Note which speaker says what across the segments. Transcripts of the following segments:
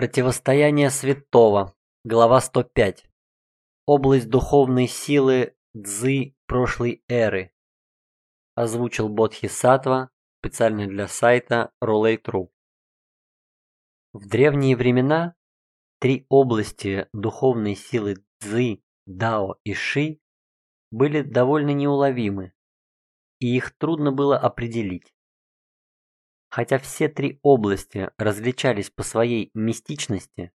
Speaker 1: Противостояние святого. Глава 105. Область духовной силы Цзы прошлой эры. Озвучил Бодхи Сатва специально для сайта Roulette.ru. В древние времена три области духовной силы Цзы, Дао и Ши были довольно неуловимы, и их трудно было определить. Хотя все три области различались по своей мистичности,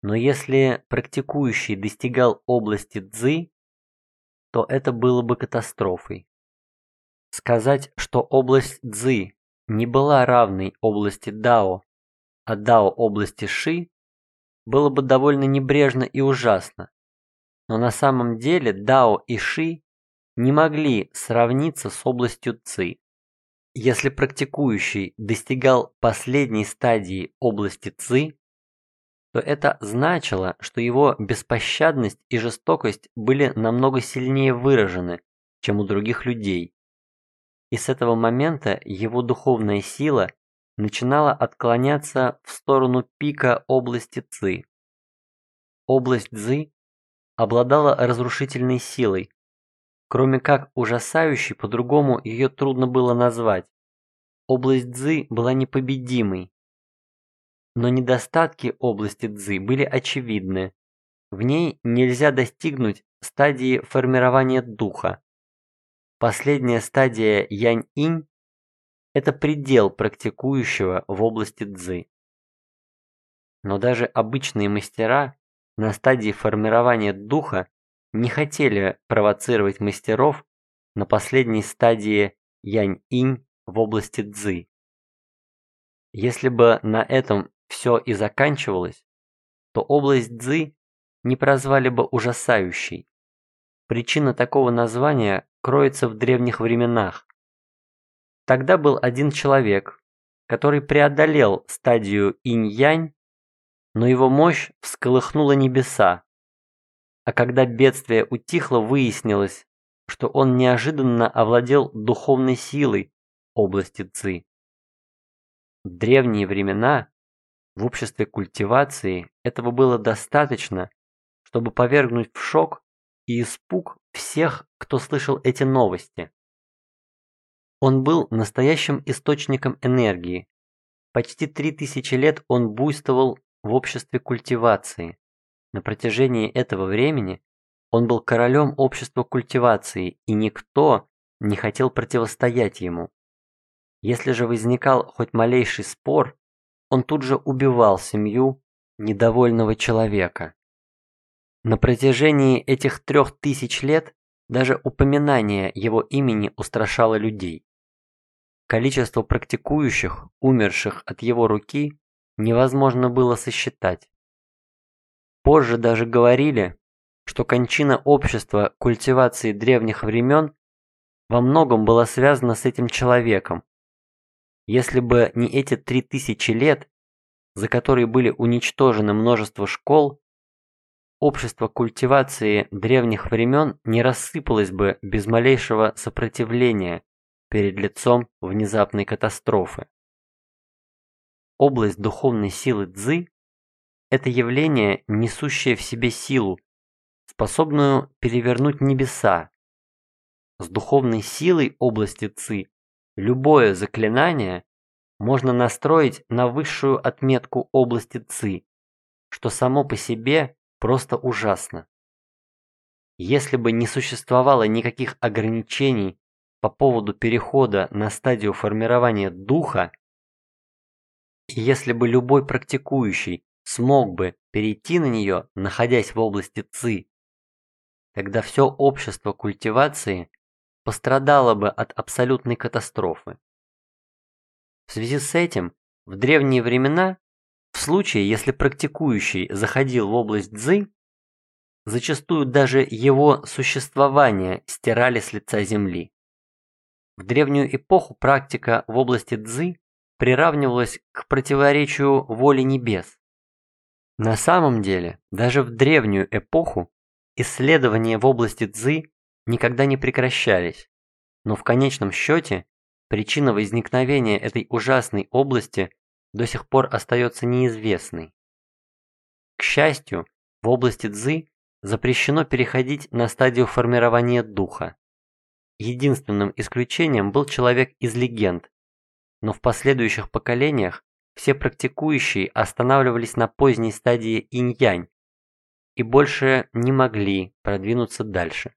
Speaker 1: но если практикующий достигал области дзы, то это было бы катастрофой. Сказать, что область дзы не была равной области дао, а дао области ши, было бы довольно небрежно и ужасно. Но на самом деле дао и ши не могли сравниться с областью ци. Если практикующий достигал последней стадии области ци, то это значило, что его беспощадность и жестокость были намного сильнее выражены, чем у других людей. И с этого момента его духовная сила начинала отклоняться в сторону пика области Ци. Область Цзы обладала разрушительной силой, Кроме как ужасающей, по-другому ее трудно было назвать. Область Цзы была непобедимой. Но недостатки области Цзы были очевидны. В ней нельзя достигнуть стадии формирования духа. Последняя стадия Янь-Инь – это предел практикующего в области Цзы. Но даже обычные мастера на стадии формирования духа не хотели провоцировать мастеров на последней стадии Янь-Инь в области Цзы. Если бы на этом все и заканчивалось, то область Цзы не прозвали бы ужасающей. Причина такого названия кроется в древних временах. Тогда был один человек, который преодолел стадию инь-янь, но его мощь всколыхнула небеса, а когда бедствие утихло, выяснилось, что он неожиданно овладел духовной силой области Ци. В древние времена в обществе культивации этого было достаточно, чтобы повергнуть в шок и испуг всех, кто слышал эти новости. Он был настоящим источником энергии. Почти три тысячи лет он буйствовал в обществе культивации. На протяжении этого времени он был королем общества культивации, и никто не хотел противостоять ему. Если же возникал хоть малейший спор, он тут же убивал семью недовольного человека. На протяжении этих трех тысяч лет даже упоминание его имени устрашало людей. Количество практикующих, умерших от его руки, невозможно было сосчитать. Позже даже говорили, что кончина общества культивации древних времен во многом была связана с этим человеком. Если бы не эти три тысячи лет, за которые были уничтожены множество школ, общество культивации древних времен не рассыпалось бы без малейшего сопротивления перед лицом внезапной катастрофы. Область духовной силы Цзы это явление, несущее в себе силу, способную перевернуть небеса. С духовной силой области Ци любое заклинание можно настроить на высшую отметку области Ци, что само по себе просто ужасно. Если бы не существовало никаких ограничений по поводу перехода на стадию формирования духа, и если бы любой практикующий смог бы перейти на нее, находясь в области ЦИ, тогда все общество культивации пострадало бы от абсолютной катастрофы. В связи с этим, в древние времена, в случае, если практикующий заходил в область дзы, зачастую даже его существование стирали с лица земли. В древнюю эпоху практика в области дзы приравнивалась к противоречию воли небес. На самом деле, даже в древнюю эпоху исследования в области Цзы никогда не прекращались, но в конечном счете причина возникновения этой ужасной области до сих пор остается неизвестной. К счастью, в области Цзы запрещено переходить на стадию формирования духа. Единственным исключением был человек из легенд, но в последующих поколениях все практикующие останавливались на поздней стадии инь-янь и больше не могли продвинуться дальше.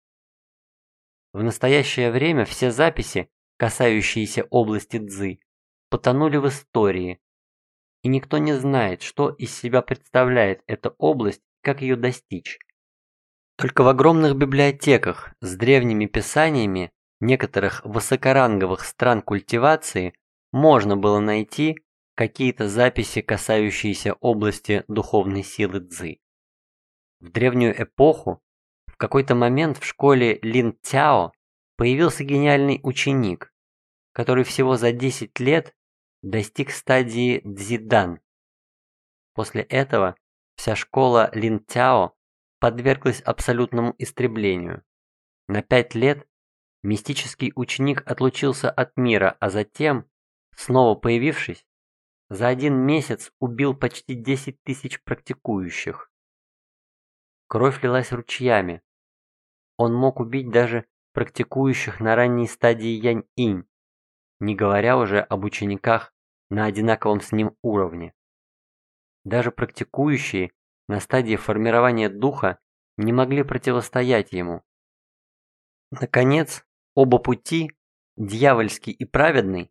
Speaker 1: В настоящее время все записи, касающиеся области Цзы, потонули в истории, и никто не знает, что из себя представляет эта область, как ее достичь. Только в огромных библиотеках с древними писаниями некоторых высокоранговых стран культивации можно было найти какие-то записи, касающиеся области духовной силы Цзы. В древнюю эпоху, в какой-то момент в школе Лин Цяо появился гениальный ученик, который всего за 10 лет достиг стадии Цзидан. После этого вся школа Лин Цяо подверглась абсолютному истреблению. На пять лет мистический ученик отлучился от мира, а затем, снова появившись, за один месяц убил почти 10 тысяч практикующих. Кровь лилась ручьями. Он мог убить даже практикующих на ранней стадии Янь-Инь, не говоря уже об учениках на одинаковом с ним уровне. Даже практикующие на стадии формирования духа не могли противостоять ему. Наконец, оба пути, дьявольский и праведный,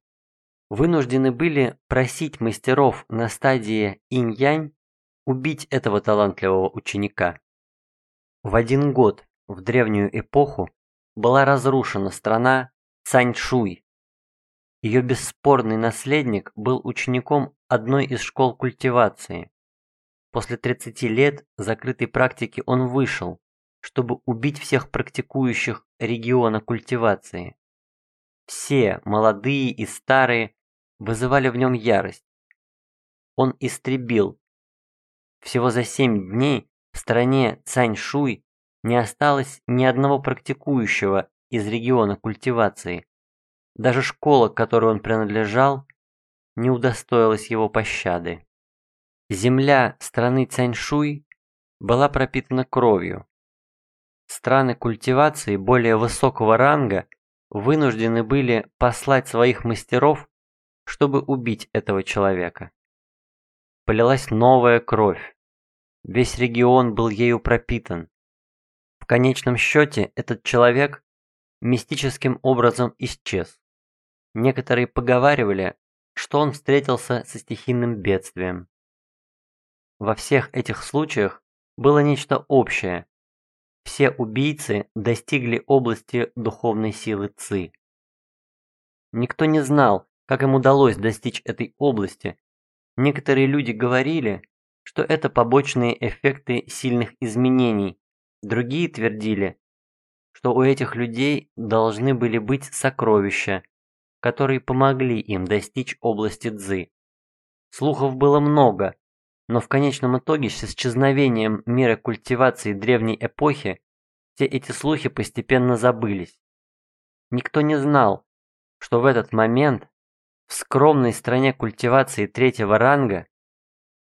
Speaker 1: вынуждены были просить мастеров на стадии инь-янь убить этого талантливого ученика. В один год в древнюю эпоху была разрушена страна Цаньшуй. Ее бесспорный наследник был учеником одной из школ культивации. После 30 лет закрытой практики он вышел, чтобы убить всех практикующих региона культивации. Все, молодые и старые, вызывали в нем ярость. Он истребил. Всего за семь дней в стране Цаньшуй не осталось ни одного практикующего из региона культивации. Даже школа, к которой он принадлежал, не удостоилась его пощады. Земля страны Цяньшуй была пропитана кровью. Страны культивации более высокого ранга вынуждены были послать своих мастеров, чтобы убить этого человека. Полилась новая кровь. Весь регион был ею пропитан. В конечном счете этот человек мистическим образом исчез. Некоторые поговаривали, что он встретился со стихийным бедствием. Во всех этих случаях было нечто общее. Все убийцы достигли области духовной силы Ци. Никто не знал, как им удалось достичь этой области. Некоторые люди говорили, что это побочные эффекты сильных изменений. Другие твердили, что у этих людей должны были быть сокровища, которые помогли им достичь области Цзы. Слухов было много, но в конечном итоге с исчезновением мира культивации древней эпохи все эти слухи постепенно забылись. Никто не знал, что в этот момент в скромной стране культивации третьего ранга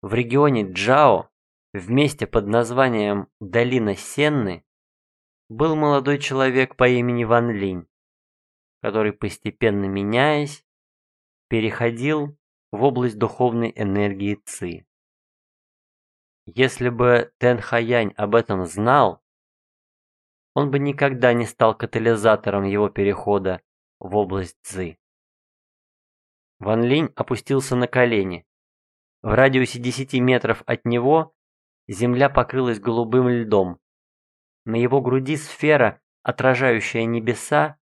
Speaker 1: в регионе Джао в месте под названием Долина Сенны был молодой человек по имени Ван Линь, который постепенно меняясь переходил в область духовной энергии Ци. Если бы Тэн Хаянь об этом знал, он бы никогда не стал катализатором его перехода в область Цзы. Ван Линь опустился на колени. В радиусе 10 метров от него земля покрылась голубым льдом. На его груди сфера, отражающая небеса,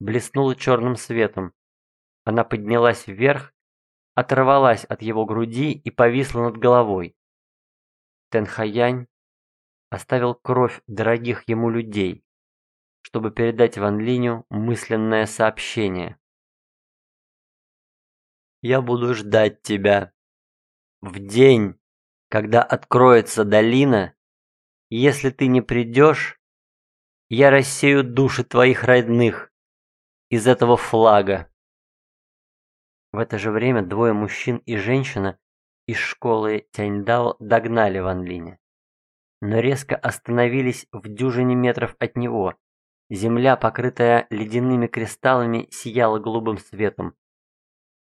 Speaker 1: блеснула черным светом. Она поднялась вверх, оторвалась от его груди и повисла над головой. Тэнхаянь оставил кровь дорогих ему людей, чтобы передать Ван Линю мысленное сообщение. «Я буду ждать тебя. В день, когда откроется долина, если ты не придешь, я рассею души твоих родных из этого флага». В это же время двое мужчин и женщина из школы Тяньдао догнали Ван Линя. но резко остановились в дюжине метров от него. Земля, покрытая ледяными кристаллами, сияла голубым светом.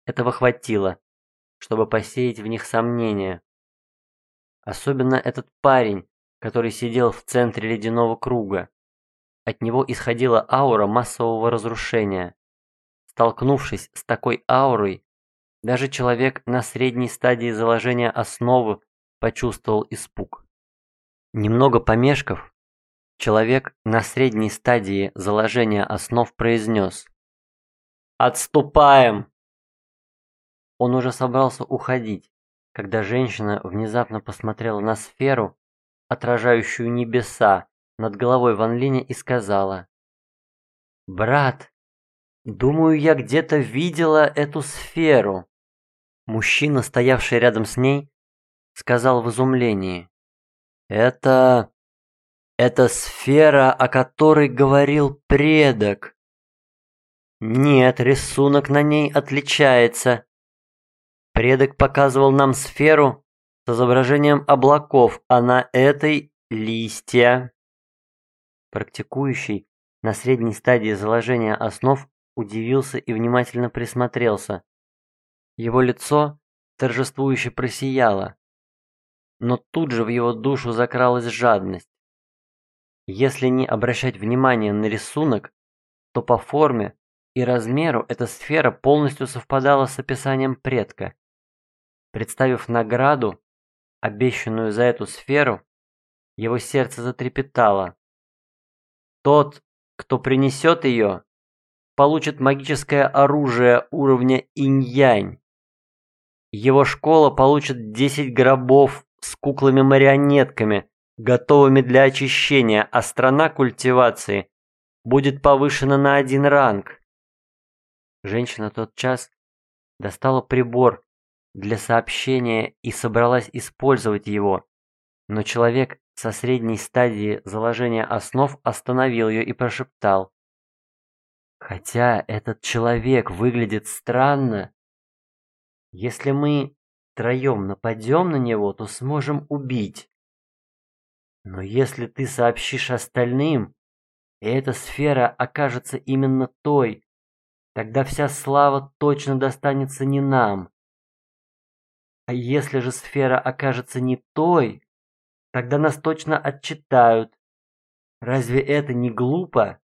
Speaker 1: Этого хватило, чтобы посеять в них сомнения. Особенно этот парень, который сидел в центре ледяного круга. От него исходила аура массового разрушения. Столкнувшись с такой аурой, даже человек на средней стадии заложения основы почувствовал испуг. Немного помешков, человек на средней стадии заложения основ произнес «Отступаем!». Он уже собрался уходить, когда женщина внезапно посмотрела на сферу, отражающую небеса над головой Ван Линя и сказала «Брат, думаю, я где-то видела эту сферу». Мужчина, стоявший рядом с ней, сказал в изумлении «Это... это сфера, о которой говорил предок». «Нет, рисунок на ней отличается. Предок показывал нам сферу с изображением облаков, а на этой листья. Практикующий на средней стадии заложения основ удивился и внимательно присмотрелся. Его лицо торжествующе просияло, но тут же в его душу закралась жадность. Если не обращать внимания на рисунок, то по форме и размеру эта сфера полностью совпадала с описанием предка. Представив награду, обещанную за эту сферу, его сердце затрепетало. Тот, кто принесет ее, получит магическое оружие уровня инь-янь. Его школа получит 10 гробов с куклами-марионетками, готовыми для очищения, а страна культивации будет повышена на один ранг. Женщина тот час достала прибор для сообщения и собралась использовать его, но человек со средней стадии заложения основ остановил ее и прошептал. Хотя этот человек выглядит странно, если мы троем нападем на него, то сможем убить. Но если ты сообщишь остальным, и эта сфера окажется именно той, тогда вся слава точно достанется не нам. А если же сфера окажется не той, тогда нас точно отчитают. Разве это не глупо?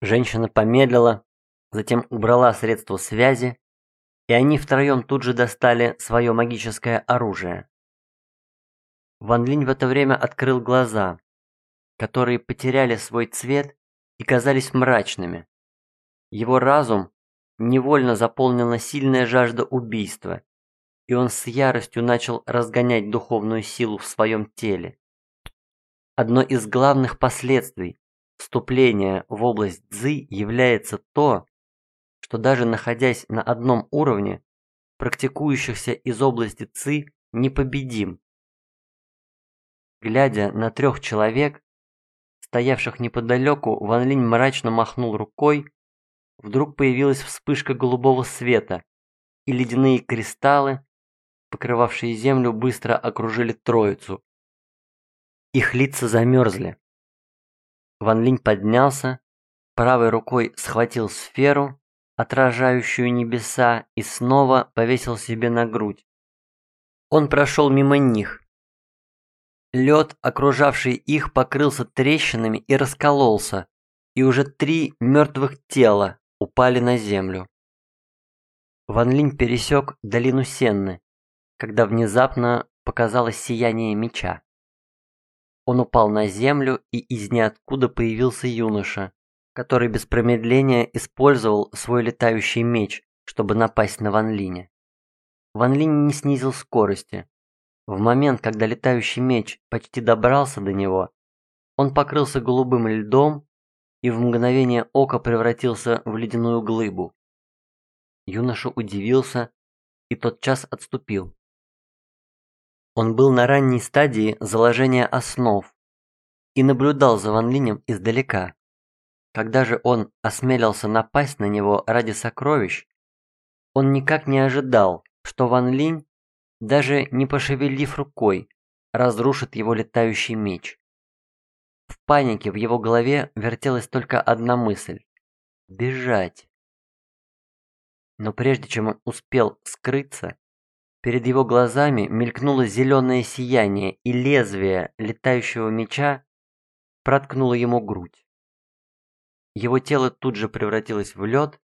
Speaker 1: Женщина помедлила, затем убрала средство связи, и они втроем тут же достали свое магическое оружие. Ван Линь в это время открыл глаза, которые потеряли свой цвет и казались мрачными. Его разум невольно заполнила сильная жажда убийства, и он с яростью начал разгонять духовную силу в своем теле. Одно из главных последствий вступления в область Цзы является то, что даже находясь на одном уровне, практикующихся из области Ци непобедим. Глядя на трех человек, стоявших неподалеку, Ван Линь мрачно махнул рукой Вдруг появилась вспышка голубого света, и ледяные кристаллы, покрывавшие землю, быстро окружили троицу. Их лица замерзли. Ван Линь поднялся, правой рукой схватил сферу, отражающую небеса, и снова повесил себе на грудь. Он прошел мимо них. Лед, окружавший их, покрылся трещинами и раскололся, и уже три мертвых тела упали на землю. Ван Линь пересек долину Сенны, когда внезапно показалось сияние меча. Он упал на землю, и из ниоткуда появился юноша, который без промедления использовал свой летающий меч, чтобы напасть на Ван Линя. Ван Линь не снизил скорости. В момент, когда летающий меч почти добрался до него, он покрылся голубым льдом и в мгновение ока превратился в ледяную глыбу. Юноша удивился и тотчас отступил. Он был на ранней стадии заложения основ и наблюдал за Ван Линем издалека. Когда же он осмелился напасть на него ради сокровищ, он никак не ожидал, что Ван Линь, даже не пошевелив рукой, разрушит его летающий меч. Панике в его голове вертелась только одна мысль – бежать. Но прежде чем он успел скрыться, перед его глазами мелькнуло зеленое сияние, и лезвие летающего меча проткнуло ему грудь. Его тело тут же превратилось в лед,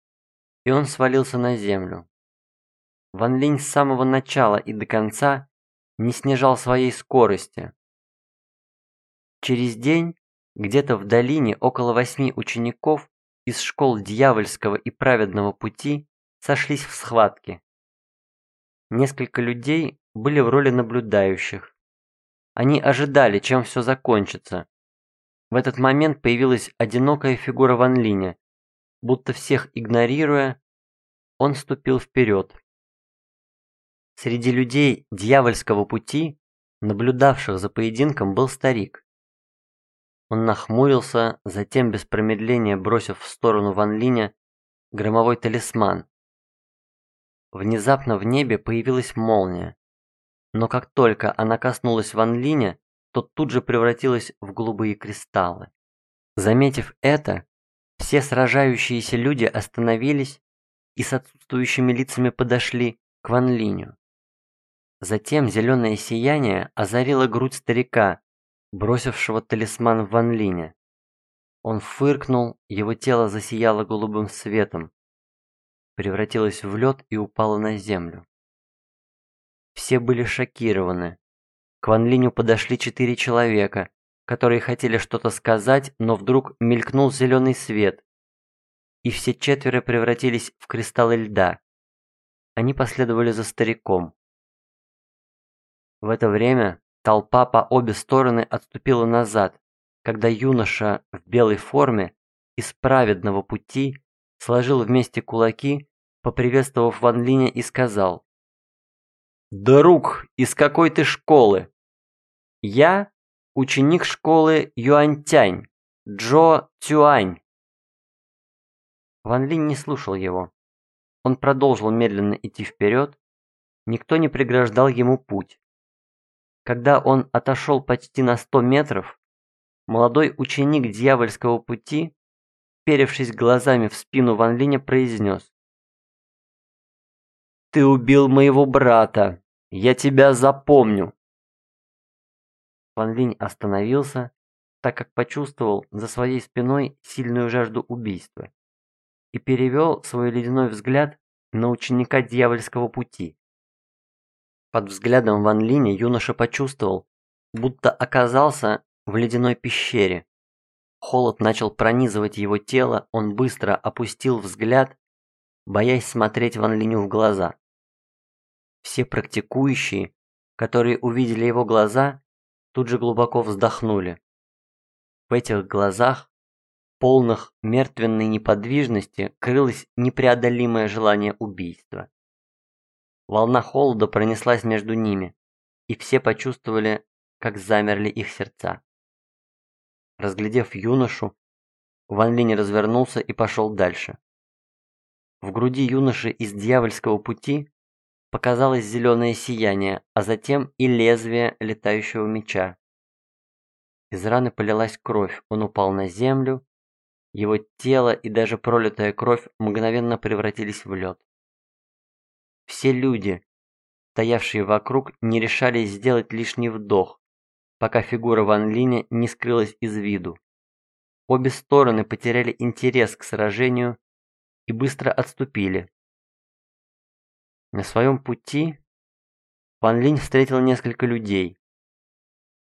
Speaker 1: и он свалился на землю. Ван Линь с самого начала и до конца не снижал своей скорости. Через день, где-то в долине, около восьми учеников из школ дьявольского и праведного пути сошлись в схватке. Несколько людей были в роли наблюдающих. Они ожидали, чем все закончится. В этот момент появилась одинокая фигура Ван Линя. Будто всех игнорируя, он ступил вперед. Среди людей дьявольского пути, наблюдавших за поединком, был старик. Он нахмурился, затем без промедления бросив в сторону Ван Линя громовой талисман. Внезапно в небе появилась молния. Но как только она коснулась Ван Линя, то тут же превратилась в голубые кристаллы. Заметив это, все сражающиеся люди остановились и с отсутствующими лицами подошли к Ван Линю. Затем зеленое сияние озарило грудь старика, бросившего талисман Ван Линя. Он фыркнул, его тело засияло голубым светом, превратилось в лед и упало на землю. Все были шокированы. К Ван Линю подошли четыре человека, которые хотели что-то сказать, но вдруг мелькнул зеленый свет, и все четверо превратились в кристаллы льда. Они последовали за стариком. В это время толпа по обе стороны отступила назад, когда юноша в белой форме из праведного пути сложил вместе кулаки, поприветствовав Ван Линя и сказал «Друг, из какой ты школы?» «Я ученик школы Юаньтянь, Джо Цюань». Ван Линь не слушал его. Он продолжил медленно идти вперед, никто не преграждал ему путь. Когда он отошел почти на сто метров, молодой ученик дьявольского пути, перевшись глазами в спину Ван Линя, произнес. «Ты убил моего брата! Я тебя запомню!» Ван Линь остановился, так как почувствовал за своей спиной сильную жажду убийства и перевел свой ледяной взгляд на ученика дьявольского пути. Под взглядом Ван Линя юноша почувствовал, будто оказался в ледяной пещере. Холод начал пронизывать его тело, он быстро опустил взгляд, боясь смотреть Ван Линю в глаза. Все практикующие, которые увидели его глаза, тут же глубоко вздохнули. В этих глазах, полных мертвенной неподвижности, крылось непреодолимое желание убийства. Волна холода пронеслась между ними, и все почувствовали, как замерли их сердца. Разглядев юношу, Ван Линь развернулся и пошел дальше. В груди юноши из дьявольского пути показалось зеленое сияние, а затем и лезвие летающего меча. Из раны полилась кровь, он упал на землю, его тело и даже пролитая кровь мгновенно превратились в лед. Все люди, стоявшие вокруг, не решались сделать лишний вдох, пока фигура Ван Линя не скрылась из виду. Обе стороны потеряли интерес к сражению и быстро отступили. На своем пути Ван Линь встретил несколько людей.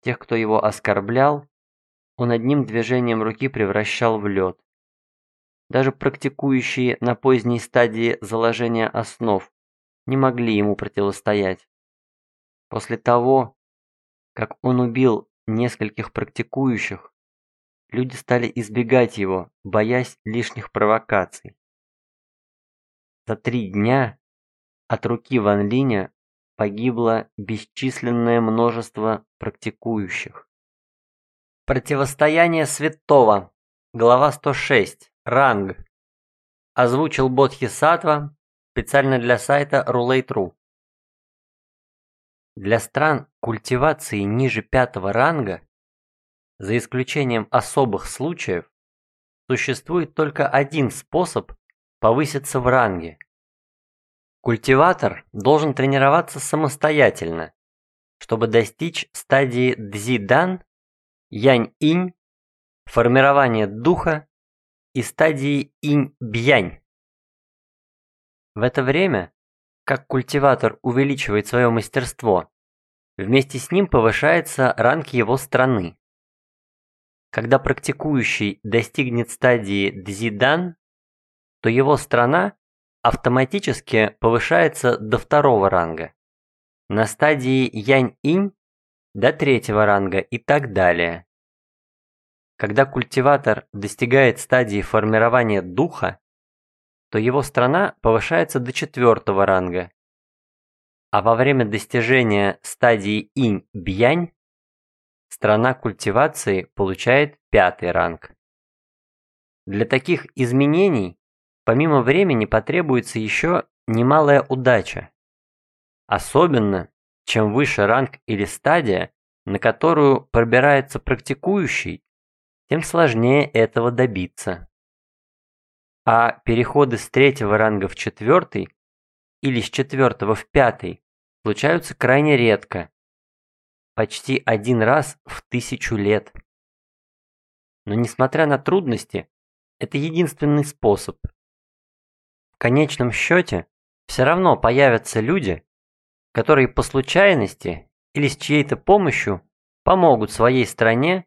Speaker 1: Тех, кто его оскорблял, он одним движением руки превращал в лед. Даже практикующие на поздней стадии заложения основ не могли ему противостоять. После того, как он убил нескольких практикующих, люди стали избегать его, боясь лишних провокаций. За три дня от руки Ван Линя погибло бесчисленное множество практикующих. Противостояние святого. Глава 106. Ранг. Озвучил Бодхисаттва специально для сайта Roulette.ru. Для стран культивации ниже пятого ранга, за исключением особых случаев, существует только один способ повыситься в ранге. Культиватор должен тренироваться самостоятельно, чтобы достичь стадии Цзидан, Янь-Инь, формирования духа и стадии Инь-Бьянь. В это время, как культиватор увеличивает свое мастерство, вместе с ним повышается ранг его страны. Когда практикующий достигнет стадии Цзидан, то его страна автоматически повышается до второго ранга. На стадии Янь-Инь до третьего ранга и так далее. Когда культиватор достигает стадии формирования духа, то его страна повышается до четвертого ранга. А во время достижения стадии Инь-Бьянь страна культивации получает пятый ранг. Для таких изменений помимо времени потребуется еще немалая удача. Особенно, чем выше ранг или стадия, на которую пробирается практикующий, тем сложнее этого добиться. А переходы с третьего ранга в четвертый или с четвертого в пятый случаются крайне редко, почти один раз в тысячу лет. Но несмотря на трудности, это единственный способ. В конечном счете, все равно появятся люди, которые по случайности или с чьей-то помощью помогут своей стране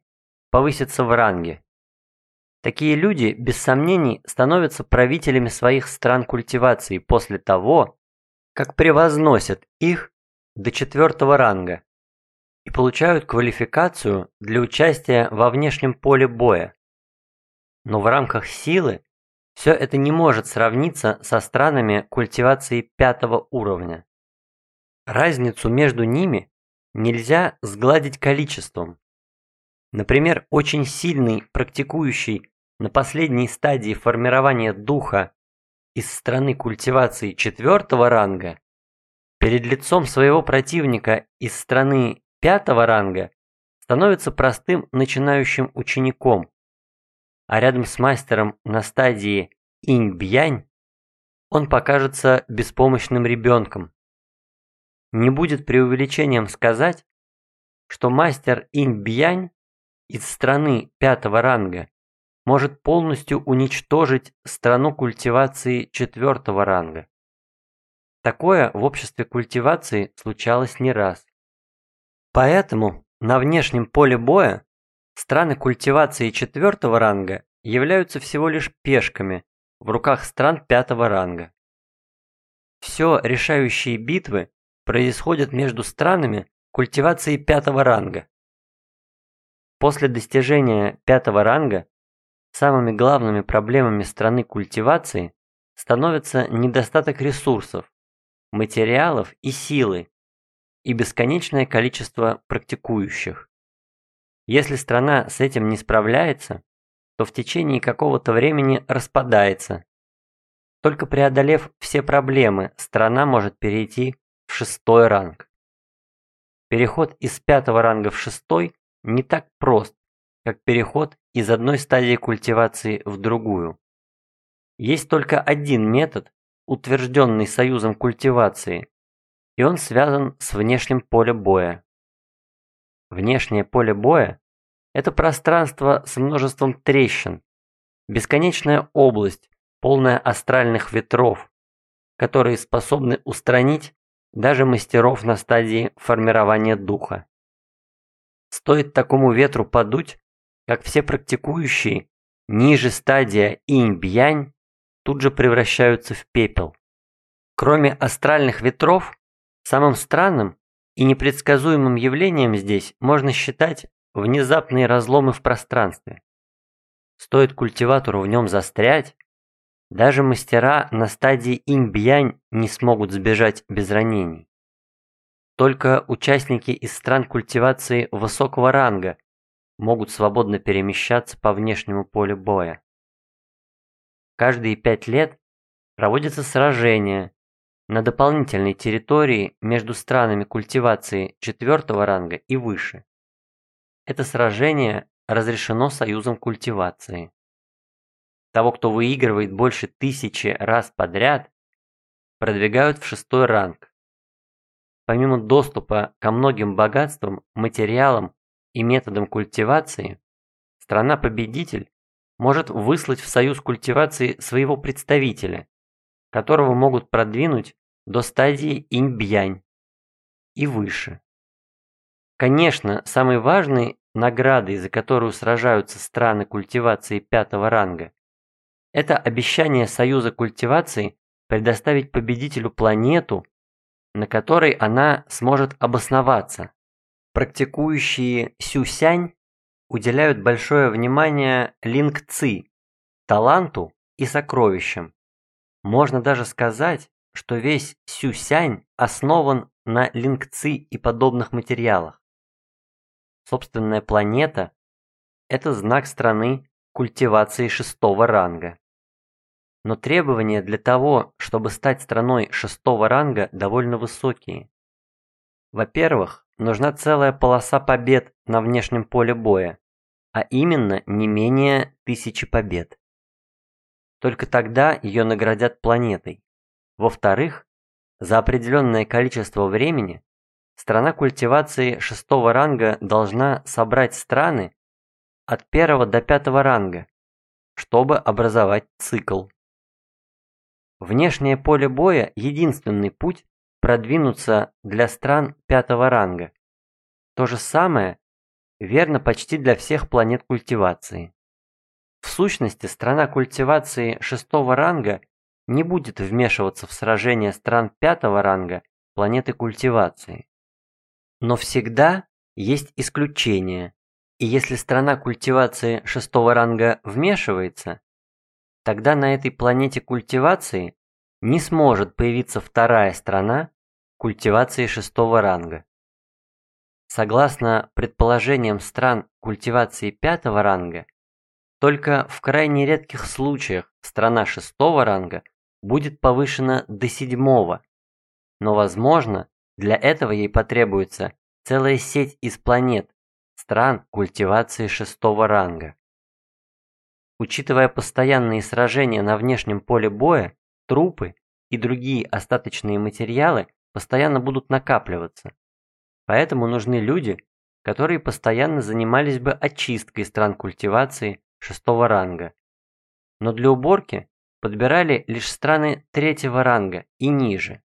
Speaker 1: повыситься в ранге. Такие люди, без сомнений, становятся правителями своих стран культивации после того, как превозносят их до четвертого ранга и получают квалификацию для участия во внешнем поле боя. Но в рамках силы все это не может сравниться со странами культивации пятого уровня. Разницу между ними нельзя сгладить количеством. Например, очень сильный практикующий на последней стадии формирования духа из страны культивации четвертого ранга перед лицом своего противника из страны пятого ранга становится простым начинающим учеником, а рядом с мастером на стадии инь-бьянь он покажется беспомощным ребенком. Не будет преувеличением сказать, что мастер инь-бьянь из страны пятого ранга может полностью уничтожить страну культивации четвертого ранга. Такое в обществе культивации случалось не раз. Поэтому на внешнем поле боя страны культивации четвертого ранга являются всего лишь пешками в руках стран пятого ранга. Все решающие битвы происходят между странами культивации пятого ранга. После достижения пятого ранга самыми главными проблемами страны культивации становятся недостаток ресурсов, материалов и силы, и бесконечное количество практикующих. Если страна с этим не справляется, то в течение какого-то времени распадается. Только преодолев все проблемы, страна может перейти в шестой ранг. Переход из пятого ранга в шестой не так прост, как переход из одной стадии культивации в другую. Есть только один метод, утвержденный Союзом культивации, и он связан с внешним полем боя. Внешнее поле боя – это пространство с множеством трещин, бесконечная область, полная астральных ветров, которые способны устранить даже мастеров на стадии формирования духа. Стоит такому ветру подуть, как все практикующие ниже стадия инь-бьянь тут же превращаются в пепел. Кроме астральных ветров, Самым странным и непредсказуемым явлением здесь можно считать внезапные разломы в пространстве. Стоит культиватору в нем застрять, даже мастера на стадии инь-бьянь не смогут сбежать без ранений. Только участники из стран культивации высокого ранга могут свободно перемещаться по внешнему полю боя. Каждые пять лет проводятся сражения, на дополнительной территории между странами культивации четвертого ранга и выше. Это сражение разрешено союзом культивации. Того, кто выигрывает больше тысячи раз подряд, продвигают в шестой ранг. Помимо доступа ко многим богатствам, материалам и методам культивации, страна-победитель может выслать в союз культивации своего представителя, которого могут продвинуть до стадии инь-бьянь и выше. Конечно, самой важной наградой, за которую сражаются страны культивации пятого ранга, это обещание Союза культивации предоставить победителю планету, на которой она сможет обосноваться. Практикующие сюсянь уделяют большое внимание линг-ци, таланту и сокровищам. Можно даже сказать, что весь сюсянь основан на линг-ци и подобных материалах. Собственная планета – это знак страны культивации шестого ранга. Но требования для того, чтобы стать страной шестого ранга, довольно высокие. Во-первых, нужна целая полоса побед на внешнем поле боя, а именно не менее тысячи побед. Только тогда ее наградят планетой. Во-вторых, за определенное количество времени страна культивации шестого ранга должна собрать страны от первого до пятого ранга, чтобы образовать цикл. Внешнее поле боя – единственный путь продвинуться для стран пятого ранга. То же самое верно почти для всех планет культивации. В сущности, страна культивации шестого ранга не будет вмешиваться в сражения стран пятого ранга планеты культивации. Но всегда есть исключения, и если страна культивации шестого ранга вмешивается, тогда на этой планете культивации не сможет появиться вторая страна культивации шестого ранга. Согласно предположениям стран культивации пятого ранга, только в крайне редких случаях страна шестого ранга будет повышена до седьмого, но возможно для этого ей потребуется целая сеть из планет, стран культивации шестого ранга. Учитывая постоянные сражения на внешнем поле боя, трупы и другие остаточные материалы постоянно будут накапливаться. Поэтому нужны люди, которые постоянно занимались бы очисткой стран культивации шестого ранга. Но для уборки подбирали лишь страны третьего ранга и ниже.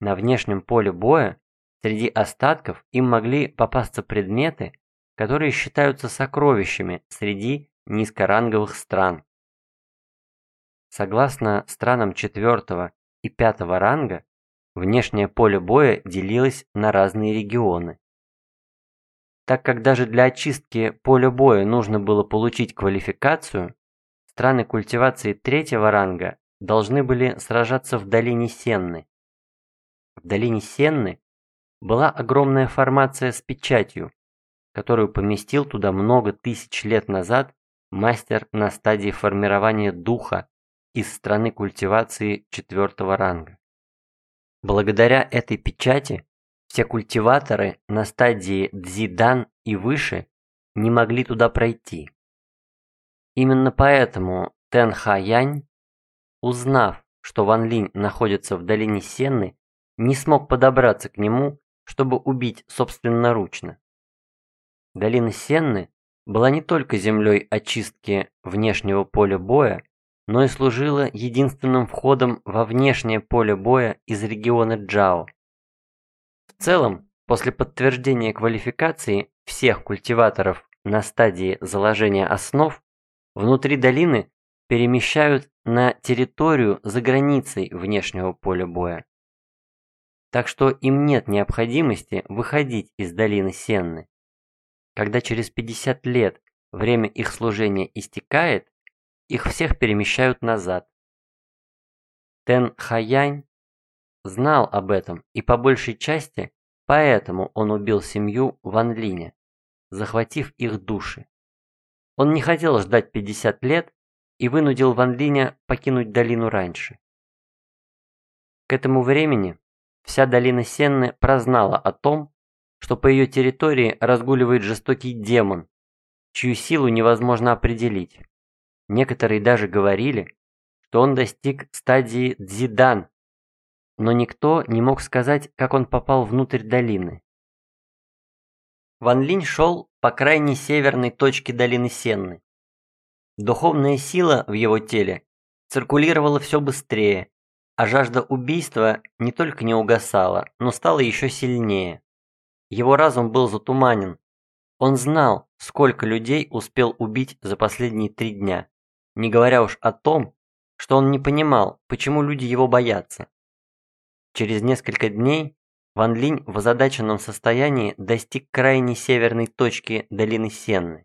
Speaker 1: На внешнем поле боя среди остатков им могли попасться предметы, которые считаются сокровищами среди низкоранговых стран. Согласно странам четвертого и пятого ранга, внешнее поле боя делилось на разные регионы. Так как даже для очистки поля боя нужно было получить квалификацию, страны культивации третьего ранга должны были сражаться в долине Сенны. В долине Сенны была огромная формация с печатью, которую поместил туда много тысяч лет назад мастер на стадии формирования духа из страны культивации четвертого ранга. Благодаря этой печати все культиваторы на стадии Дзидан и выше не могли туда пройти. Именно поэтому Тэн Хаянь, узнав, что Ван Линь находится в долине Сенны, не смог подобраться к нему, чтобы убить собственноручно. Долина Сенны была не только землей очистки внешнего поля боя, но и служила единственным входом во внешнее поле боя из региона Джао. В целом, после подтверждения квалификации всех культиваторов на стадии заложения основ, внутри долины перемещают на территорию за границей внешнего поля боя. Так что им нет необходимости выходить из долины Сенны. Когда через 50 лет время их служения истекает, их всех перемещают назад. Тен Хаянь знал об этом и по большей части поэтому он убил семью Ван Линя, захватив их души. Он не хотел ждать 50 лет и вынудил Ван Линя покинуть долину раньше. К этому времени вся долина Сенны прознала о том, что по ее территории разгуливает жестокий демон, чью силу невозможно определить. Некоторые даже говорили, что он достиг стадии Дзидан, но никто не мог сказать, как он попал внутрь долины. Ван Линь шел по крайней северной точке долины Сенны. Духовная сила в его теле циркулировала все быстрее, а жажда убийства не только не угасала, но стала еще сильнее. Его разум был затуманен. Он знал, сколько людей успел убить за последние три дня, не говоря уж о том, что он не понимал, почему люди его боятся. Через несколько дней Ван Линь в озадаченном состоянии достиг крайней северной точки долины Сенны.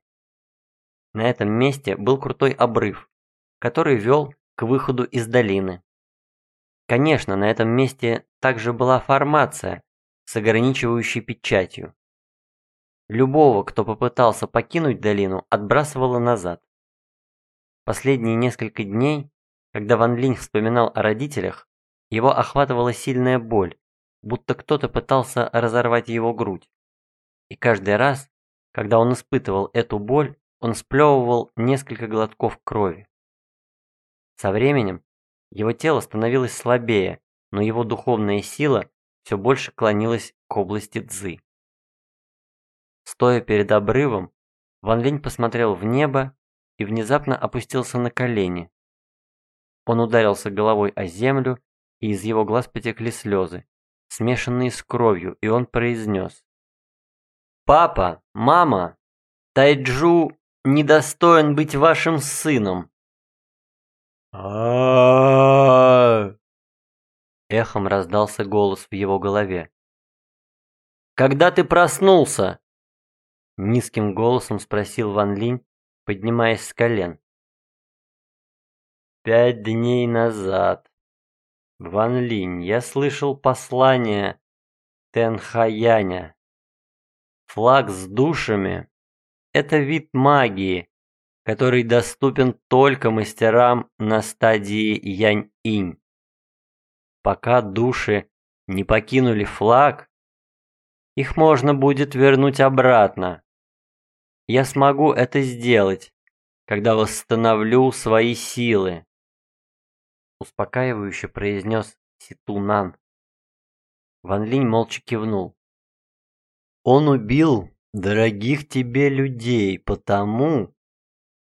Speaker 1: На этом месте был крутой обрыв, который вел к выходу из долины. Конечно, на этом месте также была формация, с ограничивающей печатью. Любого, кто попытался покинуть долину, отбрасывало назад. Последние несколько дней, когда Ван Линь вспоминал о родителях, его охватывала сильная боль, будто кто-то пытался разорвать его грудь. И каждый раз, когда он испытывал эту боль, он сплевывал несколько глотков крови. Со временем его тело становилось слабее, но его духовная сила все больше клонилась к области Цзы. Стоя перед обрывом, Ван Линь посмотрел в небо и внезапно опустился на колени. Он ударился головой о землю, и из его глаз потекли слезы, смешанные с кровью, и он произнес. «Папа, мама, Тайджу недостоин быть вашим сыном!» Эхом раздался голос в его голове. «Когда ты проснулся?» Низким голосом спросил Ван Линь, поднимаясь с колен. «Пять дней назад. Ван Линь, я слышал послание Тенхаяня. Флаг с душами – это вид магии, который доступен только мастерам на стадии Янь-Инь. Пока души не покинули флаг, их можно будет вернуть обратно. Я смогу это сделать, когда восстановлю свои силы. Успокаивающе произнес Ситунан. Ван Линь молча кивнул. Он убил дорогих тебе людей потому,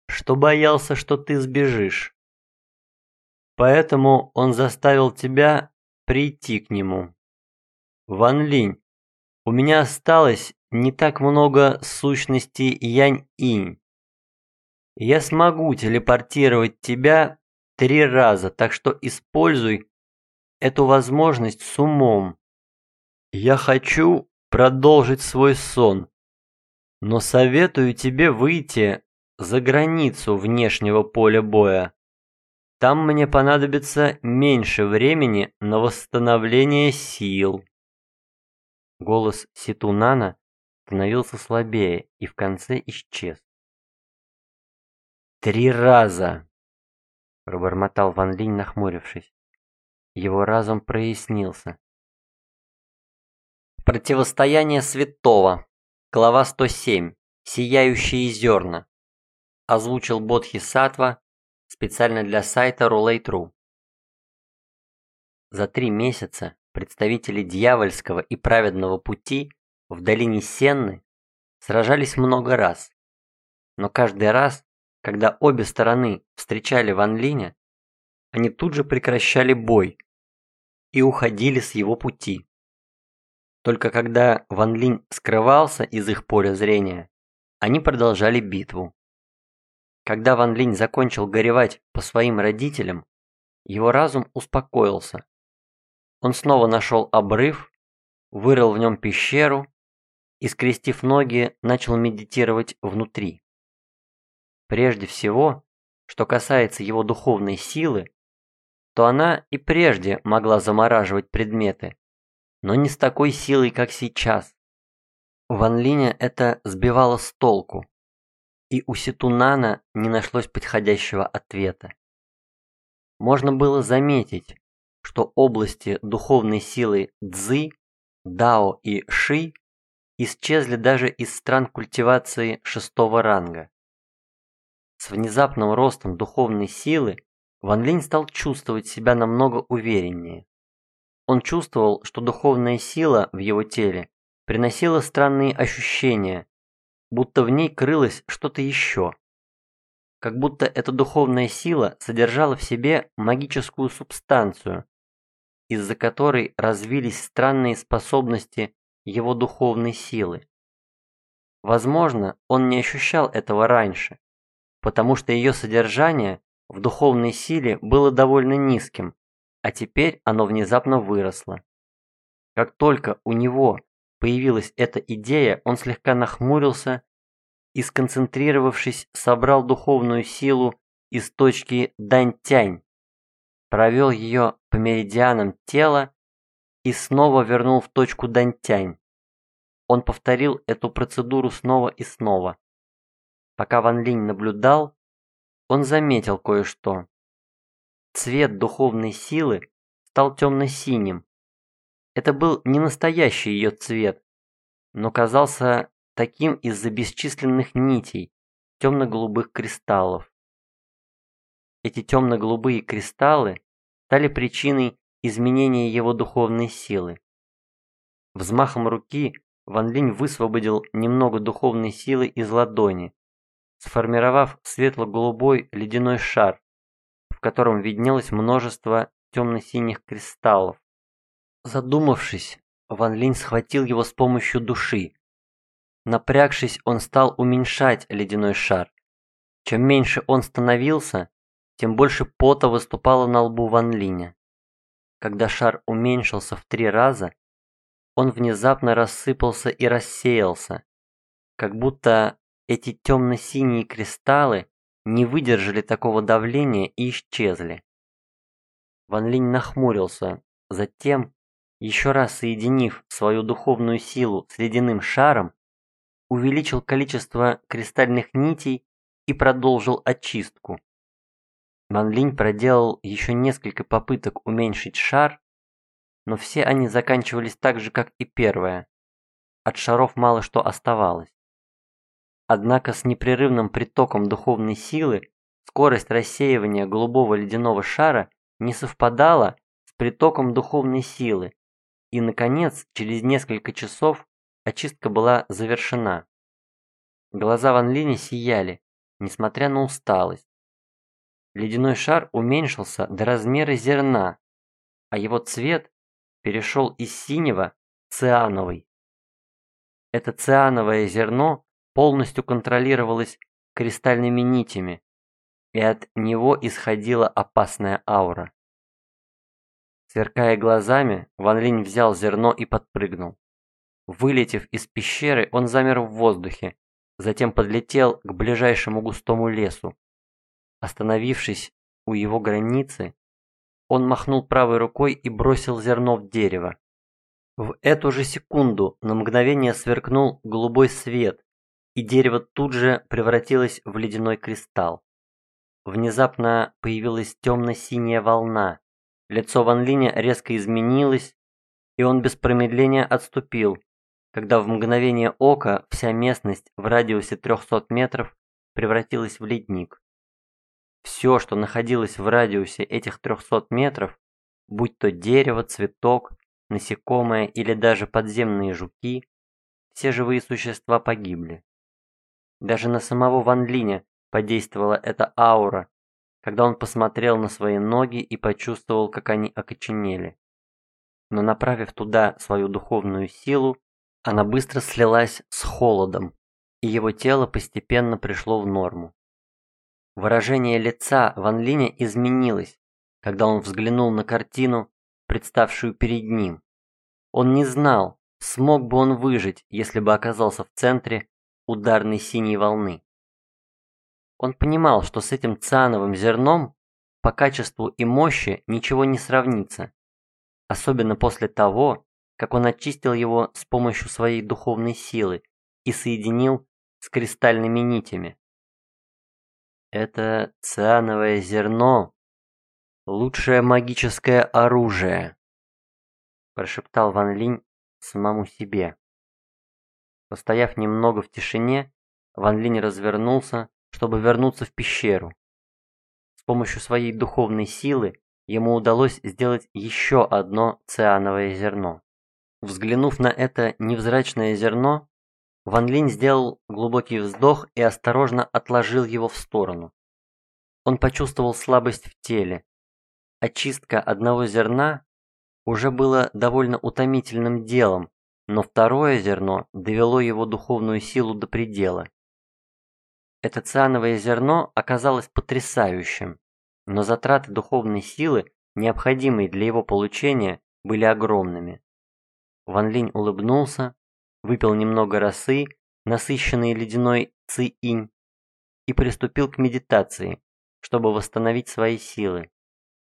Speaker 1: что боялся, что ты сбежишь. Поэтому он заставил тебя прийти к нему. Ван Линь, у меня осталось не так много сущностей Янь-Инь. Я смогу телепортировать тебя три раза, так что используй эту возможность с умом. Я хочу продолжить свой сон, но советую тебе выйти за границу внешнего поля боя. Там мне понадобится меньше времени на восстановление сил. Голос Ситунана становился слабее и в конце исчез. «Три раза!» – пробормотал Ван Линь, нахмурившись. Его разум прояснился. Противостояние святого. Глава 107. Сияющие зерна. Озвучил Бодхи Сатва специально для сайта Roulette.ru. За три месяца представители дьявольского и праведного пути в долине Сенны сражались много раз. Но каждый раз, когда обе стороны встречали Ван Линя, они тут же прекращали бой и уходили с его пути. Только когда Ван Линь скрывался из их поля зрения, они продолжали битву. Когда Ван Линь закончил горевать по своим родителям, его разум успокоился. Он снова нашел обрыв, вырыл в нем пещеру и, скрестив ноги, начал медитировать внутри. Прежде всего, что касается его духовной силы, то она и прежде могла замораживать предметы, но не с такой силой, как сейчас. Ван Линя это сбивало с толку и у Ситунана не нашлось подходящего ответа. Можно было заметить, что области духовной силы Цзы, Дао и Ши исчезли даже из стран культивации шестого ранга. С внезапным ростом духовной силы Ван Линь стал чувствовать себя намного увереннее. Он чувствовал, что духовная сила в его теле приносила странные ощущения, будто в ней крылось что-то еще. Как будто эта духовная сила содержала в себе магическую субстанцию, из-за которой развились странные способности его духовной силы. Возможно, он не ощущал этого раньше, потому что ее содержание в духовной силе было довольно низким, а теперь оно внезапно выросло. Как только у него появилась эта идея, он слегка нахмурился и, сконцентрировавшись, собрал духовную силу из точки Дантянь, провел ее по меридианам тела и снова вернул в точку Дантянь. Он повторил эту процедуру снова и снова. Пока Ван Линь наблюдал, он заметил кое-что. Цвет духовной силы стал темно-синим. Это был не настоящий ее цвет, но казался таким из-за бесчисленных нитей темно-голубых кристаллов. Эти темно-голубые кристаллы стали причиной изменения его духовной силы. Взмахом руки Ван Линь высвободил немного духовной силы из ладони, сформировав светло-голубой ледяной шар, в котором виднелось множество темно-синих кристаллов. Задумавшись, Ван Линь схватил его с помощью души. Напрягшись, он стал уменьшать ледяной шар. Чем меньше он становился, тем больше пота выступало на лбу Ван Линя. Когда шар уменьшился в три раза, он внезапно рассыпался и рассеялся, как будто эти темно-синие кристаллы не выдержали такого давления и исчезли. Ван Линь нахмурился, затем, еще раз соединив свою духовную силу с ледяным шаром, увеличил количество кристальных нитей и продолжил очистку. Ван Линь проделал еще несколько попыток уменьшить шар, но все они заканчивались так же, как и первая. От шаров мало что оставалось. Однако с непрерывным притоком духовной силы скорость рассеивания голубого ледяного шара не совпадала с притоком духовной силы, и, наконец, через несколько часов очистка была завершена. Глаза Ван Линя сияли, несмотря на усталость. Ледяной шар уменьшился до размера зерна, а его цвет перешел из синего в циановый. Это циановое зерно полностью контролировалось кристальными нитями, и от него исходила опасная аура. Сверкая глазами, Ван Линь взял зерно и подпрыгнул. Вылетев из пещеры, он замер в воздухе, затем подлетел к ближайшему густому лесу. Остановившись у его границы, он махнул правой рукой и бросил зерно в дерево. В эту же секунду на мгновение сверкнул голубой свет, и дерево тут же превратилось в ледяной кристалл. Внезапно появилась темно-синяя волна. Лицо Ван Линя резко изменилось, и он без промедления отступил, когда в мгновение ока вся местность в радиусе 300 метров превратилась в ледник. Все, что находилось в радиусе этих 300 метров, будь то дерево, цветок, насекомое или даже подземные жуки, все живые существа погибли. Даже на самого Ван Линя подействовала эта аура, когда он посмотрел на свои ноги и почувствовал, как они окоченели. Но направив туда свою духовную силу, она быстро слилась с холодом, и его тело постепенно пришло в норму. Выражение лица Ван Линя изменилось, когда он взглянул на картину, представшую перед ним. Он не знал, смог бы он выжить, если бы оказался в центре ударной синей волны. Он понимал, что с этим циановым зерном по качеству и мощи ничего не сравнится, особенно после того, как он очистил его с помощью своей духовной силы и соединил с кристальными нитями. Это циановое зерно лучшее магическое оружие!» Прошептал Ван Линь самому себе. Постояв немного в тишине, Ван Линь развернулся, чтобы вернуться в пещеру. С помощью своей духовной силы ему удалось сделать еще одно циановое зерно. Взглянув на это невзрачное зерно, Ван Линь сделал глубокий вздох и осторожно отложил его в сторону. Он почувствовал слабость в теле. Очистка одного зерна уже было довольно утомительным делом, но второе зерно довело его духовную силу до предела. Это циановое зерно оказалось потрясающим, но затраты духовной силы, необходимые для его получения, были огромными. Ван Линь улыбнулся, выпил немного росы, насыщенной ледяной ци-инь, и приступил к медитации, чтобы восстановить свои силы.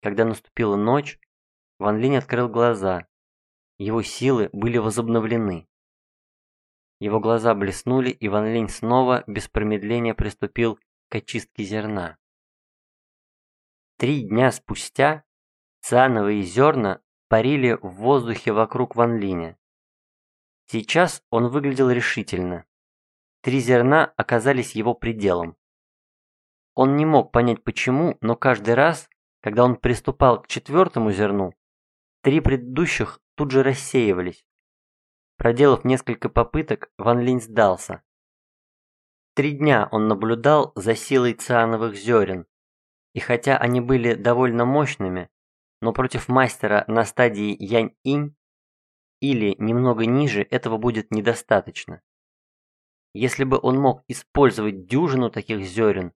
Speaker 1: Когда наступила ночь, Ван Линь открыл глаза. Его силы были возобновлены. Его глаза блеснули, и Ван Линь снова без промедления приступил к очистке зерна. Три дня спустя циановые зерна парили в воздухе вокруг Ван Линя. Сейчас он выглядел решительно. Три зерна оказались его пределом. Он не мог понять почему, но каждый раз, когда он приступал к четвертому зерну, три предыдущих тут же рассеивались. Проделав несколько попыток, Ван Линь сдался. Три дня он наблюдал за силой циановых зерен, и хотя они были довольно мощными, но против мастера на стадии Янь-Инь или немного ниже этого будет недостаточно. Если бы он мог использовать дюжину таких зерен,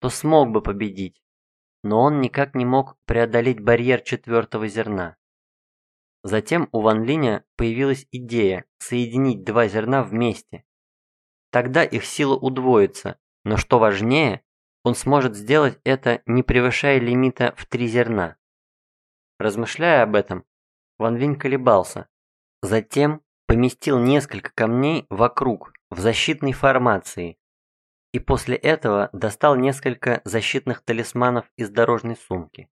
Speaker 1: то смог бы победить, но он никак не мог преодолеть барьер четвертого зерна. Затем у Ван Линя появилась идея соединить два зерна вместе. Тогда их сила удвоится, но что важнее, он сможет сделать это, не превышая лимита в три зерна. Размышляя об этом, Ван Линь колебался, Затем поместил несколько камней вокруг, в защитной формации, и после этого достал несколько защитных талисманов из дорожной сумки.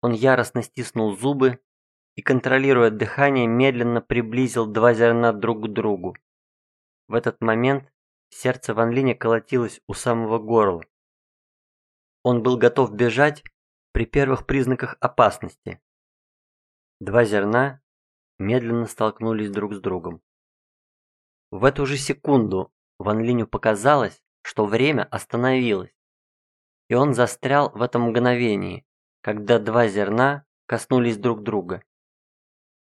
Speaker 1: Он яростно стиснул зубы и, контролируя дыхание, медленно приблизил два зерна друг к другу. В этот момент сердце Ван Линя колотилось у самого горла. Он был готов бежать при первых признаках опасности. Два зерна медленно столкнулись друг с другом. В эту же секунду Ван Линю показалось, что время остановилось, и он застрял в этом мгновении, когда два зерна коснулись друг друга.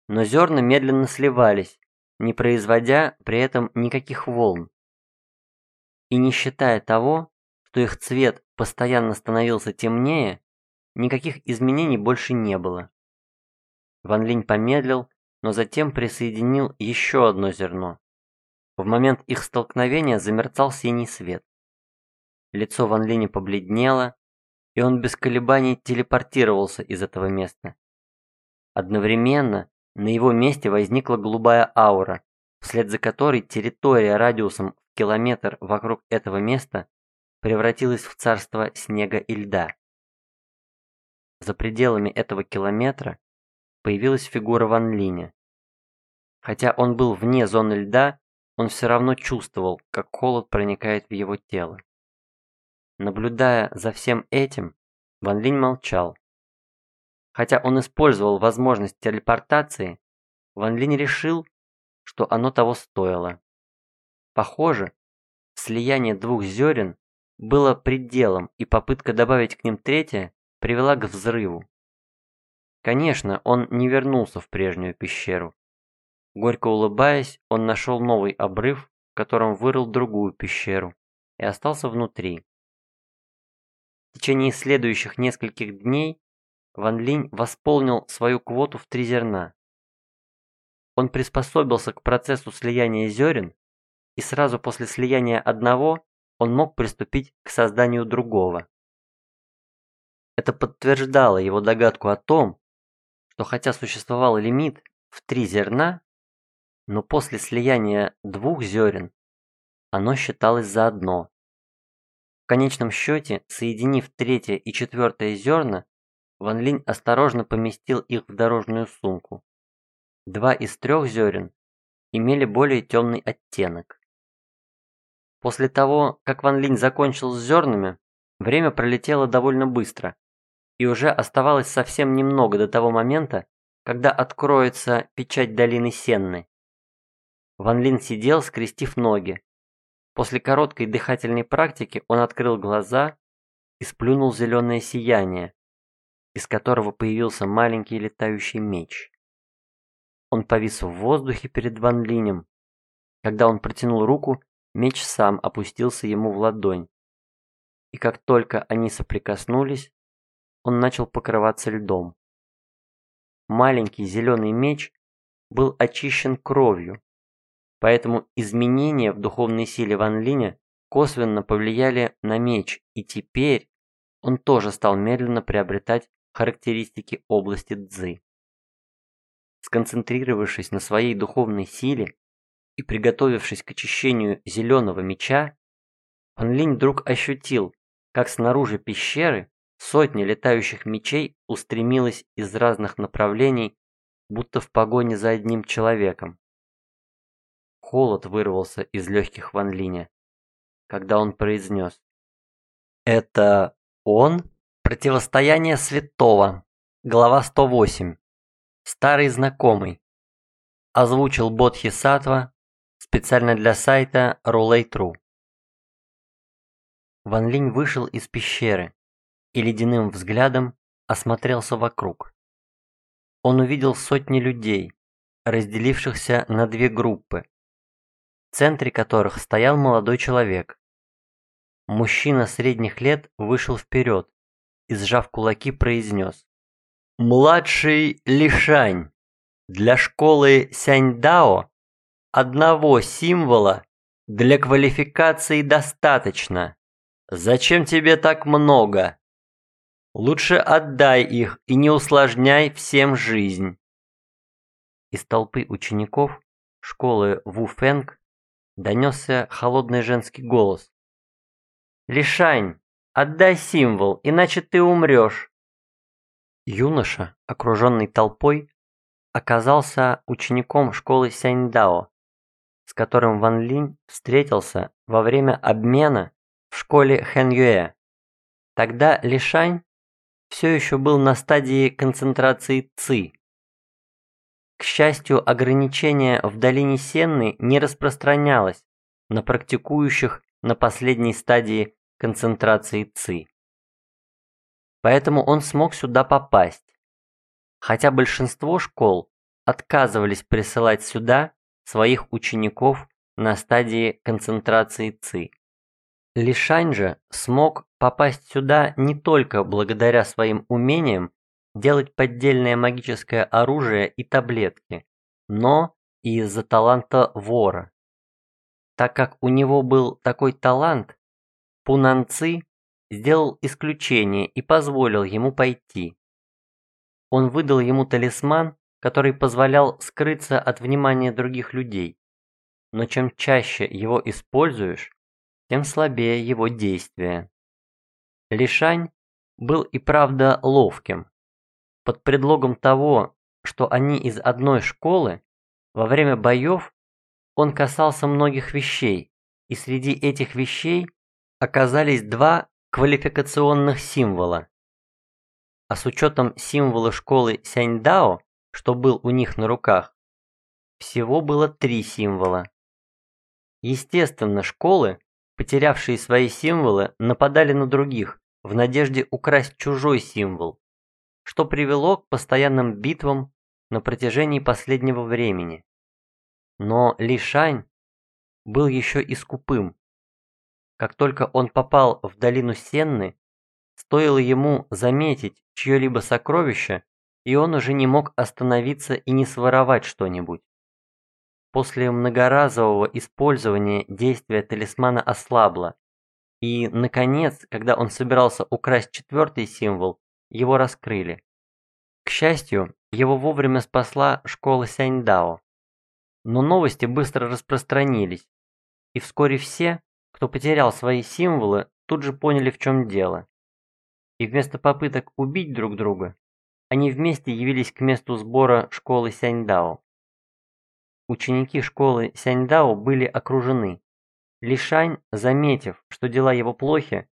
Speaker 1: Но зерна медленно сливались, не производя при этом никаких волн. И не считая того, что их цвет постоянно становился темнее, никаких изменений больше не было. Ван Линь помедлил но затем присоединил еще одно зерно. В момент их столкновения замерцал синий свет. Лицо Ван Линя побледнело, и он без колебаний телепортировался из этого места. Одновременно на его месте возникла голубая аура, вслед за которой территория радиусом в километр вокруг этого места превратилась в царство снега и льда. За пределами этого километра появилась фигура Ван Линя. Хотя он был вне зоны льда, он все равно чувствовал, как холод проникает в его тело. Наблюдая за всем этим, Ван Линь молчал. Хотя он использовал возможность телепортации, Ван Линь решил, что оно того стоило. Похоже, слияние двух зерен было пределом, и попытка добавить к ним третье привела к взрыву. Конечно, он не вернулся в прежнюю пещеру. Горько улыбаясь, он нашел новый обрыв, в котором вырыл другую пещеру, и остался внутри. В течение следующих нескольких дней Ван Линь восполнил свою квоту в три зерна. Он приспособился к процессу слияния зерен, и сразу после слияния одного он мог приступить к созданию другого. Это подтверждало его догадку о том, что хотя существовал лимит в три зерна, но после слияния двух зерен оно считалось за одно. В конечном счете, соединив третье и четвертое зерна, Ван Линь осторожно поместил их в дорожную сумку. Два из трех зерен имели более темный оттенок. После того, как Ван Линь закончил с зернами, время пролетело довольно быстро, и уже оставалось совсем немного до того момента, когда откроется печать долины Сенны. Ван Лин сидел, скрестив ноги. После короткой дыхательной практики он открыл глаза и сплюнул зеленое сияние, из которого появился маленький летающий меч. Он повис в воздухе перед Ван Линем. Когда он протянул руку, меч сам опустился ему в ладонь. И как только они соприкоснулись, он начал покрываться льдом. Маленький зеленый меч был очищен кровью, поэтому изменения в духовной силе Ван Линя косвенно повлияли на меч, и теперь он тоже стал медленно приобретать характеристики области Цзы. Сконцентрировавшись на своей духовной силе и приготовившись к очищению зеленого меча, Ван Линь вдруг ощутил, как снаружи пещеры Сотни летающих мечей устремилась из разных направлений, будто в погоне за одним человеком. Холод вырвался из легких Ван Линя, когда он произнес. «Это он? Противостояние святого. Глава 108. Старый знакомый». Озвучил Бодхи Сатва специально для сайта Roulette.ru. Ван Линь вышел из пещеры и ледяным взглядом осмотрелся вокруг. Он увидел сотни людей, разделившихся на две группы, в центре которых стоял молодой человек. Мужчина средних лет вышел вперед и, сжав кулаки, произнес. «Младший Лишань, для школы Сяньдао одного символа для квалификации достаточно. Зачем тебе так много?» Лучше отдай их и не усложняй всем жизнь. Из толпы учеников школы Вуфэнг донесся холодный женский голос. «Лишань, отдай символ, иначе ты умрешь!» Юноша, окруженный толпой, оказался учеником школы Сяньдао, с которым Ван Линь встретился во время обмена в школе Хэньюэ. Тогда Лишань все еще был на стадии концентрации ЦИ. К счастью, ограничение в долине Сенны не распространялось на практикующих на последней стадии концентрации ЦИ. Поэтому он смог сюда попасть. Хотя большинство школ отказывались присылать сюда своих учеников на стадии концентрации ЦИ. Лишань же смог попасть сюда не только благодаря своим умениям делать поддельное магическое оружие и таблетки, но и из-за таланта вора. Так как у него был такой талант, Пунанци сделал исключение и позволил ему пойти. Он выдал ему талисман, который позволял скрыться от внимания других людей. Но чем чаще его используешь, тем слабее его действие. Лишань был и правда ловким. Под предлогом того, что они из одной школы, во время боев он касался многих вещей, и среди этих вещей оказались два квалификационных символа. А с учетом символа школы Сяньдао, что был у них на руках, всего было три символа. Естественно, школы потерявшие свои символы, нападали на других в надежде украсть чужой символ, что привело к постоянным битвам на протяжении последнего времени. Но Ли Шань был еще и скупым. Как только он попал в долину Сенны, стоило ему заметить чье-либо сокровище, и он уже не мог остановиться и не своровать что-нибудь. После многоразового использования действие талисмана ослабло, и, наконец, когда он собирался украсть четвертый символ, его раскрыли. К счастью, его вовремя спасла школа Сяньдао. Но новости быстро распространились, и вскоре все, кто потерял свои символы, тут же поняли в чем дело. и вместо попыток убить друг друга, они вместе явились к месту сбора школы Сяньдао. Ученики школы Сяньдао были окружены. Лишань, заметив, что дела его плохи,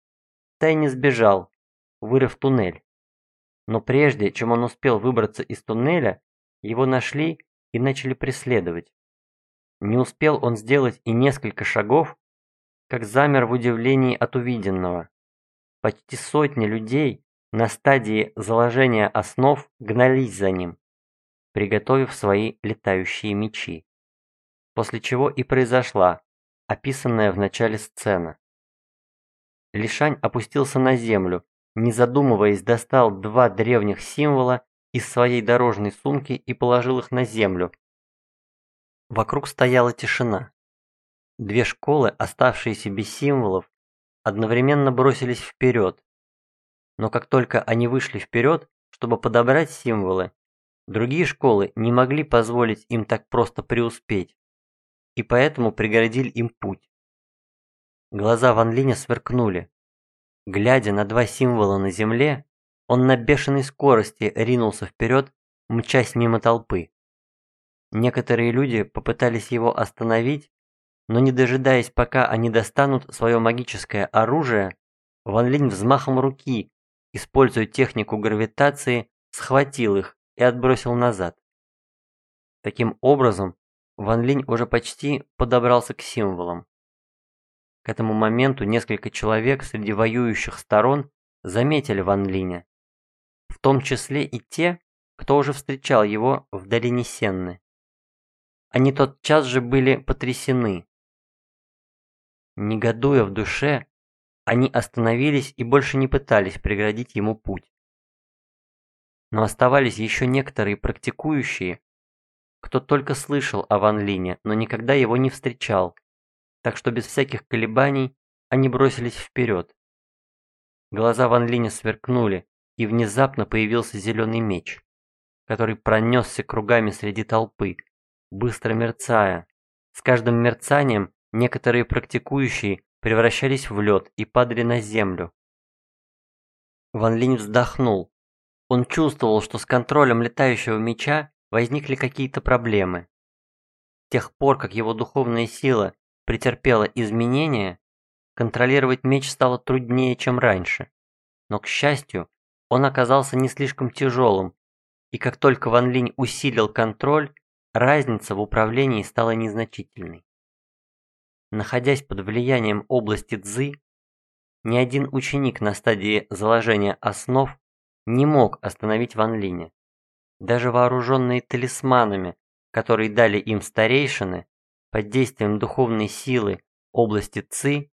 Speaker 1: тайне сбежал, вырыв туннель. Но прежде, чем он успел выбраться из туннеля, его нашли и начали преследовать. Не успел он сделать и несколько шагов, как замер в удивлении от увиденного. Почти сотни людей на стадии заложения основ гнались за ним, приготовив свои летающие мечи. После чего и произошла описанная в начале сцена. Лишань опустился на землю, не задумываясь достал два древних символа из своей дорожной сумки и положил их на землю. Вокруг стояла тишина. Две школы, оставшиеся без символов, одновременно бросились вперед. Но как только они вышли вперед, чтобы подобрать символы, другие школы не могли позволить им так просто преуспеть, и поэтому преградили им путь. Глаза Ван Линя сверкнули. Глядя на два символа на земле, он на бешеной скорости ринулся вперед, мчась мимо толпы. Некоторые люди попытались его остановить, но не дожидаясь, пока они достанут свое магическое оружие, Ван Линь взмахом руки, используя технику гравитации, схватил их и отбросил назад. Таким образом, Ван Линь уже почти подобрался к символам. К этому моменту несколько человек среди воюющих сторон заметили Ван Линя, в том числе и те, кто уже встречал его в долине Сенны. Они тотчас же были потрясены. Негодуя в душе, они остановились и больше не пытались преградить ему путь. Но оставались еще некоторые практикующие, кто только слышал о Ван Лине, но никогда его не встречал так что без всяких колебаний они бросились вперед. Глаза Ван Линя сверкнули, и внезапно появился зеленый меч, который пронесся кругами среди толпы, быстро мерцая. С каждым мерцанием некоторые практикующие превращались в лед и падали на землю. Ван Линь вздохнул. Он чувствовал, что с контролем летающего меча возникли какие-то проблемы. С тех пор, как его духовная сила претерпела изменения, контролировать меч стало труднее, чем раньше. Но, к счастью, он оказался не слишком тяжелым, и как только Ван Линь усилил контроль, разница в управлении стала незначительной. Находясь под влиянием области Цзы, ни один ученик на стадии заложения основ не мог остановить Ван Линя. Даже вооруженные талисманами, которые дали им старейшины, под действием духовной силы области Ци,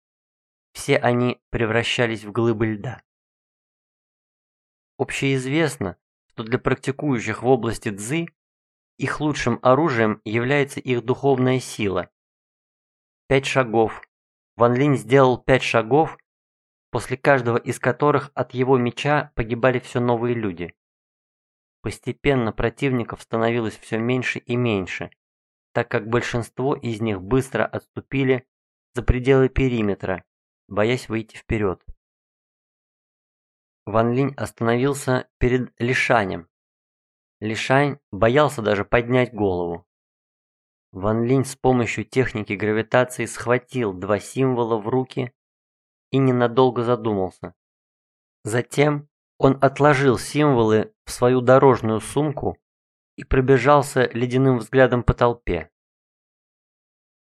Speaker 1: все они превращались в глыбы льда. Общеизвестно, что для практикующих в области Цзы их лучшим оружием является их духовная сила. Пять шагов. Ван Линь сделал пять шагов, после каждого из которых от его меча погибали все новые люди. Постепенно противников становилось все меньше и меньше, так как большинство из них быстро отступили за пределы периметра, боясь выйти вперед. Ван Линь остановился перед Лишанем. Лишань боялся даже поднять голову. Ван Линь с помощью техники гравитации схватил два символа в руки и ненадолго задумался. Затем он отложил символы в свою дорожную сумку и пробежался ледяным взглядом по толпе.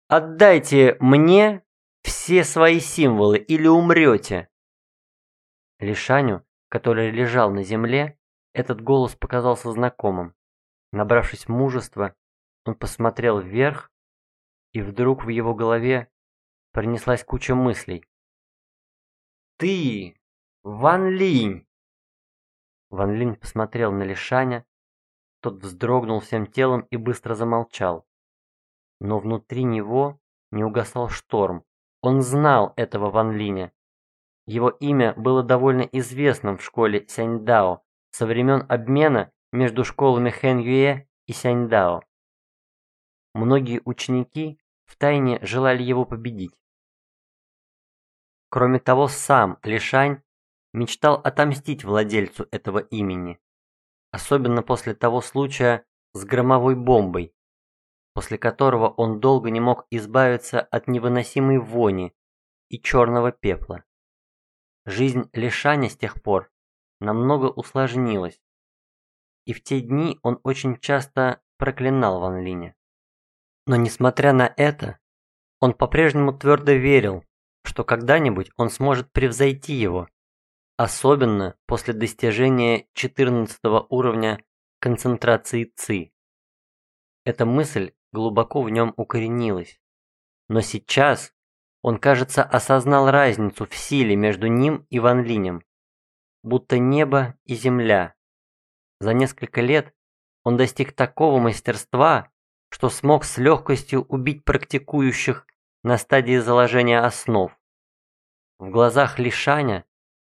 Speaker 1: «Отдайте мне все свои символы или умрете!» Лишаню, который лежал на земле, этот голос показался знакомым. Набравшись мужества, он посмотрел вверх, и вдруг в его голове пронеслась куча мыслей. «Ты! Ван Линь!» Ван Линь посмотрел на Лишаня, тот вздрогнул всем телом и быстро замолчал. Но внутри него не угасал шторм. Он знал этого Ван Линя. Его имя было довольно известным в школе Сяньдао со времен обмена между школами Хэн Юэ и Сяньдао. Многие ученики втайне желали его победить. Кроме того, сам Лишань мечтал отомстить владельцу этого имени, особенно после того случая с громовой бомбой, после которого он долго не мог избавиться от невыносимой вони и черного пепла. Жизнь Лишаня с тех пор намного усложнилась, и в те дни он очень часто проклинал Ван Линя. Но несмотря на это, он по-прежнему твердо верил, что когда-нибудь он сможет превзойти его, особенно после достижения 14 уровня концентрации ЦИ. Эта мысль глубоко в нем укоренилась. Но сейчас он, кажется, осознал разницу в силе между ним и Ван Линем, будто небо и земля. За несколько лет он достиг такого мастерства, что смог с легкостью убить практикующих на стадии заложения основ. В глазах Лишаня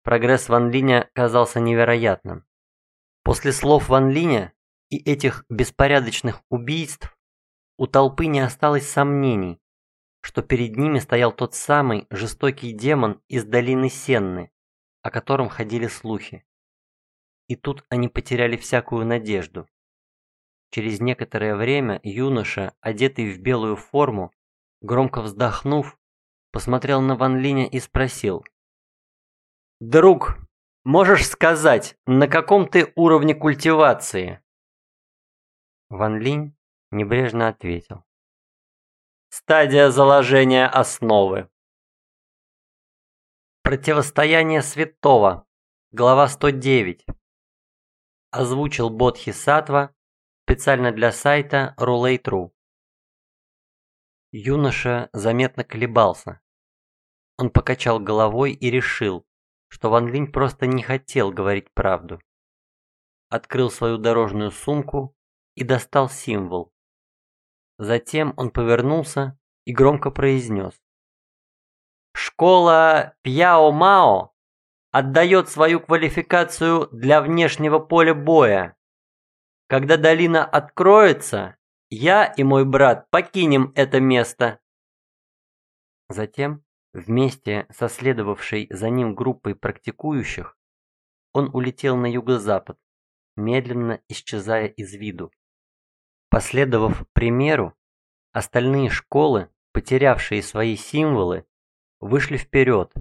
Speaker 1: прогресс Ван Линя казался невероятным. После слов Ван Линя и этих беспорядочных убийств у толпы не осталось сомнений, что перед ними стоял тот самый жестокий демон из долины Сенны, о котором ходили слухи. И тут они потеряли всякую надежду. Через некоторое время юноша, одетый в белую форму, громко вздохнув, посмотрел на Ван Линя и спросил. «Друг, можешь сказать, на каком ты уровне культивации?» Ван Линь небрежно ответил. «Стадия заложения основы». Противостояние святого. Глава 109. Озвучил Бодхи Сатва специально для сайта Roulette.ru. Юноша заметно колебался. Он покачал головой и решил, что Ван Линь просто не хотел говорить правду. Открыл свою дорожную сумку и достал символ. Затем он повернулся и громко произнес. Школа Пьяо Мао отдает свою квалификацию для внешнего поля боя. Когда долина откроется, я и мой брат покинем это место. Затем, вместе со следовавшей за ним группой практикующих, он улетел на юго-запад, медленно исчезая из виду. Последовав примеру, остальные школы, потерявшие свои символы, вышли вперед,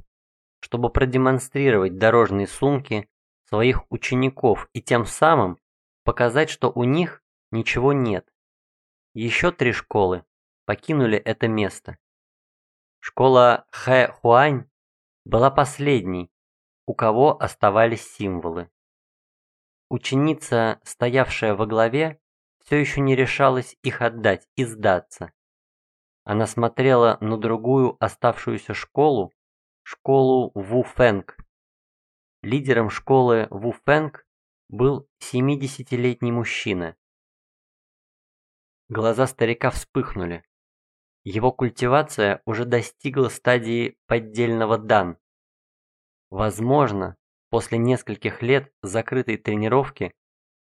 Speaker 1: чтобы продемонстрировать дорожные сумки своих учеников и тем самым показать, что у них ничего нет. Еще три школы покинули это место. Школа Хэ Хуань была последней, у кого оставались символы. Ученица, стоявшая во главе, все еще не решалась их отдать и сдаться. Она смотрела на другую оставшуюся школу, школу Ву Фэнг. Лидером школы Ву Фэнг был 70-летний мужчина. Глаза старика вспыхнули. Его культивация уже достигла стадии поддельного дан. Возможно, после нескольких лет закрытой тренировки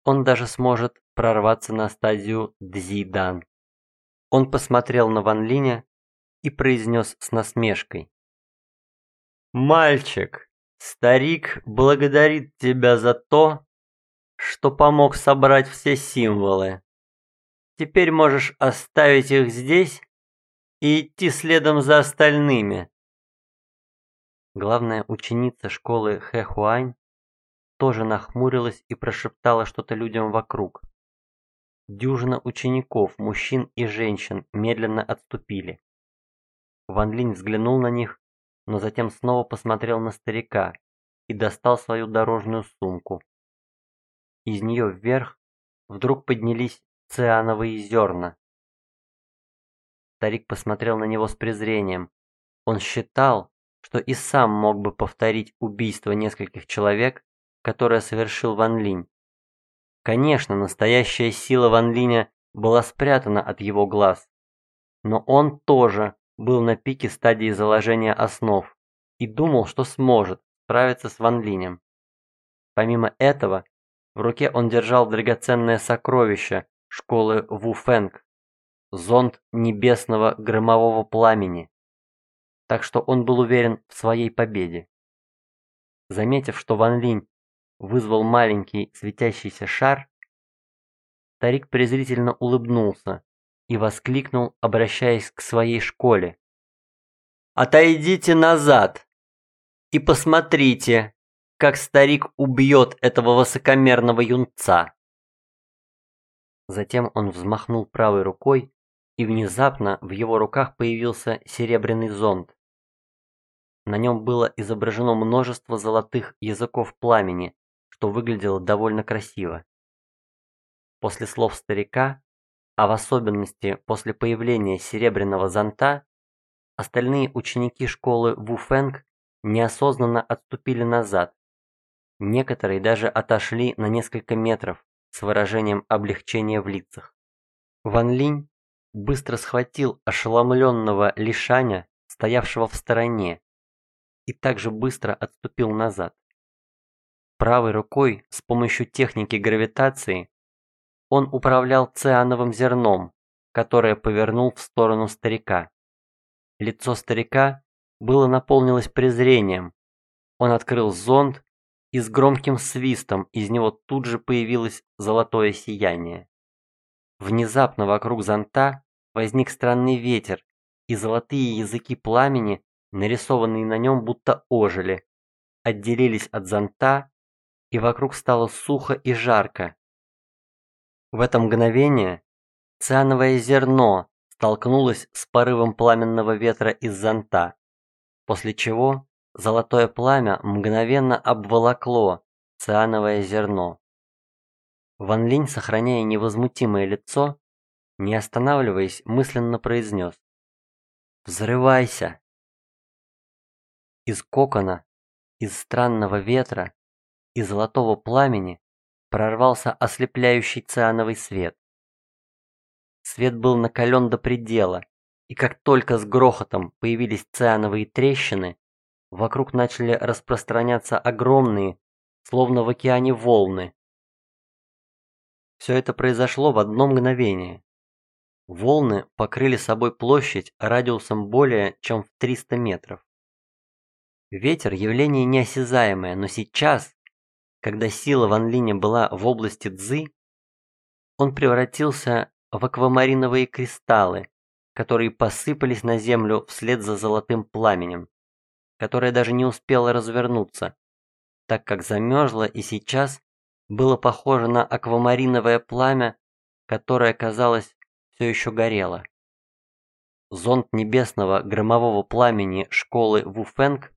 Speaker 1: он даже сможет прорваться на стадию Дзи-дан. Он посмотрел на Ван Линя и произнес с насмешкой. «Мальчик, старик благодарит тебя за то, что помог собрать все символы. Теперь можешь оставить их здесь и идти следом за остальными». Главная ученица школы Хэхуань тоже нахмурилась и прошептала что-то людям вокруг. Дюжина учеников, мужчин и женщин, медленно отступили. Ван Линь взглянул на них, но затем снова посмотрел на старика и достал свою дорожную сумку. Из нее вверх вдруг поднялись циановые зерна. Старик посмотрел на него с презрением. Он считал, что и сам мог бы повторить убийство нескольких человек, которое совершил Ван Линь. Конечно, настоящая сила Ван Линя была спрятана от его глаз. Но он тоже был на пике стадии заложения основ и думал, что сможет справиться с Ван Линем. Помимо этого, в руке он держал драгоценное сокровище школы Ву Фэнг, зонд небесного громового пламени. Так что он был уверен в своей победе. Заметив, что Ван Линь вызвал маленький светящийся шар, старик презрительно улыбнулся и воскликнул, обращаясь к своей школе. «Отойдите назад и посмотрите, как старик убьет этого высокомерного юнца!» Затем он взмахнул правой рукой, и внезапно в его руках появился серебряный зонт. На нем было изображено множество золотых языков пламени, что выглядело довольно красиво. После слов старика, а в особенности после появления серебряного зонта, остальные ученики школы Вуфэнг неосознанно отступили назад. Некоторые даже отошли на несколько метров с выражением облегчения в лицах. Ван Линь быстро схватил ошеломленного Лишаня, стоявшего в стороне, и также быстро отступил назад. Правой рукой с помощью техники гравитации он управлял циановым зерном, которое повернул в сторону старика. Лицо старика было наполнилось презрением. Он открыл зонд, и с громким свистом из него тут же появилось золотое сияние. Внезапно вокруг зонта возник странный ветер, и золотые языки пламени нарисованные на нем будто ожили, отделились от зонта, и вокруг стало сухо и жарко. В это мгновение циановое зерно столкнулось с порывом пламенного ветра из зонта, после чего золотое пламя мгновенно обволокло циановое зерно. Ван Линь, сохраняя невозмутимое лицо, не останавливаясь, мысленно произнес «Взрывайся!». Из кокона, из странного ветра, из золотого пламени прорвался ослепляющий циановый свет. Свет был накален до предела, и как только с грохотом появились циановые трещины, вокруг начали распространяться огромные, словно в океане волны. Все это произошло в одно мгновение. Волны покрыли собой площадь радиусом более чем в 300 метров. Ветер – явление неосязаемое, но сейчас, когда сила Ван Линя была в области Цзы, он превратился в аквамариновые кристаллы, которые посыпались на землю вслед за золотым пламенем, которое даже не успело развернуться, так как замерзло и сейчас было похоже на аквамариновое пламя, которое, казалось, все еще горело. Зонд небесного громового пламени школы Вуфэнг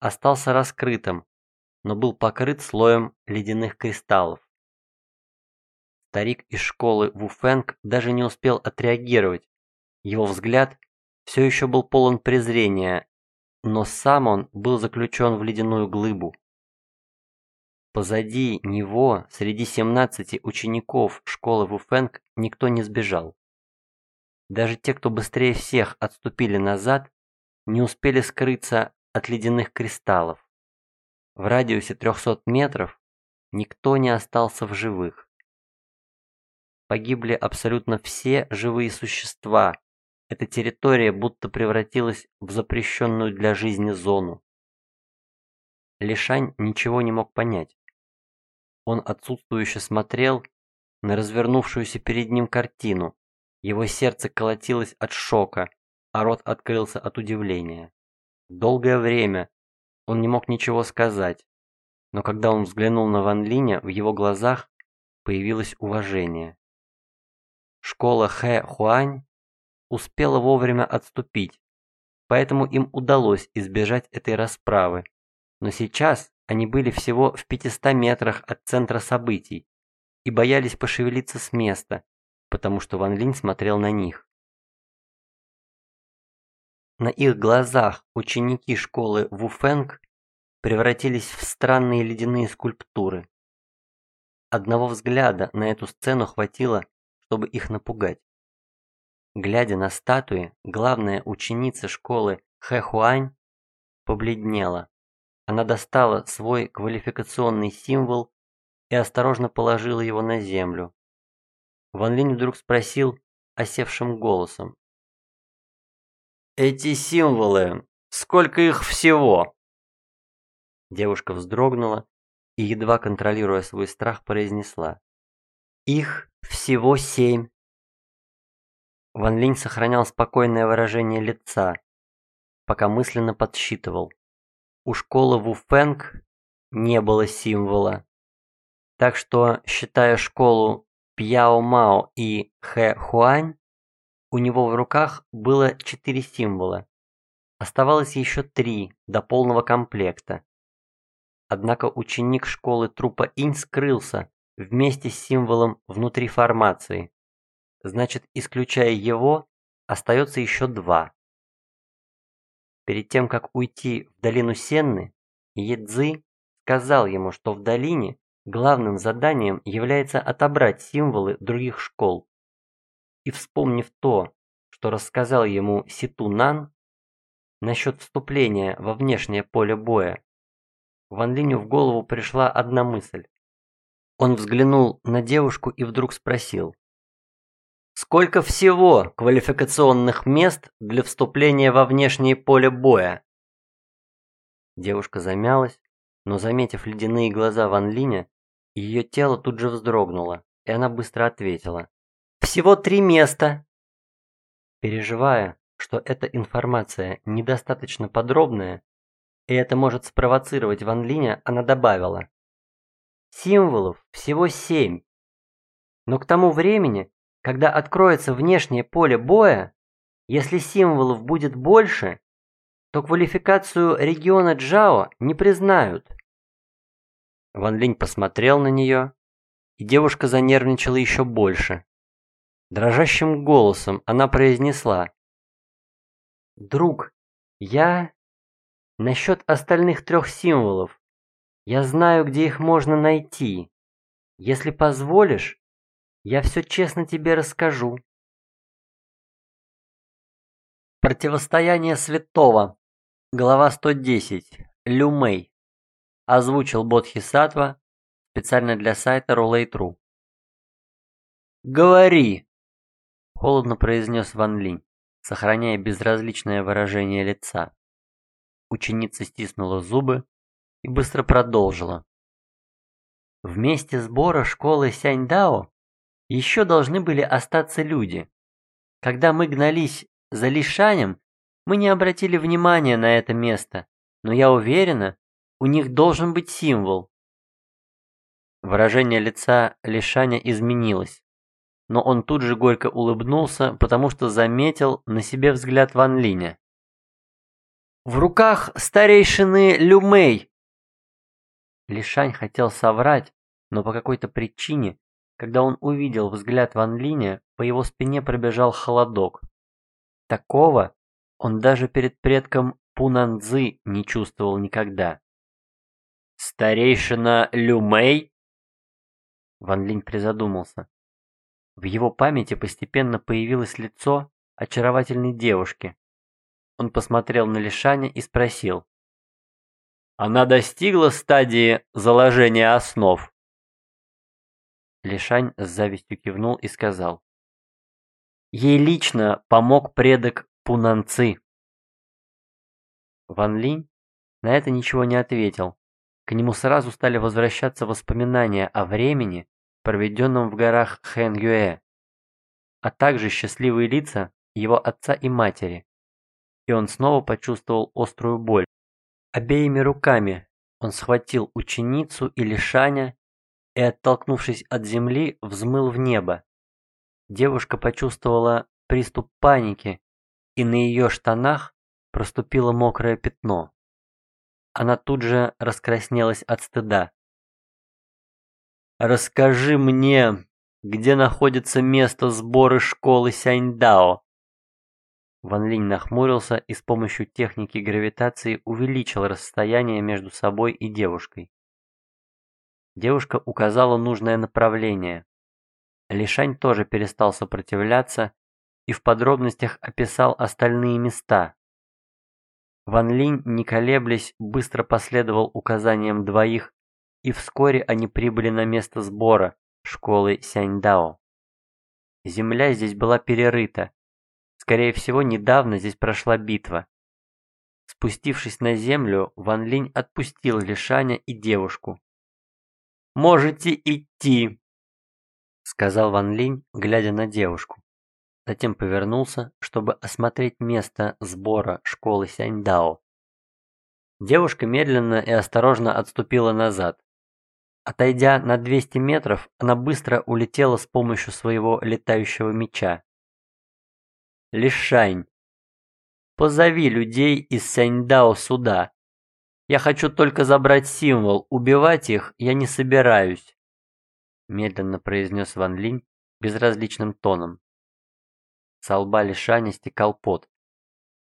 Speaker 1: остался раскрытым, но был покрыт слоем ледяных кристаллов. Старик из школы Вуфэнг даже не успел отреагировать. Его взгляд все еще был полон презрения, но сам он был заключен в ледяную глыбу. Позади него, среди 17 учеников школы Вуфэнг, никто не сбежал. Даже те, кто быстрее всех отступили назад, не успели скрыться от ледяных кристаллов. В радиусе 300 метров никто не остался в живых. Погибли абсолютно все живые существа. Эта территория будто превратилась в запрещенную для жизни зону. Лишань ничего не мог понять. Он отсутствующе смотрел на развернувшуюся перед ним картину. Его сердце колотилось от шока, а рот открылся от удивления. Долгое время он не мог ничего сказать, но когда он взглянул на Ван Линя, в его глазах появилось уважение. Школа Хэ Хуань успела вовремя отступить, поэтому им удалось избежать этой расправы. Но сейчас они были всего в 500 метрах от центра событий и боялись пошевелиться с места, потому что Ван Линь смотрел на них. На их глазах ученики школы Вуфэнг превратились в странные ледяные скульптуры. Одного взгляда на эту сцену хватило, чтобы их напугать. Глядя на статуи, главная ученица школы Хэхуань побледнела. Она достала свой квалификационный символ и осторожно положила его на землю. Ван Линь вдруг спросил осевшим голосом. Эти символы, сколько их всего? Девушка вздрогнула и, едва контролируя свой страх, произнесла. «Их всего семь». Ван Линь сохранял спокойное выражение лица, пока мысленно подсчитывал. У школы Ву Фэнг не было символа. Так что, считая школу Пьяо Мао и Хэ Хуань, у него в руках было четыре символа. Оставалось еще три до полного комплекта. Однако ученик школы трупа Инь скрылся вместе с символом внутри формации. Значит, исключая его, остается еще два. Перед тем, как уйти в долину Сенны, Едзы сказал ему, что в долине главным заданием является отобрать символы других школ. И вспомнив то, что рассказал ему Ситу Нан насчет вступления во внешнее поле боя, Ван Линю в голову пришла одна мысль. Он взглянул на девушку и вдруг спросил. Сколько всего квалификационных мест для вступления во внешнее поле боя? Девушка замялась, но заметив ледяные глаза Ван Линя, ее тело тут же вздрогнуло, и она быстро ответила. «Всего три места!» Переживая, что эта информация недостаточно подробная, и это может спровоцировать Ван Линя, она добавила. «Символов всего семь. Но к тому времени, когда откроется внешнее поле боя, если символов будет больше, то квалификацию региона Джао не признают. Ван Линь посмотрел на нее, и девушка занервничала еще больше. Дрожащим голосом она произнесла. «Друг, я... Насчет остальных трех символов. Я знаю, где их можно найти. Если позволишь, я все честно тебе расскажу. Противостояние святого. Глава 110. Люмей. Озвучил Бодхисаттва специально для сайта Roulette.ru. «Говори!» – холодно произнес Ван Линь, сохраняя безразличное выражение лица. Ученица стиснула зубы и быстро продолжила. В месте сбора школы Сяньдао еще должны были остаться люди. Когда мы гнались за Лишанем, мы не обратили внимания на это место, но я уверена, у них должен быть символ. Выражение лица Лишаня изменилось, но он тут же горько улыбнулся, потому что заметил на себе взгляд Ван Линя. «В руках старейшины Люмей!» Лишань хотел соврать, но по какой-то причине когда он увидел взгляд Ван Линя, по его спине пробежал холодок. Такого он даже перед предком Пунанзы не чувствовал никогда. «Старейшина Люмей?» Ван Линь призадумался. В его памяти постепенно появилось лицо очаровательной девушки. Он посмотрел на Лишаня и спросил. «Она достигла стадии заложения основ?» Лишань с завистью кивнул и сказал. Ей лично помог предок Пунанцы. Ван Линь на это ничего не ответил. К нему сразу стали возвращаться воспоминания о времени, проведенном в горах Хэн-Юэ, а также счастливые лица его отца и матери. И он снова почувствовал острую боль. Обеими руками он схватил ученицу и Лишаня и, оттолкнувшись от земли, взмыл в небо. Девушка почувствовала приступ паники, и на ее штанах проступило мокрое пятно. Она тут же раскраснелась от стыда. «Расскажи мне, где находится место сбора школы Сяньдао?» Ван Линь нахмурился и с помощью техники гравитации увеличил расстояние между собой и девушкой. Девушка указала нужное направление. Лишань тоже перестал сопротивляться и в подробностях описал остальные места. Ван Линь, не колеблясь, быстро последовал указаниям двоих, и вскоре они прибыли на место сбора школы Сяньдао. Земля здесь была перерыта. Скорее всего, недавно здесь прошла битва. Спустившись на землю, Ван Линь отпустил Лишаня и девушку. «Можете идти!» сказал Ван Линь, глядя на девушку. Затем повернулся, чтобы осмотреть место сбора школы Сяньдао. Девушка медленно и осторожно отступила назад. Отойдя на 200 метров, она быстро улетела с помощью своего летающего меча. Лишань, позови людей из Сяньдао сюда. Я хочу только забрать символ, убивать их я не собираюсь медленно произнес Ван Линь безразличным тоном. С лба Лишаня стекал пот.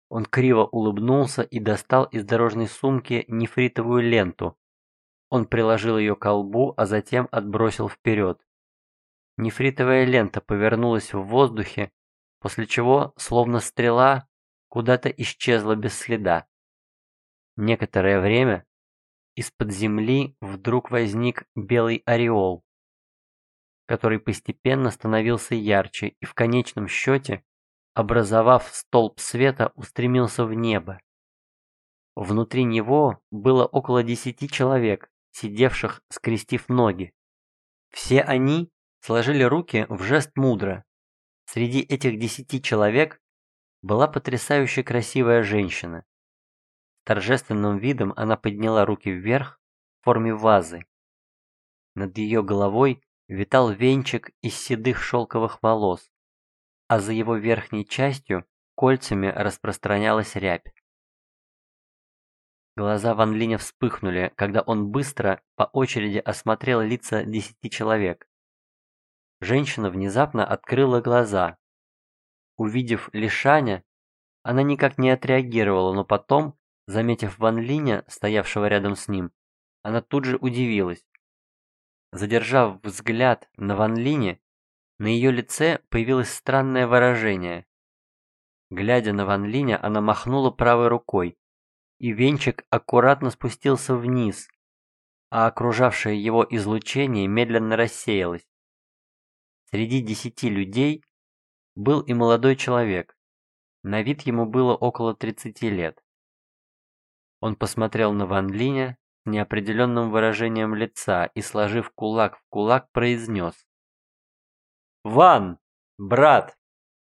Speaker 1: Он криво улыбнулся и достал из дорожной сумки нефритовую ленту. Он приложил ее к лбу, а затем отбросил вперед. Нефритовая лента повернулась в воздухе, после чего, словно стрела, куда-то исчезла без следа. Некоторое время из-под земли вдруг возник белый ореол который постепенно становился ярче и в конечном счете, образовав столб света, устремился в небо. Внутри него было около десяти человек, сидевших, скрестив ноги. Все они сложили руки в жест мудро. Среди этих десяти человек была потрясающе красивая женщина. Торжественным видом она подняла руки вверх в форме вазы. Над ее головой витал венчик из седых шелковых волос, а за его верхней частью кольцами распространялась рябь. Глаза Ван Линя вспыхнули, когда он быстро по очереди осмотрел лица десяти человек. Женщина внезапно открыла глаза. Увидев Лишаня, она никак не отреагировала, но потом, заметив Ван Линя, стоявшего рядом с ним, она тут же удивилась. Задержав взгляд на Ван Лине, на ее лице появилось странное выражение. Глядя на Ван Линя, она махнула правой рукой, и венчик аккуратно спустился вниз, а окружавшее его излучение медленно рассеялось. Среди десяти людей был и молодой человек. На вид ему было около тридцати лет. Он посмотрел на Ван Линя неопределенным выражением лица и, сложив кулак в кулак, произнес. «Ван, брат,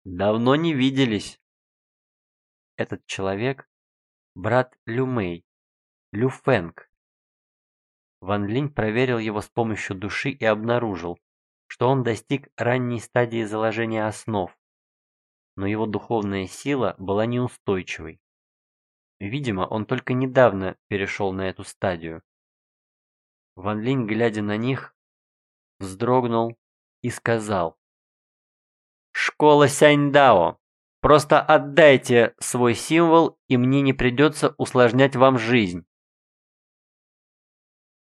Speaker 1: давно не виделись!» Этот человек – брат Люмей, Люфэнг. Ван Линь проверил его с помощью души и обнаружил, что он достиг ранней стадии заложения основ, но его духовная сила была неустойчивой. Видимо, он только недавно перешел на эту стадию. Ван Линь, глядя на них, вздрогнул и сказал. «Школа Сяньдао, просто отдайте свой символ, и мне не придется усложнять вам жизнь».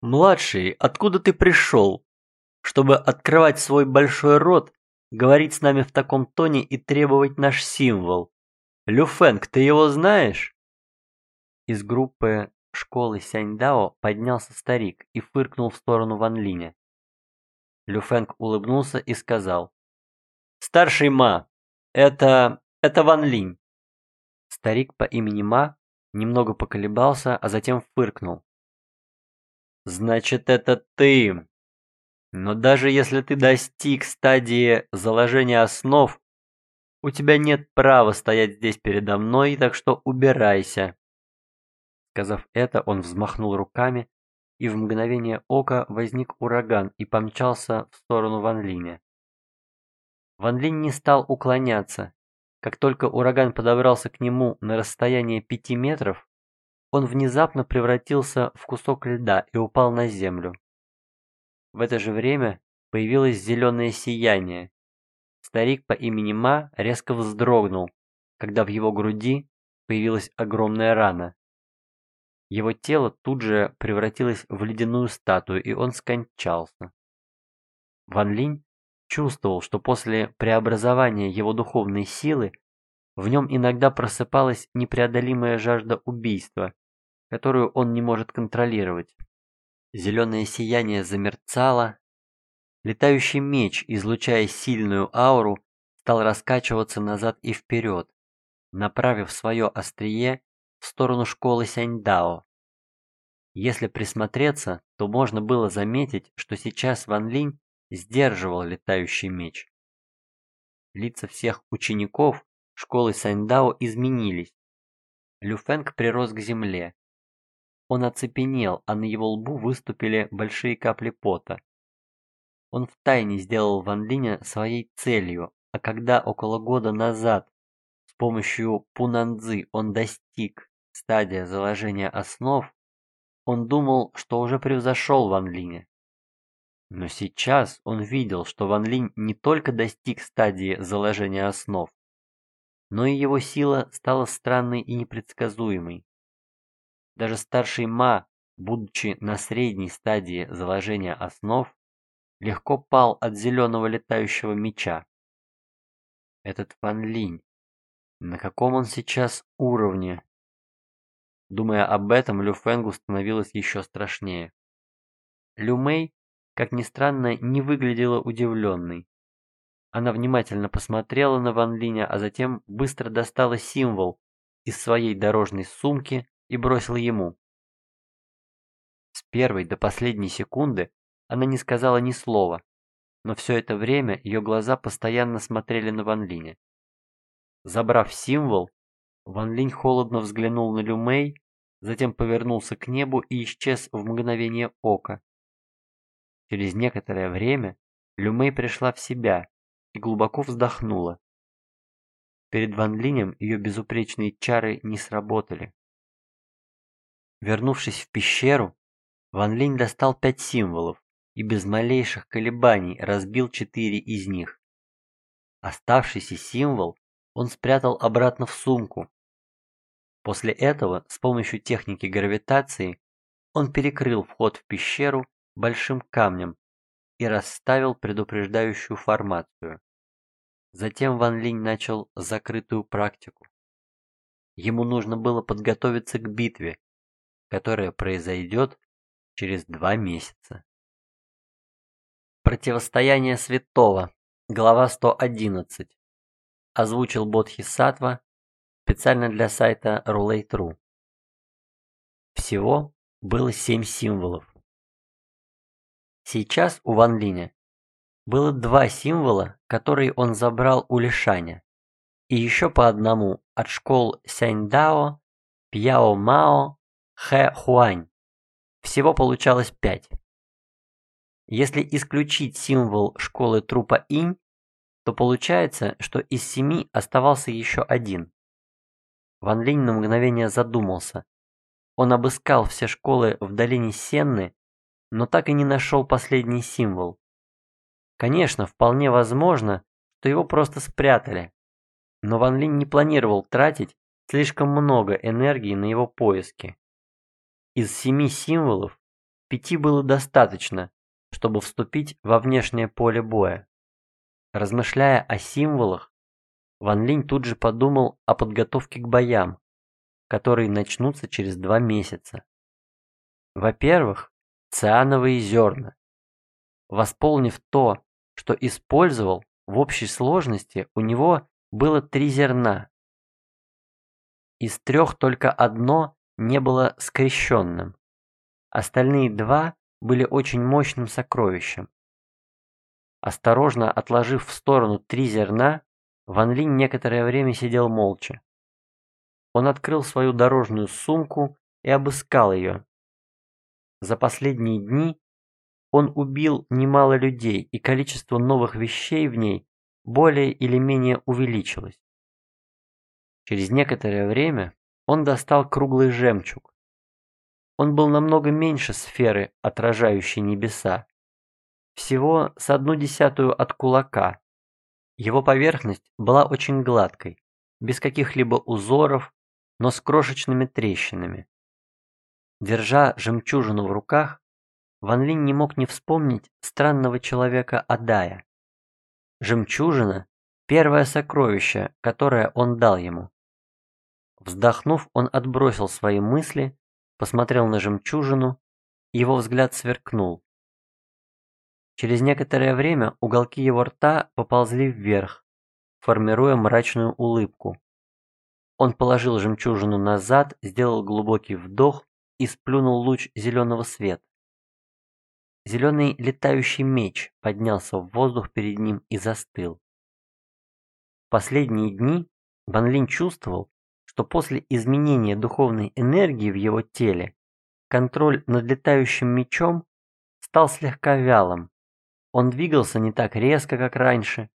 Speaker 1: «Младший, откуда ты пришел? Чтобы открывать свой большой рот, говорить с нами в таком тоне и требовать наш символ. Люфэнг, ты его знаешь?» Из группы школы Сяньдао поднялся старик и фыркнул в сторону Ван Линя. Люфэнг улыбнулся и сказал. «Старший Ма, это... это Ван Линь». Старик по имени Ма немного поколебался, а затем фыркнул. «Значит, это ты. Но даже если ты достиг стадии заложения основ, у тебя нет права стоять здесь передо мной, так что убирайся». Сказав это, он взмахнул руками, и в мгновение ока возник ураган и помчался в сторону Ван Линя. Ван Линь не стал уклоняться. Как только ураган подобрался к нему на расстояние пяти метров, он внезапно превратился в кусок льда и упал на землю. В это же время появилось зеленое сияние. Старик по имени Ма резко вздрогнул, когда в его груди появилась огромная рана. Его тело тут же превратилось в ледяную статую, и он скончался. Ван Линь чувствовал, что после преобразования его духовной силы в нем иногда просыпалась непреодолимая жажда убийства, которую он не может контролировать. Зеленое сияние замерцало. Летающий меч, излучая сильную ауру, стал раскачиваться назад и вперед, направив свое острие в сторону школы Сяньдао. Если присмотреться, то можно было заметить, что сейчас Ван Линь сдерживал летающий меч. Лица всех учеников школы Сяньдао изменились. Лю Фэнг прирос к земле. Он оцепенел, а на его лбу выступили большие капли пота. Он втайне сделал Ван Линя своей целью, а когда около года назад с помощью Пунанзы он достиг стадии заложения основ, он думал, что уже превзошел Ван Линя. Но сейчас он видел, что Ван Линь не только достиг стадии заложения основ, но и его сила стала странной и непредсказуемой. Даже старший Ма, будучи на средней стадии заложения основ, легко пал от зеленого летающего меча. Этот Ван Линь, на каком он сейчас уровне? Думая об этом, Лю Фэнгу становилось еще страшнее. Лю Мэй, как ни странно, не выглядела удивленной. Она внимательно посмотрела на Ван Линя, а затем быстро достала символ из своей дорожной сумки и бросила ему. С первой до последней секунды она не сказала ни слова, но все это время ее глаза постоянно смотрели на Ван Линя. Забрав символ, Ван Линь холодно взглянул на Люмей, затем повернулся к небу и исчез в мгновение ока. Через некоторое время Люмей пришла в себя и глубоко вздохнула. Перед Ван Линем ее безупречные чары не сработали. Вернувшись в пещеру, Ван Линь достал пять символов и без малейших колебаний разбил четыре из них. Оставшийся символ он спрятал обратно в сумку. После этого с помощью техники гравитации он перекрыл вход в пещеру большим камнем и расставил предупреждающую формацию. Затем Ван Линь начал закрытую практику. Ему нужно было подготовиться к битве, которая произойдет через два месяца. Противостояние святого. Глава 111. Озвучил Бодхисаттва специально для сайта Roulette.ru. Всего было семь символов. Сейчас у Ван Линя было два символа, которые он забрал у Лишаня, и еще по одному от школ Сяньдао, Пьяо Мао, Хэ Хуань. Всего получалось пять. Если исключить символ школы трупа Инь, то получается, что из семи оставался еще один. Ван Линь на мгновение задумался. Он обыскал все школы в долине Сенны но так и не нашел последний символ. Конечно, вполне возможно, что его просто спрятали. Но Ван Линь не планировал тратить слишком много энергии на его поиски. Из семи символов пяти было достаточно, чтобы вступить во внешнее поле боя. Размышляя о символах, Ван Линь тут же подумал о подготовке к боям, которые начнутся через два месяца. Во-первых, циановые зерна. Восполнив то, что использовал, в общей сложности у него было три зерна. Из трех только одно не было скрещенным. Остальные два были очень мощным сокровищем. Осторожно отложив в сторону три зерна, Ван Линь некоторое время сидел молча. Он открыл свою дорожную сумку и обыскал ее, за последние дни он убил немало людей, и количество новых вещей в ней более или менее увеличилось. Через некоторое время он достал круглый жемчуг. Он был намного меньше сферы, отражающей небеса. Всего с одну десятую от кулака. Его поверхность была очень гладкой, без каких-либо узоров, но с крошечными трещинами. Держа жемчужину в руках, Ван Линь не мог не вспомнить странного человека Адая. Жемчужина – первое сокровище, которое он дал ему. Вздохнув, он отбросил свои мысли, посмотрел на жемчужину, его взгляд сверкнул. Через некоторое время уголки его рта поползли вверх, формируя мрачную улыбку. Он положил жемчужину назад, сделал глубокий вдох и сплюнул луч зеленого света. Зеленый летающий меч поднялся в воздух перед ним и застыл. В последние дни Ван Линь чувствовал, что после изменения духовной энергии в его теле контроль над летающим мечом стал слегка вялым. Он двигался не так резко, как раньше.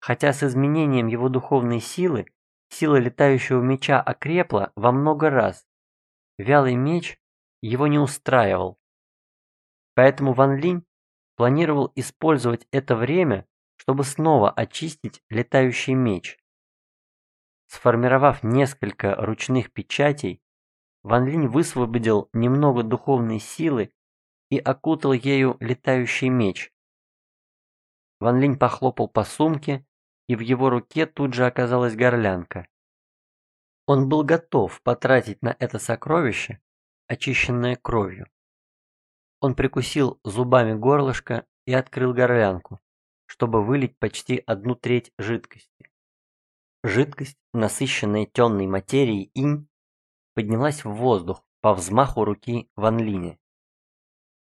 Speaker 1: Хотя с изменением его духовной силы, сила летающего меча окрепла во много раз. Вялый меч его не устраивал. Поэтому Ван Линь планировал использовать это время, чтобы снова очистить летающий меч. Сформировав несколько ручных печатей, Ван Линь высвободил немного духовной силы и окутал ею летающий меч. Ван Линь похлопал по сумке, и в его руке тут же оказалась горлянка. Он был готов потратить на это сокровище, очищенное кровью. Он прикусил зубами горлышко и открыл горлянку, чтобы вылить почти одну треть жидкости. Жидкость, насыщенная темной материей инь, поднялась в воздух по взмаху руки Ван Линя.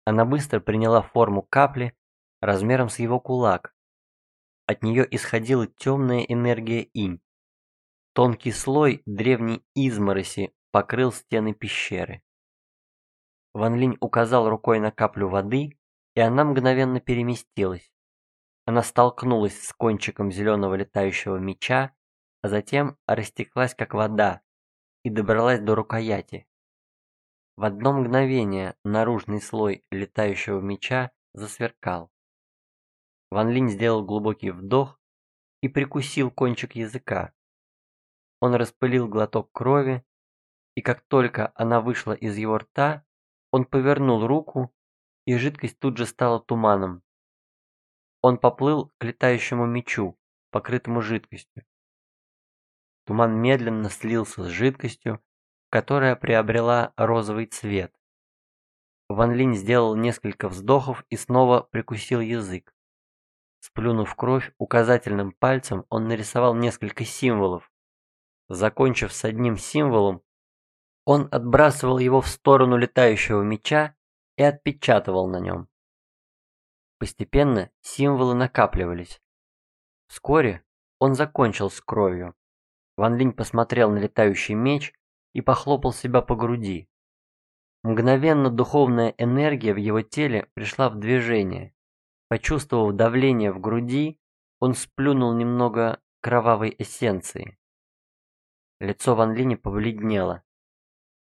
Speaker 1: Она быстро приняла форму капли размером с его кулак. От нее исходила темная энергия инь. Тонкий слой древней измороси покрыл стены пещеры. Ван Линь указал рукой на каплю воды, и она мгновенно переместилась. Она столкнулась с кончиком зеленого летающего меча, а затем растеклась как вода и добралась до рукояти. В одно мгновение наружный слой летающего меча засверкал. Ван Линь сделал глубокий вдох и прикусил кончик языка. Он распылил глоток крови, и как только она вышла из его рта, он повернул руку, и жидкость тут же стала туманом. Он поплыл к летающему мечу, покрытому жидкостью. Туман медленно слился с жидкостью, которая приобрела розовый цвет. Ван Линь сделал несколько вздохов и снова прикусил язык. Сплюнув кровь, указательным пальцем он нарисовал несколько символов. Закончив с одним символом, он отбрасывал его в сторону летающего меча и отпечатывал на нем. Постепенно символы накапливались. Вскоре он закончил с кровью. Ван Линь посмотрел на летающий меч и похлопал себя по груди. Мгновенно духовная энергия в его теле пришла в движение. Почувствовав давление в груди, он сплюнул немного кровавой эссенции. Лицо Ван Линя побледнело.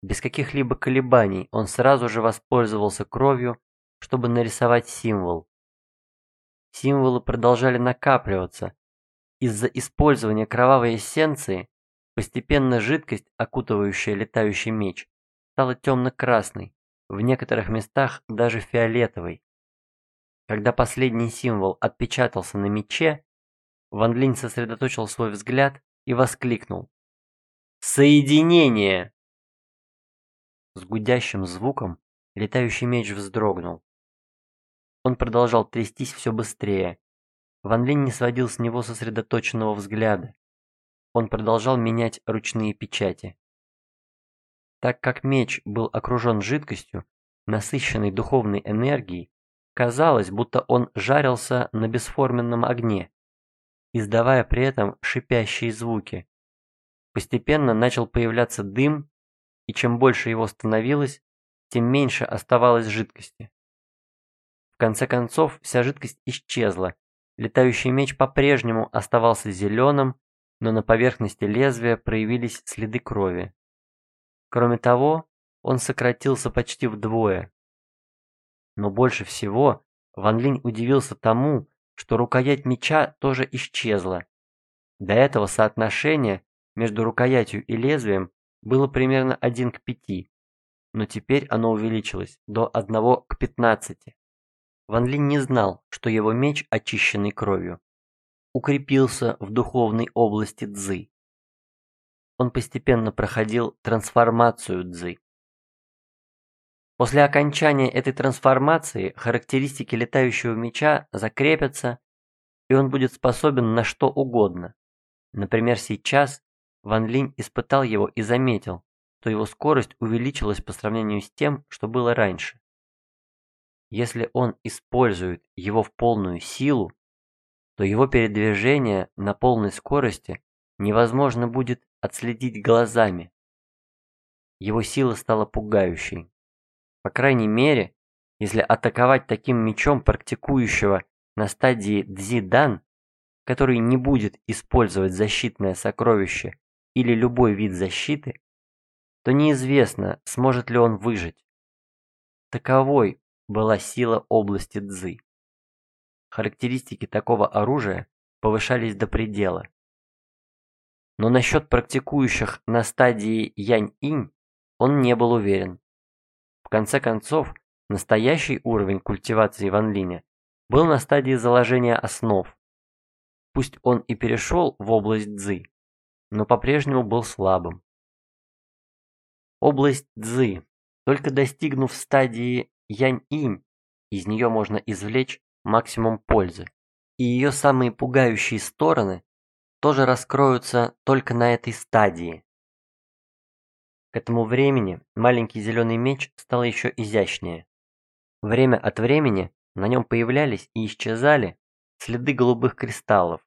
Speaker 1: Без каких-либо колебаний он сразу же воспользовался кровью, чтобы нарисовать символ. Символы продолжали накапливаться. Из-за использования кровавой эссенции постепенно жидкость, окутывающая летающий меч, стала темно-красной, в некоторых местах даже фиолетовой. Когда последний символ отпечатался на мече, Ван Линь сосредоточил свой взгляд и воскликнул. «Соединение!» С гудящим звуком летающий меч вздрогнул. Он продолжал трястись все быстрее. Ван Линь не сводил с него сосредоточенного взгляда. Он продолжал менять ручные печати. Так как меч был окружен жидкостью, насыщенной духовной энергией, казалось, будто он жарился на бесформенном огне, издавая при этом шипящие звуки. Постепенно начал появляться дым и чем больше его становилось, тем меньше оставалось жидкости. В конце концов, вся жидкость исчезла. Летающий меч по-прежнему оставался зеленым, но на поверхности лезвия проявились следы крови. Кроме того, он сократился почти вдвое. Но больше всего Ван Линь удивился тому, что рукоять меча тоже исчезла. До этого соотношение между рукоятью и лезвием было примерно 1 к 5, но теперь оно увеличилось до 1 к 15. Ван Линь не знал, что его меч, очищенный кровью, укрепился в духовной области Цзы. Он постепенно проходил трансформацию Цзы. После окончания этой трансформации характеристики летающего меча закрепятся, и он будет способен на что угодно. Например, сейчас Ван Линь испытал его и заметил, что его скорость увеличилась по сравнению с тем, что было раньше. Если он использует его в полную силу, то его передвижение на полной скорости невозможно будет отследить глазами. Его сила стала пугающей. По крайней мере, если атаковать таким мечом практикующего на стадии Цзидан, который не будет использовать защитное сокровище или любой вид защиты, то неизвестно, сможет ли он выжить. Таковой была сила области Цзы. Характеристики такого оружия повышались до предела. Но насчет практикующих на стадии Янь-Инь он не был уверен. В конце концов, настоящий уровень культивации Ван Линя был на стадии заложения основ. Пусть он и перешел в область Цзы, но по-прежнему был слабым. Область Цзы, только достигнув стадии Янь-Инь, из нее можно извлечь максимум пользы. И ее самые пугающие стороны тоже раскроются только на этой стадии. К этому времени маленький зеленый меч стал еще изящнее. Время от времени на нем появлялись и исчезали следы голубых кристаллов.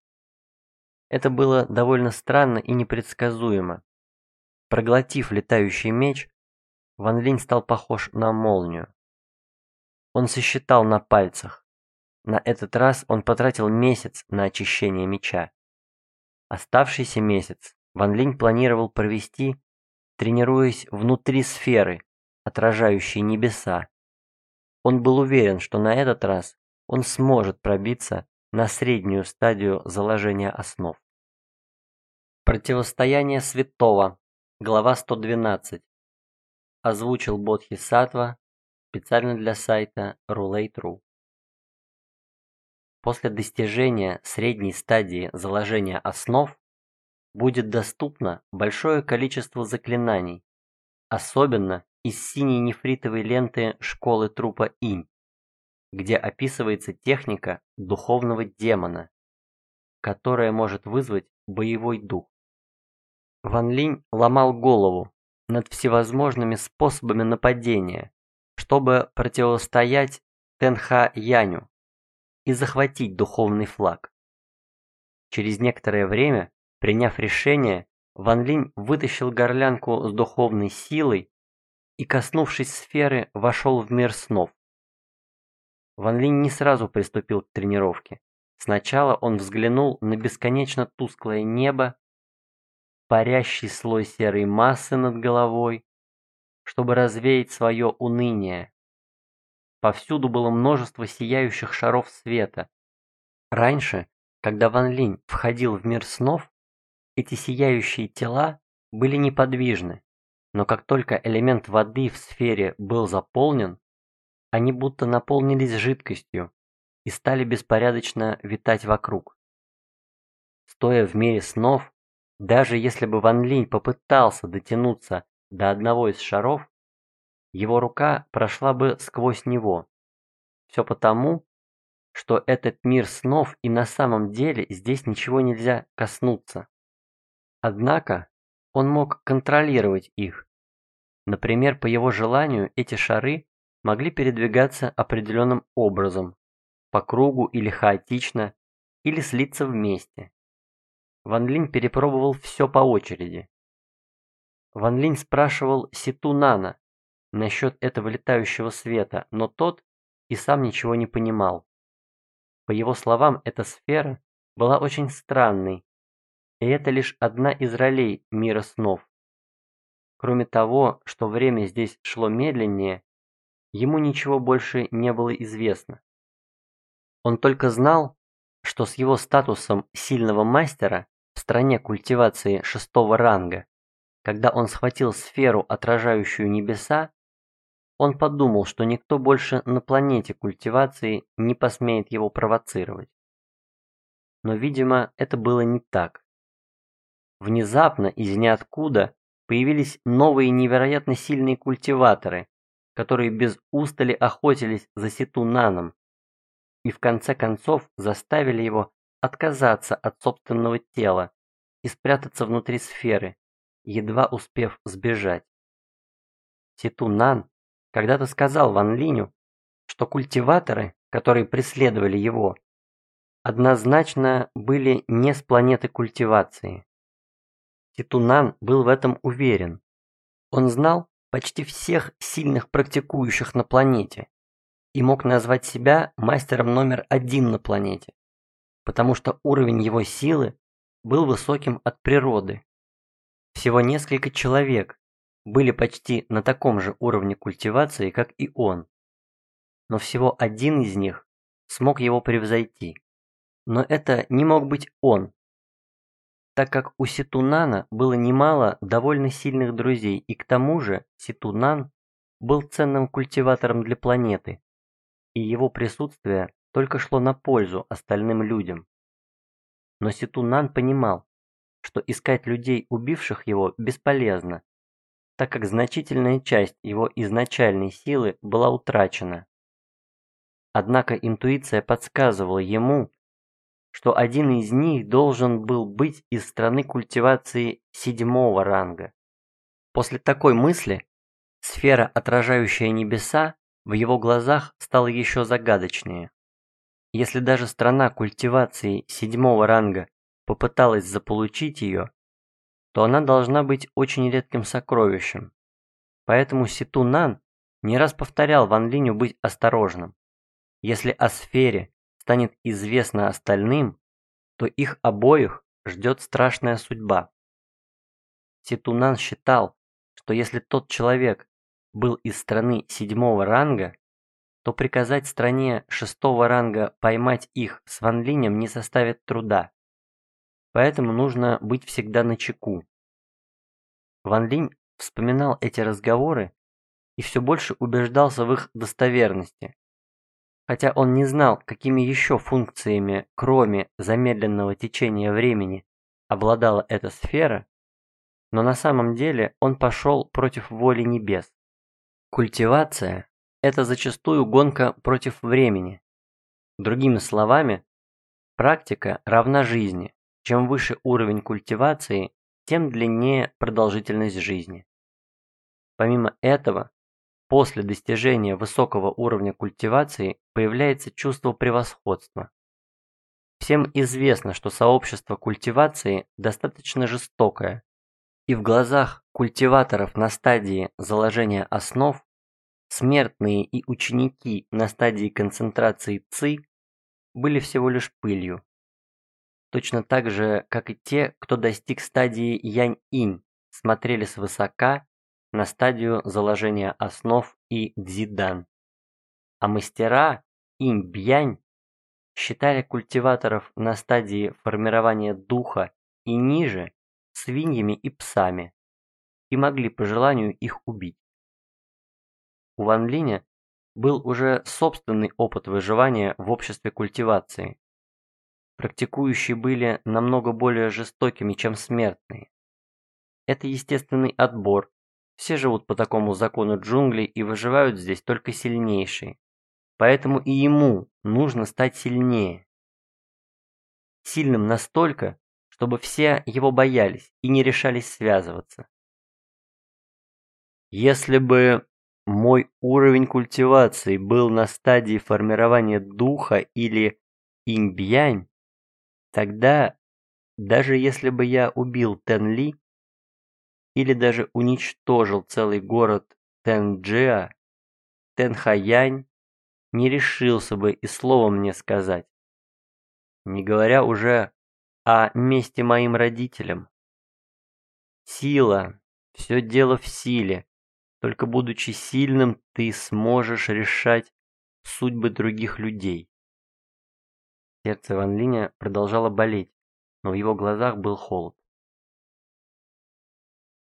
Speaker 1: Это было довольно странно и непредсказуемо. Проглотив летающий меч, Ван Линь стал похож на молнию. Он сосчитал на пальцах. На этот раз он потратил месяц на очищение меча. Оставшийся месяц Ван Линь планировал провести, тренируясь внутри сферы, отражающей небеса. Он был уверен, что на этот раз он сможет пробиться на среднюю стадию заложения основ. Противостояние святого. Глава 112. Озвучил Бодхи Сатва специально для сайта Roulette.ru. После достижения средней стадии заложения основ будет доступно большое количество заклинаний, особенно из синей нефритовой ленты школы трупа Инь, где описывается техника духовного демона, которая может вызвать боевой дух. Ван Линь ломал голову над всевозможными способами нападения, чтобы противостоять Тенха Яню и захватить духовный флаг. Через некоторое время, приняв решение, Ван Линь вытащил горлянку с духовной силой и, коснувшись сферы, вошел в мир снов. Ван Линь не сразу приступил к тренировке. Сначала он взглянул на бесконечно тусклое небо, парящий слой серой массы над головой, чтобы развеять свое уныние. Повсюду было множество сияющих шаров света. Раньше, когда Ван Линь входил в мир снов, эти сияющие тела были неподвижны, но как только элемент воды в сфере был заполнен, они будто наполнились жидкостью и стали беспорядочно витать вокруг. Стоя в мире снов, даже если бы Ван Линь попытался дотянуться до одного из шаров, его рука прошла бы сквозь него. Все потому, что этот мир снов и на самом деле здесь ничего нельзя коснуться. Однако он мог контролировать их. Например, по его желанию эти шары могли передвигаться определенным образом, по кругу или хаотично, или слиться вместе. Ван Линь перепробовал все по очереди. Ван Линь спрашивал Ситу Нана насчет этого летающего света, но тот и сам ничего не понимал. По его словам, эта сфера была очень странной, и это лишь одна из ролей мира снов. Кроме того, что время здесь шло медленнее, ему ничего больше не было известно. Он только знал, что с его статусом сильного мастера в стране культивации шестого ранга, когда он схватил сферу, отражающую небеса, он подумал, что никто больше на планете культивации не посмеет его провоцировать. Но, видимо, это было не так. Внезапно из ниоткуда появились новые невероятно сильные культиваторы, которые без устали охотились за Ситунаном и в конце концов заставили его отказаться от собственного тела и спрятаться внутри сферы, едва успев сбежать. Ситунан когда-то сказал Ван Линю, что культиваторы, которые преследовали его, однозначно были не с планеты культивации. Ситунан был в этом уверен. Он знал почти всех сильных практикующих на планете и мог назвать себя мастером номер один на планете, потому что уровень его силы был высоким от природы. Всего несколько человек были почти на таком же уровне культивации, как и он. Но всего один из них смог его превзойти. Но это не мог быть он, так как у Ситунана было немало довольно сильных друзей, и к тому же Ситунан был ценным культиватором для планеты, и его присутствие только шло на пользу остальным людям. Но Ситунан понимал, что искать людей, убивших его, бесполезно, так как значительная часть его изначальной силы была утрачена. Однако интуиция подсказывала ему, что один из них должен был быть из страны культивации седьмого ранга. После такой мысли сфера, отражающая небеса, в его глазах стала еще загадочнее. Если даже страна культивации седьмого ранга попыталась заполучить ее, то она должна быть очень редким сокровищем. Поэтому Ситунан не раз повторял Ван Линю быть осторожным. Если о сфере станет известно остальным, то их обоих ждет страшная судьба. Ситунан считал, что если тот человек был из страны седьмого ранга, то приказать стране шестого ранга поймать их с Ван Линем не составит труда. Поэтому нужно быть всегда начеку. Ван Линь вспоминал эти разговоры и все больше убеждался в их достоверности. Хотя он не знал, какими еще функциями, кроме замедленного течения времени, обладала эта сфера, но на самом деле он пошел против воли небес. Культивация – это зачастую гонка против времени. Другими словами, практика равна жизни. Чем выше уровень культивации, тем длиннее продолжительность жизни. Помимо этого, После достижения высокого уровня культивации появляется чувство превосходства. Всем известно, что сообщество культивации достаточно жестокое, и в глазах культиваторов на стадии заложения основ смертные и ученики на стадии концентрации ЦИ были всего лишь пылью. Точно так же, как и те, кто достиг стадии Янь-Инь, смотрели свысока на стадию заложения основ и дзидан. А мастера инь-бьянь считали культиваторов на стадии формирования духа и ниже свиньями и псами и могли по желанию их убить. У Ван Линя был уже собственный опыт выживания в обществе культивации. Практикующие были намного более жестокими, чем смертные. Это естественный отбор, все живут по такому закону джунглей и выживают здесь только сильнейшие. Поэтому и ему нужно стать сильнее. Сильным настолько, чтобы все его боялись и не решались связываться. Если бы мой уровень культивации был на стадии формирования духа или инь тогда, даже если бы я убил Тенли, или даже уничтожил целый город Тенджиа, Тенхаянь не решился бы и словом мне сказать. Не говоря уже о мести моим родителям. Сила, все дело в силе. Только будучи сильным, ты сможешь решать судьбы других людей. Сердце Ван Линя продолжало болеть, но в его глазах был холод.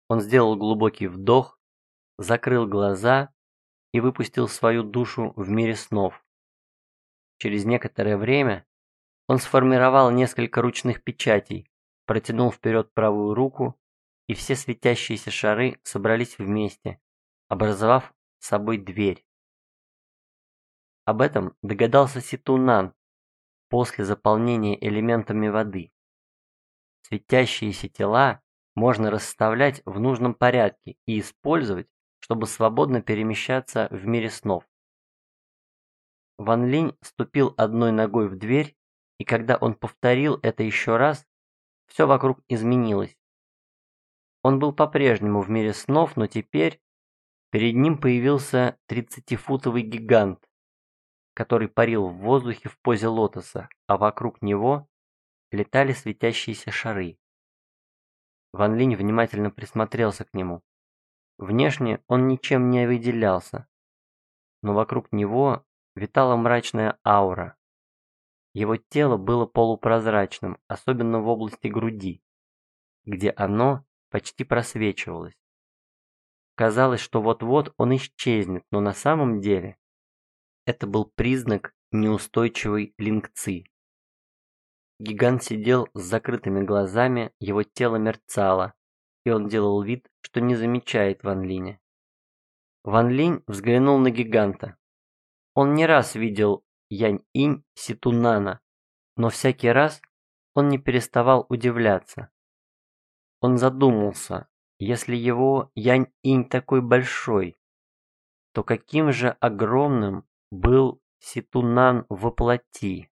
Speaker 1: Он сделал глубокий вдох, закрыл глаза и выпустил свою душу в мире снов. Через некоторое время он сформировал несколько ручных печатей, протянул вперед правую руку, и все светящиеся шары собрались вместе, образовав собой дверь. Об этом догадался Ситунан после заполнения элементами воды. светящиеся тела можно расставлять в нужном порядке и использовать, чтобы свободно перемещаться в мире снов. Ван Линь ступил одной ногой в дверь, и когда он повторил это еще раз, все вокруг изменилось. Он был по-прежнему в мире снов, но теперь перед ним появился тридцатифутовый гигант, который парил в воздухе в позе лотоса, а вокруг него летали светящиеся шары. Ван Линь внимательно присмотрелся к нему. Внешне он ничем не выделялся, но вокруг него витала мрачная аура. Его тело было полупрозрачным, особенно в области груди, где оно почти просвечивалось. Казалось, что вот-вот он исчезнет, но на самом деле это был признак неустойчивой лингци. Гигант сидел с закрытыми глазами, его тело мерцало, и он делал вид, что не замечает Ван Линя. Ван Линь взглянул на гиганта. Он не раз видел Янь-Инь Ситунана, но всякий раз он не переставал удивляться. Он задумался, если его Янь-Инь такой большой, то каким же огромным был Ситунан воплоти?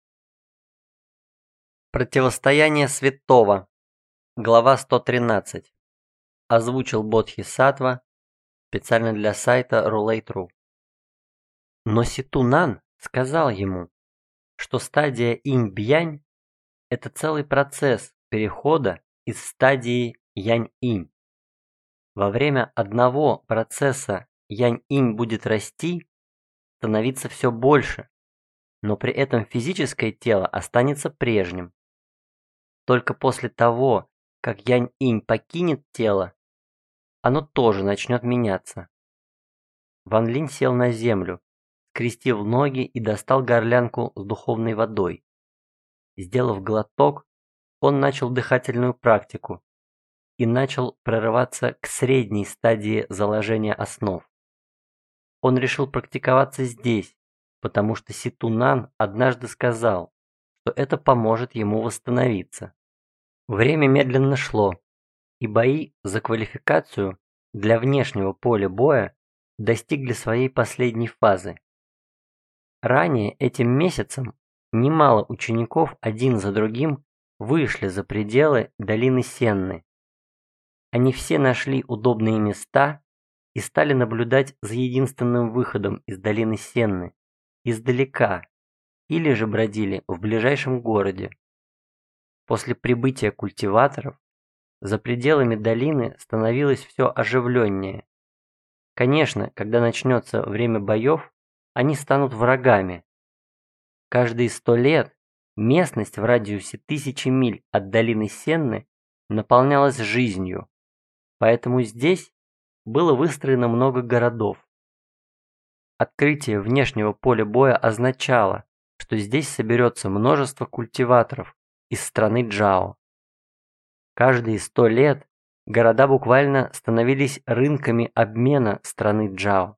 Speaker 1: Противостояние святого. Глава 113. Озвучил Бодхисаттва специально для сайта Roulette.ru. Но Ситунан сказал ему, что стадия инь-бьянь – это целый процесс перехода из стадии янь-инь. Во время одного процесса янь-инь будет расти, становиться все больше, но при этом физическое тело останется прежним. Только после того, как Янь-Инь покинет тело, оно тоже начнет меняться. Ван Линь сел на землю, скрестив ноги и достал горлянку с духовной водой. Сделав глоток, он начал дыхательную практику и начал прорываться к средней стадии заложения основ. Он решил практиковаться здесь, потому что Ситунан однажды сказал, что это поможет ему восстановиться. Время медленно шло, и бои за квалификацию для внешнего поля боя достигли своей последней фазы. Ранее этим месяцем немало учеников один за другим вышли за пределы долины Сенны. Они все нашли удобные места и стали наблюдать за единственным выходом из долины Сенны, издалека, или же бродили в ближайшем городе. После прибытия культиваторов за пределами долины становилось все оживленнее. Конечно, когда начнется время боев, они станут врагами. Каждые сто лет местность в радиусе тысячи миль от долины Сенны наполнялась жизнью, поэтому здесь было выстроено много городов. Открытие внешнего поля боя означало, что здесь соберется множество культиваторов, из страны Джао. Каждые сто лет города буквально становились рынками обмена страны Джао.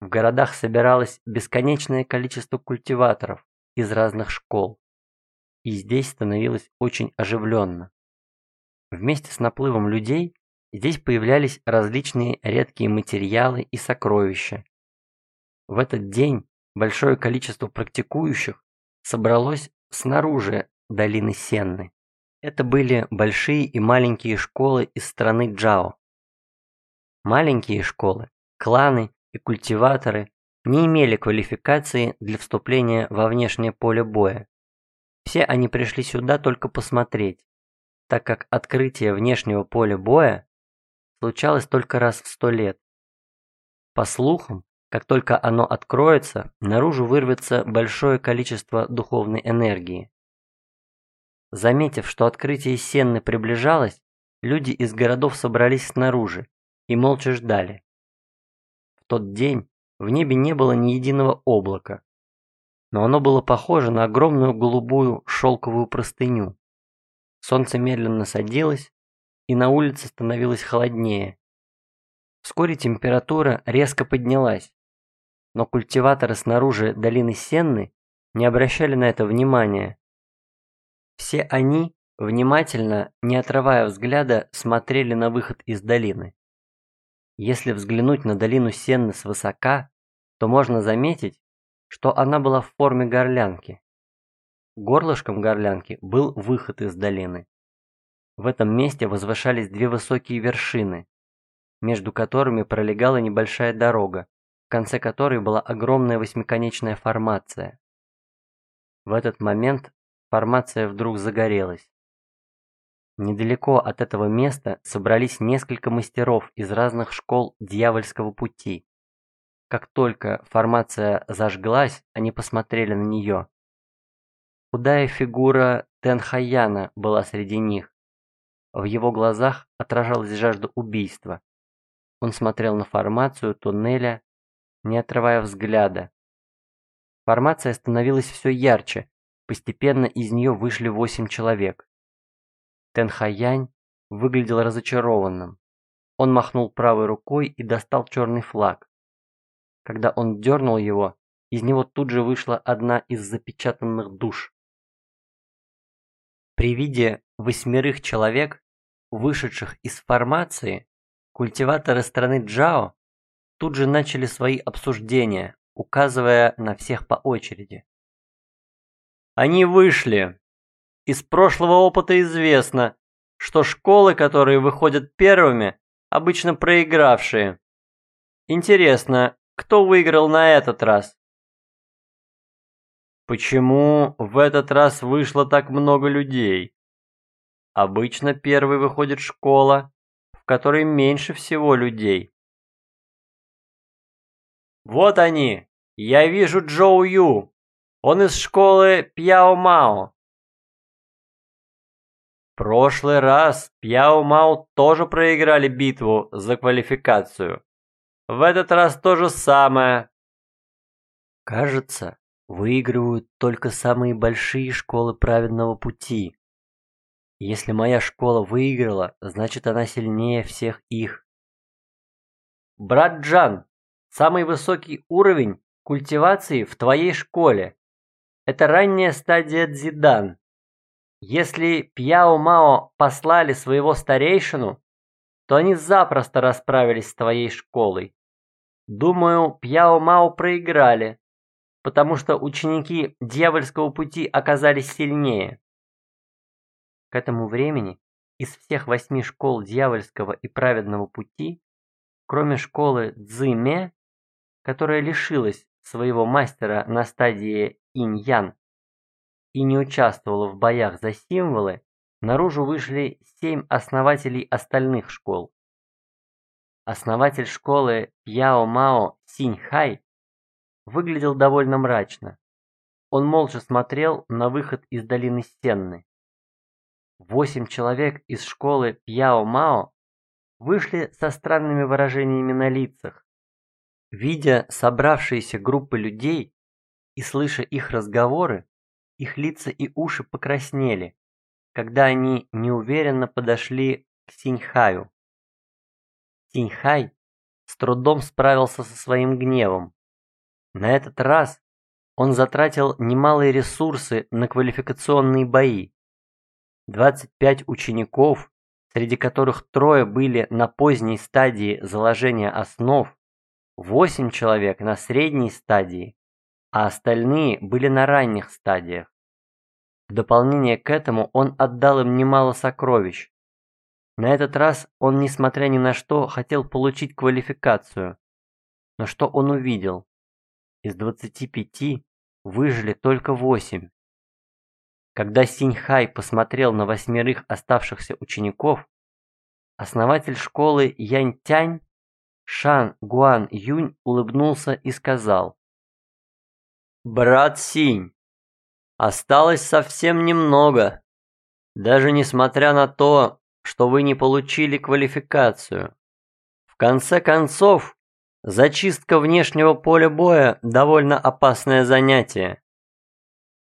Speaker 1: В городах собиралось бесконечное количество культиваторов из разных школ, и здесь становилось очень оживленно. Вместе с наплывом людей здесь появлялись различные редкие материалы и сокровища. В этот день большое количество практикующих собралось снаружи долины Сенны. Это были большие и маленькие школы из страны Джао. Маленькие школы, кланы и культиваторы не имели квалификации для вступления во внешнее поле боя. Все они пришли сюда только посмотреть, так как открытие внешнего поля боя случалось только раз в сто лет. По слухам, как только оно откроется, наружу вырвется большое количество духовной энергии. Заметив, что открытие Сенны приближалось, люди из городов собрались снаружи и молча ждали. В тот день в небе не было ни единого облака, но оно было похоже на огромную голубую шелковую простыню. Солнце медленно садилось, и на улице становилось холоднее. Вскоре температура резко поднялась, но культиваторы снаружи долины Сенны не обращали на это внимания. Все они внимательно, не отрывая взгляда, смотрели на выход из долины. Если взглянуть на долину Сенны свысока, то можно заметить, что она была в форме горлянки. Горлышком горлянки был выход из долины. В этом месте возвышались две высокие вершины, между которыми пролегала небольшая дорога, конце которой была огромная восьмиконечная формация. В этот момент формация вдруг загорелась. Недалеко от этого места собрались несколько мастеров из разных школ дьявольского пути. Как только формация зажглась, они посмотрели на нее. Худая фигура Тенхаяна была среди них. В его глазах отражалась жажда убийства. Он смотрел на формацию туннеля, не отрывая взгляда. Формация становилась все ярче, постепенно из нее вышли восемь человек. Тенхаянь выглядел разочарованным. Он махнул правой рукой и достал черный флаг. Когда он дернул его, из него тут же вышла одна из запечатанных душ. При виде восьмерых человек, вышедших из формации, культиваторы страны Джао тут же начали свои обсуждения, указывая на всех по очереди. Они вышли, из прошлого опыта известно, что школы, которые выходят первыми, обычно проигравшие. Интересно, кто выиграл на этот раз? Почему в этот раз вышло так много людей? Обычно первой выходит школа, в которой меньше всего людей. Вот они! Я вижу Джоу Ю. Он из школы Пьяо Мао прошлый раз Пьяо Мао тоже проиграли битву за квалификацию. В этот раз то же самое. Кажется, выигрывают только самые большие школы праведного пути. Если моя школа выиграла, значит она сильнее всех их. Брат Джан, самый высокий уровень культивации в твоей школе. Это ранняя стадия дзидан. Если Пьяо Мао послали своего старейшину, то они запросто расправились с твоей школой. Думаю, Пьяо Мао проиграли, потому что ученики дьявольского пути оказались сильнее. К этому времени из всех восьми школ дьявольского и праведного пути, кроме школы Цзиме, которая лишилась своего мастера на стадии инь-ян, и не участвовала в боях за символы, наружу вышли семь основателей остальных школ. Основатель школы Пьяо Мао Синьхай выглядел довольно мрачно. Он молча смотрел на выход из долины Сенны. Восемь человек из школы Пьяо Мао вышли со странными выражениями на лицах. Видя собравшиеся группы людей и слыша их разговоры, их лица и уши покраснели, когда они неуверенно подошли к Синьхаю. Синьхай с трудом справился со своим гневом. На этот раз он затратил немалые ресурсы на квалификационные бои. 25 учеников, среди которых трое были на поздней стадии заложения основ, 8 человек на средней стадии, а остальные были на ранних стадиях. В дополнение к этому он отдал им немало сокровищ. На этот раз он, несмотря ни на что, хотел получить квалификацию. Но что он увидел? Из 25 выжили только 8. Когда Синьхай посмотрел на восьмерых оставшихся учеников, основатель школы Янь-Тянь Шан Гуан Юнь улыбнулся и сказал Брат Синь, осталось совсем немного. Даже несмотря на то, что вы не получили квалификацию. В конце концов, зачистка внешнего поля боя довольно опасное занятие.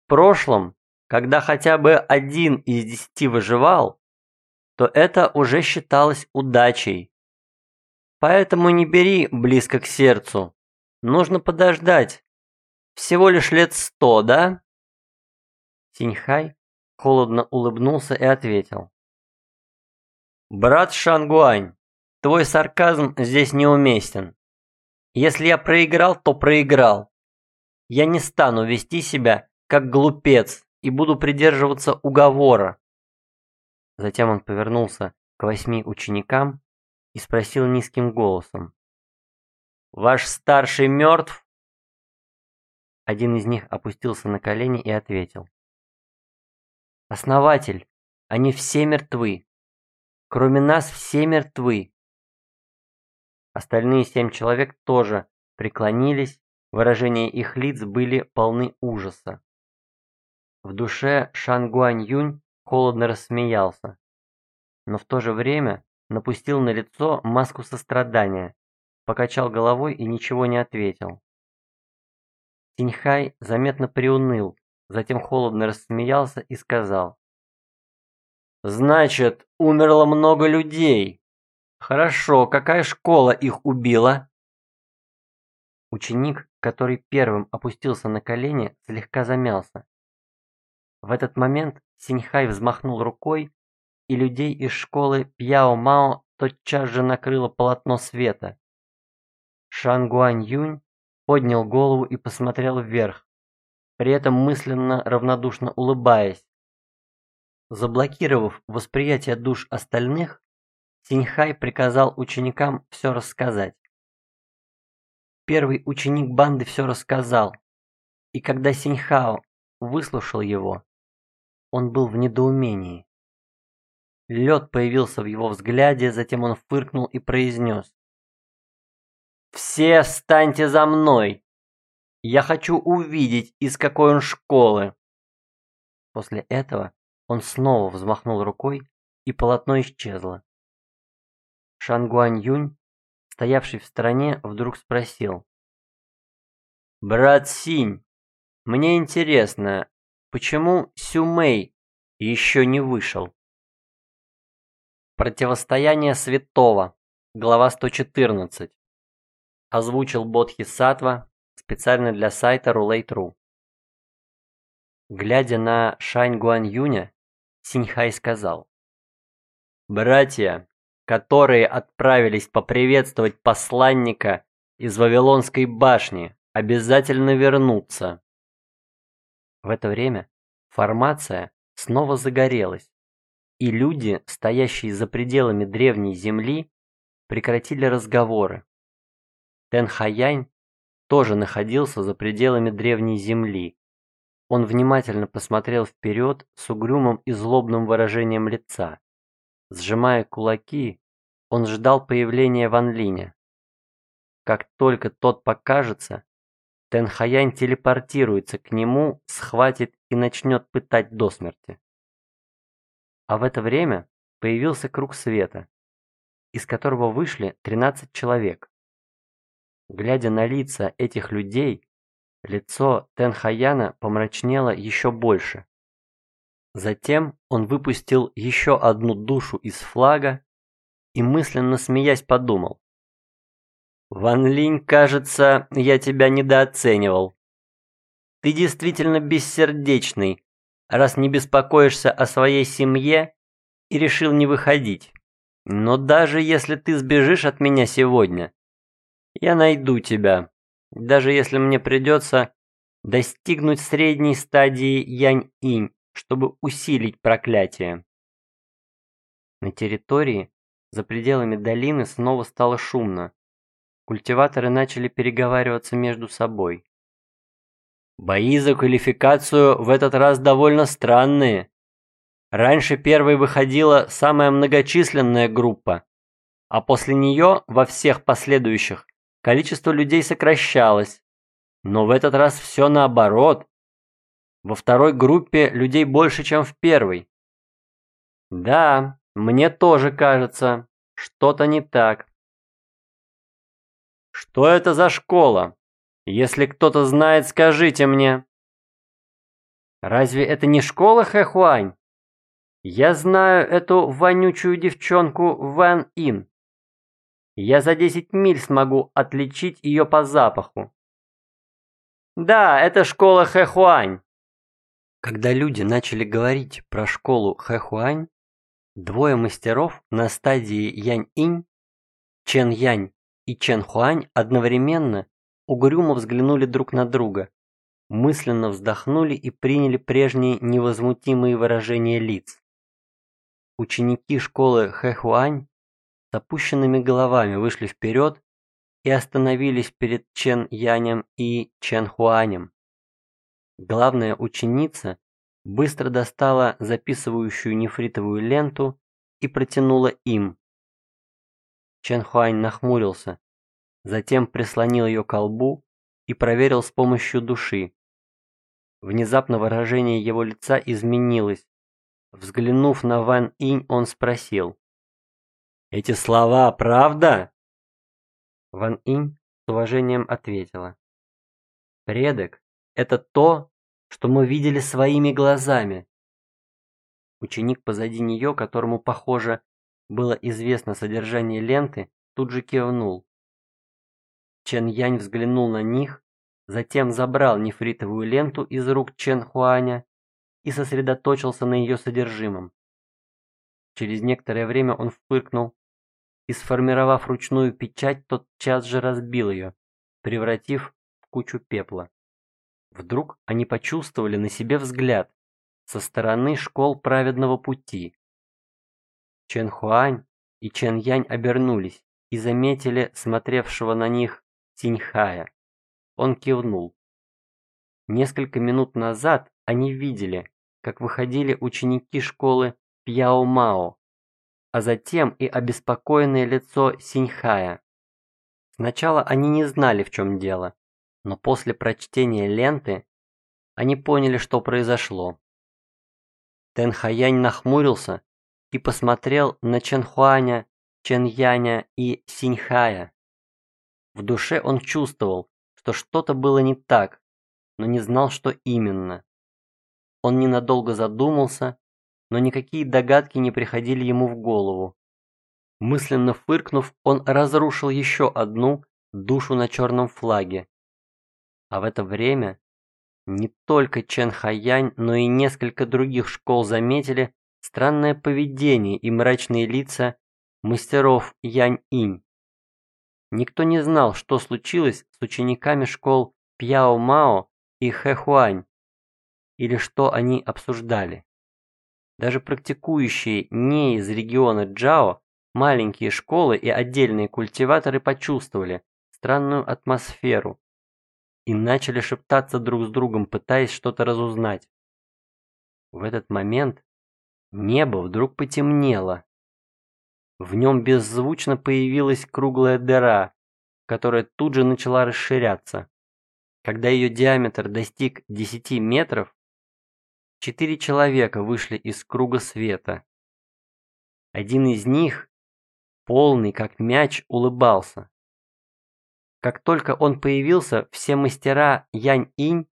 Speaker 1: В прошлом, когда хотя бы один из десяти выживал, то это уже считалось удачей. Поэтому не бери близко к сердцу. Нужно подождать, всего лишь лет сто, да?» Синьхай холодно улыбнулся и ответил. «Брат Шангуань, твой сарказм здесь неуместен. Если я проиграл, то проиграл. Я не стану вести себя как глупец и буду придерживаться уговора». Затем он повернулся к восьми ученикам и спросил низким голосом. «Ваш старший мертв?» Один из них опустился на колени и ответил. «Основатель, они все мертвы. Кроме нас все мертвы». Остальные семь человек тоже преклонились, выражения их лиц были полны ужаса. В душе Шан Гуань Юнь холодно рассмеялся, но в то же время напустил на лицо маску сострадания, покачал головой и ничего не ответил. Тиньхай заметно приуныл, затем холодно рассмеялся и сказал. «Значит, умерло много людей. Хорошо, какая школа их убила?» Ученик, который первым опустился на колени, слегка замялся. В этот момент Синьхай взмахнул рукой, и людей из школы Пьяо-Мао тотчас же накрыло полотно света. Шан Гуань Юнь поднял голову и посмотрел вверх, при этом мысленно равнодушно улыбаясь. Заблокировав восприятие душ остальных, Синьхай приказал ученикам все рассказать. Первый ученик банды все рассказал, и когда Синьхао выслушал его, он был в недоумении. Лед появился в его взгляде, затем он фыркнул и произнес. «Все встаньте за мной! Я хочу увидеть, из какой он школы!» После этого он снова взмахнул рукой, и полотно исчезло. Шангуань Юнь, стоявший в стороне, вдруг спросил. «Брат Синь, мне интересно, почему Сюмэй еще не вышел?» Противостояние святого. Глава 114. Озвучил Бодхисаттва специально для сайта Roulette.ru. Глядя на Шань Гуань Юня, Синьхай сказал. «Братья, которые отправились поприветствовать посланника из Вавилонской башни, обязательно вернутся». В это время формация снова загорелась и люди, стоящие за пределами древней земли, прекратили разговоры. Тэн Хаянь тоже находился за пределами древней земли. Он внимательно посмотрел вперед с угрюмым и злобным выражением лица. Сжимая кулаки, он ждал появления Ван Линя. Как только тот покажется, Тэн Хаянь телепортируется к нему, схватит и начнет пытать до смерти. А в это время появился круг света, из которого вышли 13 человек. Глядя на лица этих людей, лицо Тенхаяна помрачнело еще больше. Затем он выпустил еще одну душу из флага и мысленно смеясь подумал. «Ван Линь, кажется, я тебя недооценивал. Ты действительно бессердечный, раз не беспокоишься о своей семье и решил не выходить. Но даже если ты сбежишь от меня сегодня, я найду тебя, даже если мне придется достигнуть средней стадии Янь-Инь, чтобы усилить проклятие. На территории, за пределами долины, снова стало шумно. Культиваторы начали переговариваться между собой. Бои за квалификацию в этот раз довольно странные. Раньше первой выходила самая многочисленная группа, а после нее во всех последующих количество людей сокращалось. Но в этот раз все наоборот. Во второй группе людей больше, чем в первой. Да, мне тоже кажется, что-то не так. Что это за школа? Если кто-то знает, скажите мне. Разве это не школа Хэхуань? Я знаю эту вонючую девчонку Ван Ин. Я за 10 миль смогу отличить ее по запаху. Да, это школа Хэхуань. Когда люди начали говорить про школу Хэхуань, двое мастеров на стадии Янь-Инь, Чен-Янь и Чен-Хуань одновременно угрюмо взглянули друг на друга, мысленно вздохнули и приняли прежние невозмутимые выражения лиц. Ученики школы Хэхуань с опущенными головами вышли вперед и остановились перед Чен Янем и Чен Хуанем. Главная ученица быстро достала записывающую нефритовую ленту и протянула им. Чен Хуань нахмурился, затем прислонил ее к колбу и проверил с помощью души. Внезапно выражение его лица изменилось. Взглянув на Ван Инь, он спросил. «Эти слова правда?» Ван Инь с уважением ответила. «Предок – это то, что мы видели своими глазами». Ученик позади нее, которому, похоже, было известно содержание ленты, тут же кивнул. Чен Янь взглянул на них, затем забрал нефритовую ленту из рук Чен Хуаня и сосредоточился на ее содержимом. Через некоторое время он фыркнул и, сформировав ручную печать, тотчас же разбил ее, превратив в кучу пепла. Вдруг они почувствовали на себе взгляд со стороны школ праведного пути. Чен Хуань и Чен Янь обернулись и заметили смотревшего на них Синьхая. Он кивнул. Несколько минут назад они видели, как выходили ученики школы Пьяо Мао а затем и обеспокоенное лицо Синьхая. Сначала они не знали, в чем дело, но после прочтения ленты они поняли, что произошло. Тэн Хаянь нахмурился и посмотрел на Чэнхуаня, Чэньяня и Синьхая. В душе он чувствовал, что что-то было не так, но не знал, что именно. Он ненадолго задумался но никакие догадки не приходили ему в голову. Мысленно фыркнув, он разрушил еще одну душу на черном флаге. А в это время не только Чен Хаянь, но и несколько других школ заметили странное поведение и мрачные лица мастеров Янь-Инь. Никто не знал, что случилось с учениками школ Пьяо-Мао и Хэхуань, или что они обсуждали. Даже практикующие не из региона Джао, маленькие школы и отдельные культиваторы почувствовали странную атмосферу и начали шептаться друг с другом, пытаясь что-то разузнать. В этот момент небо вдруг потемнело. В нем беззвучно появилась круглая дыра, которая тут же начала расширяться. Когда ее диаметр достиг 10 метров, Четыре человека вышли из круга света. Один из них, полный как мяч, улыбался. Как только он появился, все мастера Янь-Инь,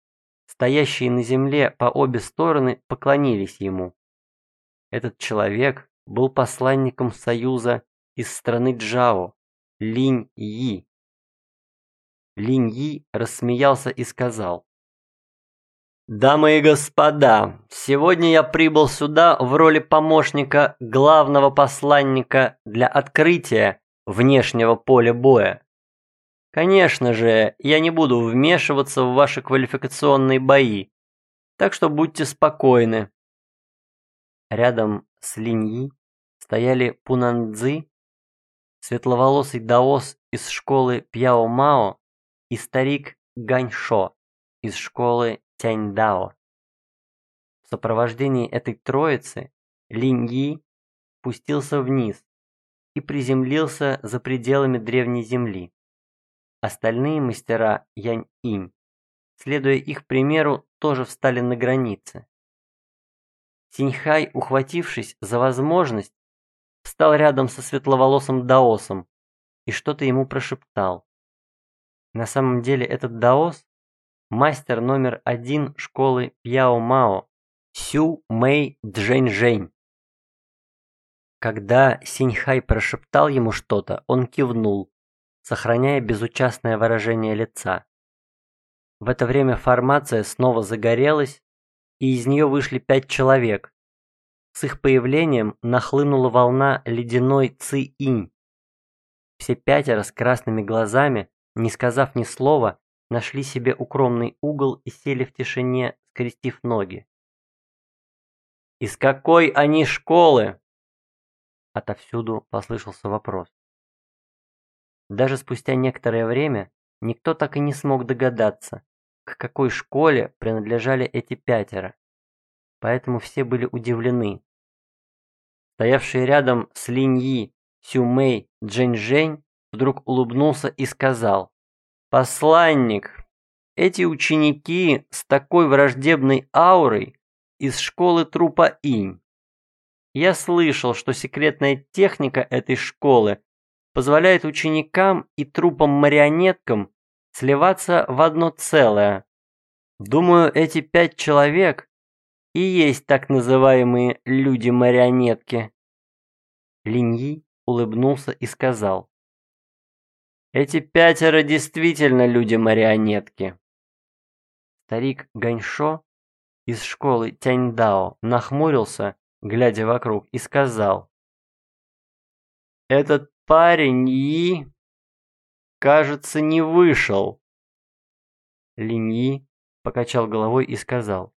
Speaker 1: стоящие на земле по обе стороны, поклонились ему. Этот человек был посланником союза из страны Джао, Линь-Yi. Линь-Yi рассмеялся и сказал, Дамы и господа, сегодня я прибыл сюда в роли помощника главного посланника для открытия внешнего поля боя. Конечно же, я не буду вмешиваться в ваши квалификационные бои, так что будьте спокойны. Рядом с Линьи стояли Пунанцзы, светловолосый даос из школы Пьяо Мао и старик Ганьшо из школы Тяньдао. В сопровождении этой троицы Линь Yi спустился вниз и приземлился за пределами древней земли. Остальные мастера Янь-Инь, следуя их примеру, тоже встали на границе. Синьхай, ухватившись за возможность, встал рядом со светловолосым даосом и что-то ему прошептал. На самом деле этот даос мастер номер один школы Пьяо Мао Сю Мэй Джэнь-Жэнь. Когда Синьхай прошептал ему что-то, он кивнул, сохраняя безучастное выражение лица. В это время формация снова загорелась, и из нее вышли пять человек. С их появлением нахлынула волна ледяной ци-инь. Все пятеро с красными глазами, не сказав ни слова, нашли себе укромный угол и сели в тишине, скрестив ноги. «Из какой они школы?» Отовсюду послышался вопрос. Даже спустя некоторое время никто так и не смог догадаться, к какой школе принадлежали эти пятеро. Поэтому все были удивлены. Стоявший рядом с Линьи, Сюмэй, Джэнь-Жэнь вдруг улыбнулся и сказал, «Посланник, эти ученики с такой враждебной аурой из школы трупа Инь. Я слышал, что секретная техника этой школы позволяет ученикам и трупам-марионеткам сливаться в одно целое. Думаю, эти пять человек и есть так называемые люди-марионетки. Линьи улыбнулся и сказал. Эти пятеро действительно люди-марионетки. Старик Ганьшо из школы Тяньдао нахмурился, глядя вокруг, и сказал. Этот парень И, кажется, не вышел. Линьи покачал головой и сказал.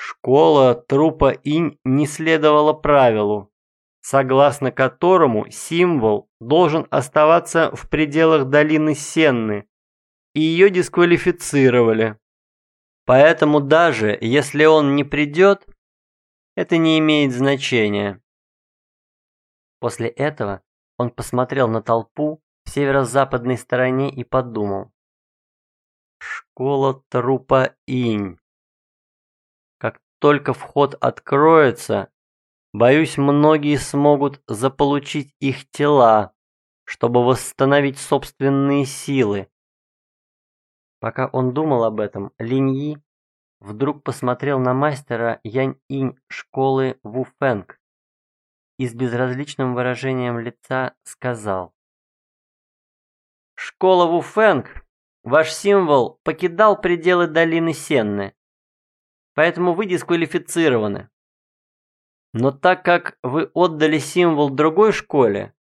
Speaker 1: Школа трупа инь не следовала правилу, согласно которому символ должен оставаться в пределах долины Сенны, и ее дисквалифицировали. Поэтому даже если он не придет, это не имеет значения. После этого он посмотрел на толпу в северо-западной стороне и подумал. Школа трупа инь только вход откроется, боюсь, многие смогут заполучить их тела, чтобы восстановить собственные силы. Пока он думал об этом, Линьи вдруг посмотрел на мастера Янь-Инь школы Вуфэнг и с безразличным выражением лица сказал. «Школа Вуфэнг, ваш символ покидал пределы долины Сенны поэтому вы дисквалифицированы. Но так как вы отдали символ другой школе,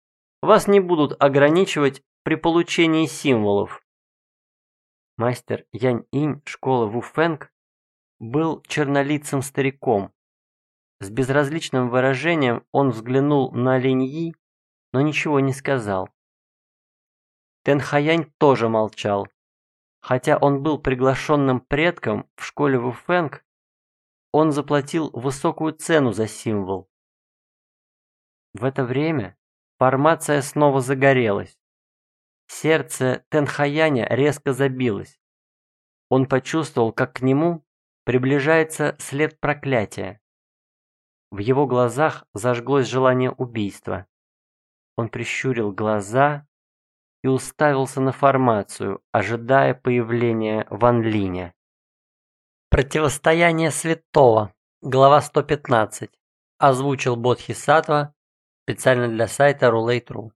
Speaker 1: вас не будут ограничивать при получении символов. Мастер Янь-Инь школы Вуфэнг был чернолицым стариком. С безразличным выражением он взглянул на Линьи, но ничего не сказал. Тэнхаянь тоже молчал. Хотя он был приглашенным предком в школе Вуфэнг, он заплатил высокую цену за символ. В это время формация снова загорелась. Сердце Тенхаяня резко забилось. Он почувствовал, как к нему приближается след проклятия. В его глазах зажглось желание убийства. Он прищурил глаза и уставился на формацию, ожидая появления Ван Линя. Противостояние святого. Глава 115. Озвучил Бодхисаттва специально для сайта Roulette.ru.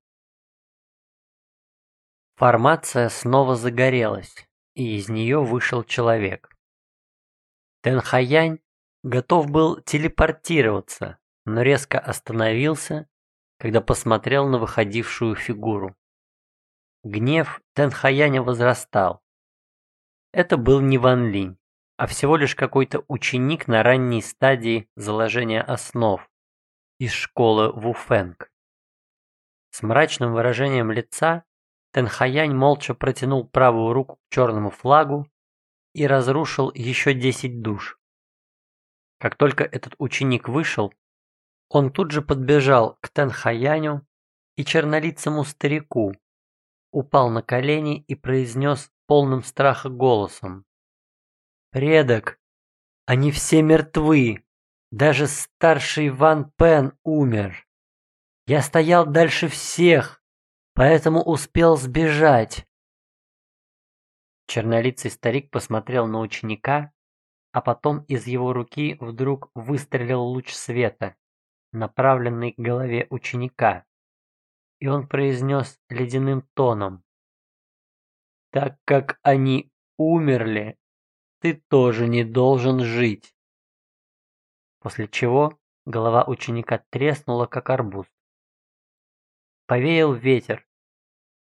Speaker 1: Формация снова загорелась, и из нее вышел человек. Тенхаянь готов был телепортироваться, но резко остановился, когда посмотрел на выходившую фигуру. Гнев Тенхаяня возрастал. Это был не Ван Линь а всего лишь какой-то ученик на ранней стадии заложения основ из школы Вуфэнг. С мрачным выражением лица Тенхаянь молча протянул правую руку к черному флагу и разрушил еще десять душ. Как только этот ученик вышел, он тут же подбежал к Тенхаяню и чернолицому старику, упал на колени и произнес полным страха голосом. Предок, они все мертвы. Даже старший Ван Пен умер. Я стоял дальше всех, поэтому успел сбежать. Чернолицый старик посмотрел на ученика, а потом из его руки вдруг выстрелил луч света, направленный к голове ученика, и он произнес ледяным тоном. Так как они умерли, ты тоже не должен жить. После чего голова ученика треснула, как арбуз. Повеял ветер,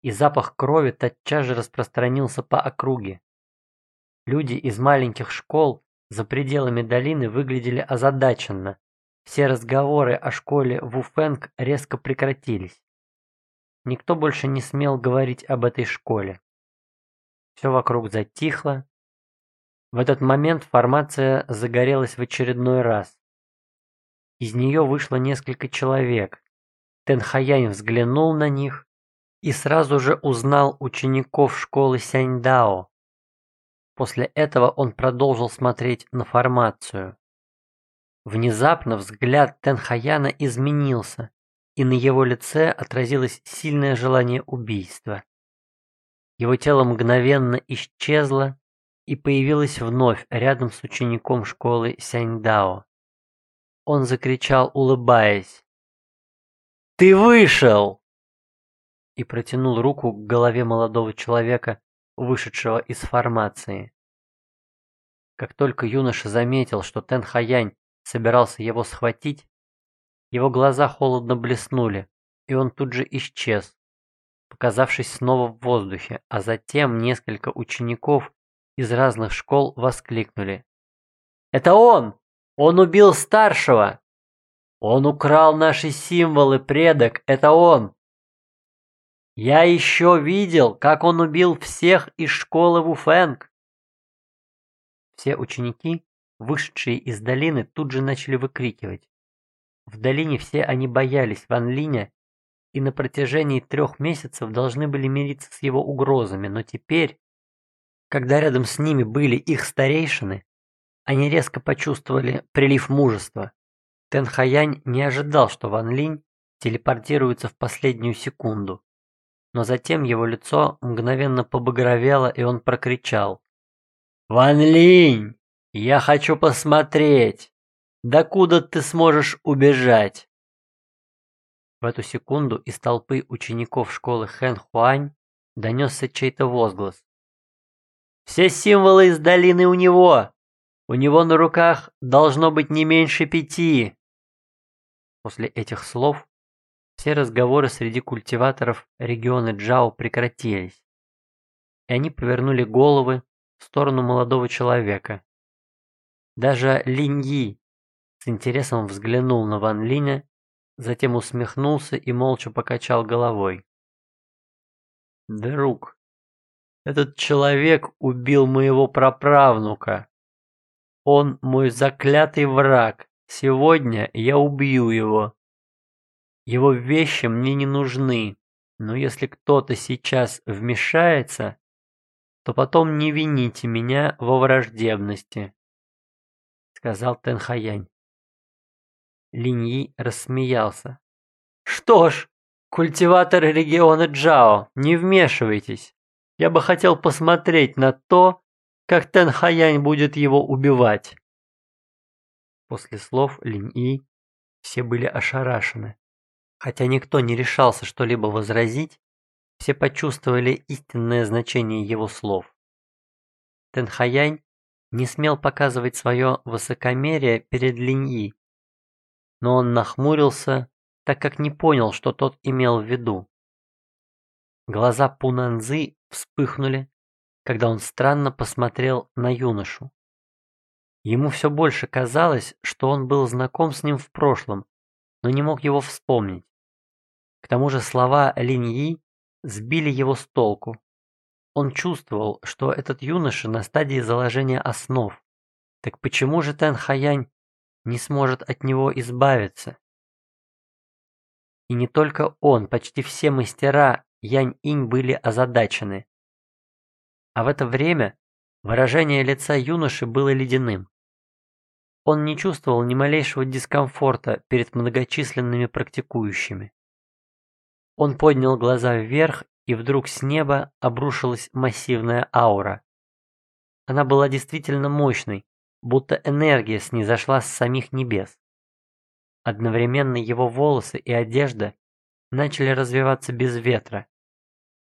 Speaker 1: и запах крови тотчас же распространился по округе. Люди из маленьких школ за пределами долины выглядели озадаченно. Все разговоры о школе Вуфенг резко прекратились. Никто больше не смел говорить об этой школе. Все вокруг затихло. В этот момент формация загорелась в очередной раз. Из нее вышло несколько человек. Тенхаянь взглянул на них и сразу же узнал учеников школы Сяньдао. После этого он продолжил смотреть на формацию. Внезапно взгляд Тенхаяна изменился, и на его лице отразилось сильное желание убийства. Его тело мгновенно исчезло и появилось вновь рядом с учеником школы Сяньдао. Он закричал, улыбаясь. «Ты вышел!» и протянул руку к голове молодого человека, вышедшего из формации. Как только юноша заметил, что Тэн Хаянь собирался его схватить, его глаза холодно блеснули, и он тут же исчез, показавшись снова в воздухе, а затем несколько учеников из разных школ воскликнули. «Это он! Он убил старшего! Он украл наши символы, предок! Это он!» Я еще видел, как он убил всех из школы Вуфэнг. Все ученики, вышедшие из долины, тут же начали выкрикивать. В долине все они боялись Ван Линя и на протяжении трех месяцев должны были мириться с его угрозами, но теперь, когда рядом с ними были их старейшины, они резко почувствовали прилив мужества. Тэн Хаянь не ожидал, что Ван Линь телепортируется в последнюю секунду но затем его лицо мгновенно побагровело, и он прокричал. «Ван Линь, я хочу посмотреть, докуда ты сможешь убежать?» В эту секунду из толпы учеников школы Хэн Хуань донесся чей-то возглас. «Все символы из долины у него! У него на руках должно быть не меньше пяти!» После этих слов все разговоры среди культиваторов региона Джао прекратились, и они повернули головы в сторону молодого человека. Даже Линь Yi с интересом взглянул на Ван Линя, затем усмехнулся и молча покачал головой. «Друг, этот человек убил моего праправнука. Он мой заклятый враг. Сегодня я убью его. Его вещи мне не нужны, но если кто-то сейчас вмешается, то потом не вините меня во враждебности, сказал Тенхаянь. Линьи рассмеялся. Что ж, культиваторы региона Джао, не вмешивайтесь. Я бы хотел посмотреть на то, как Тенхаянь будет его убивать. После слов Линьи все были ошарашены. Хотя никто не решался что-либо возразить, все почувствовали истинное значение его слов. Тенхаянь не смел показывать свое высокомерие перед Линьи, но он нахмурился, так как не понял, что тот имел в виду. Глаза Пунанзы вспыхнули, когда он странно посмотрел на юношу. Ему все больше казалось, что он был знаком с ним в прошлом, но не мог его вспомнить. К тому же слова Линьи сбили его с толку. Он чувствовал, что этот юноша на стадии заложения основ. Так почему же Тэн Хаянь не сможет от него избавиться? И не только он, почти все мастера Янь-Инь были озадачены. А в это время выражение лица юноши было ледяным. Он не чувствовал ни малейшего дискомфорта перед многочисленными практикующими. Он поднял глаза вверх, и вдруг с неба обрушилась массивная аура. Она была действительно мощной, будто энергия снизошла с самих небес. Одновременно его волосы и одежда начали развиваться без ветра,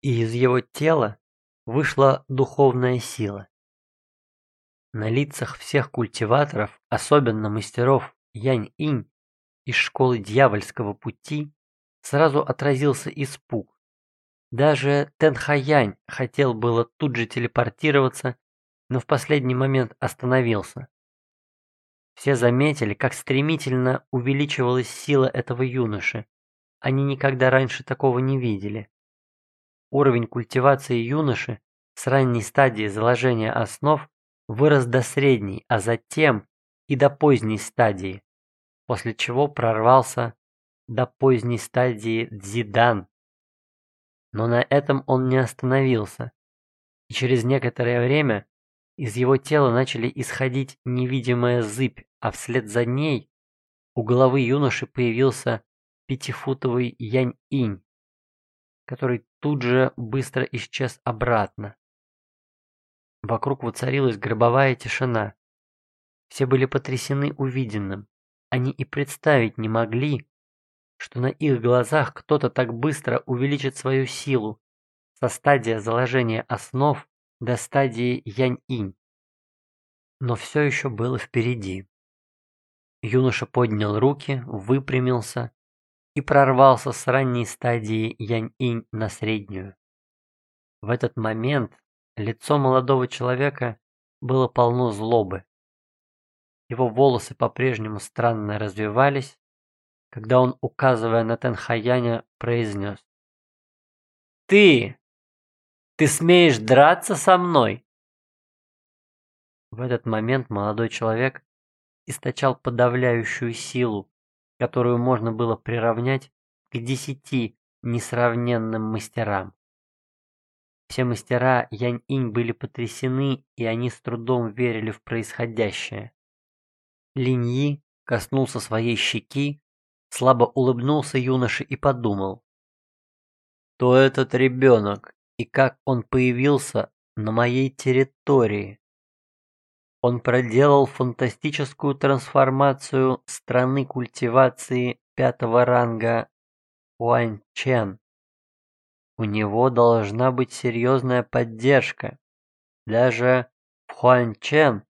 Speaker 1: и из его тела вышла духовная сила. На лицах всех культиваторов, особенно мастеров Янь-Инь из школы дьявольского пути, сразу отразился испуг. Даже Тэнхаянь хотел было тут же телепортироваться, но в последний момент остановился. Все заметили, как стремительно увеличивалась сила этого юноши. Они никогда раньше такого не видели. Уровень культивации юноши с ранней стадии заложения основ вырос до средней, а затем и до поздней стадии, после чего прорвался до поздней стадии дзидан. Но на этом он не остановился, и через некоторое время из его тела начали исходить невидимая зыбь, а вслед за ней у головы юноши появился пятифутовый Янь-Инь, который тут же быстро исчез обратно. Вокруг воцарилась гробовая тишина. Все были потрясены увиденным. Они и представить не могли, что на их глазах кто-то так быстро увеличит свою силу со стадии заложения основ до стадии Янь-Инь. Но все еще было впереди. Юноша поднял руки, выпрямился и прорвался с ранней стадии Янь-Инь на среднюю. В этот момент Лицо молодого человека было полно злобы. Его волосы по-прежнему странно развивались, когда он, указывая на Тенхаяня, произнес. «Ты! Ты смеешь драться со мной?» В этот момент молодой человек источал подавляющую силу, которую можно было приравнять к десяти несравненным мастерам. Все мастера Янь-Инь были потрясены, и они с трудом верили в происходящее. Линьи коснулся своей щеки, слабо улыбнулся юноше и подумал. «Кто этот ребенок и как он появился на моей территории?» Он проделал фантастическую трансформацию страны культивации пятого ранга Хуанчэн. У него должна быть серьезная поддержка. Даже в Хуанчэн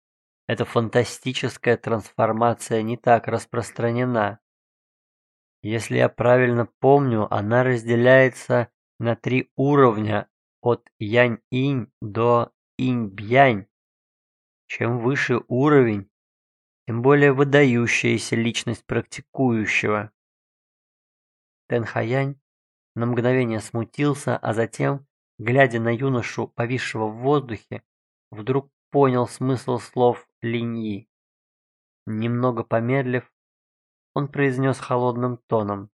Speaker 1: эта фантастическая трансформация не так распространена. Если я правильно помню, она разделяется на три уровня от Янь-Инь до Инь-Бянь. Чем выше уровень, тем более выдающаяся личность практикующего. Тэнхаянь на мгновение смутился, а затем, глядя на юношу, повисшего в воздухе, вдруг понял смысл слов Линьи. Немного помедлив, он произнес холодным тоном.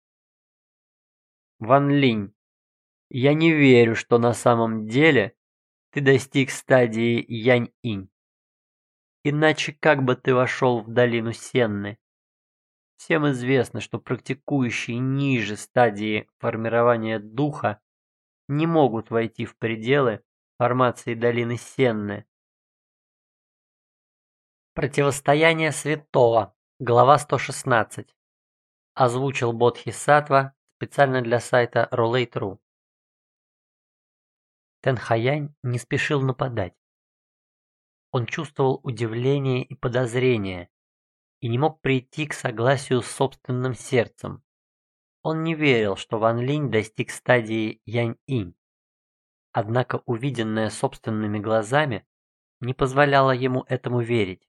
Speaker 1: «Ван Линь, я не верю, что на самом деле ты достиг стадии Янь-Инь. Иначе как бы ты вошел в долину Сенны? Всем известно, что практикующие ниже стадии формирования духа не могут войти в пределы формации долины Сенны. Противостояние святого. Глава 116. Озвучил Бодхисаттва специально для сайта Roulette.ru. Тенхаянь не спешил нападать. Он чувствовал удивление и подозрение, и не мог прийти к согласию с собственным сердцем. Он не верил, что Ван Линь достиг стадии Янь-Инь. Однако увиденное собственными глазами не позволяло ему этому верить.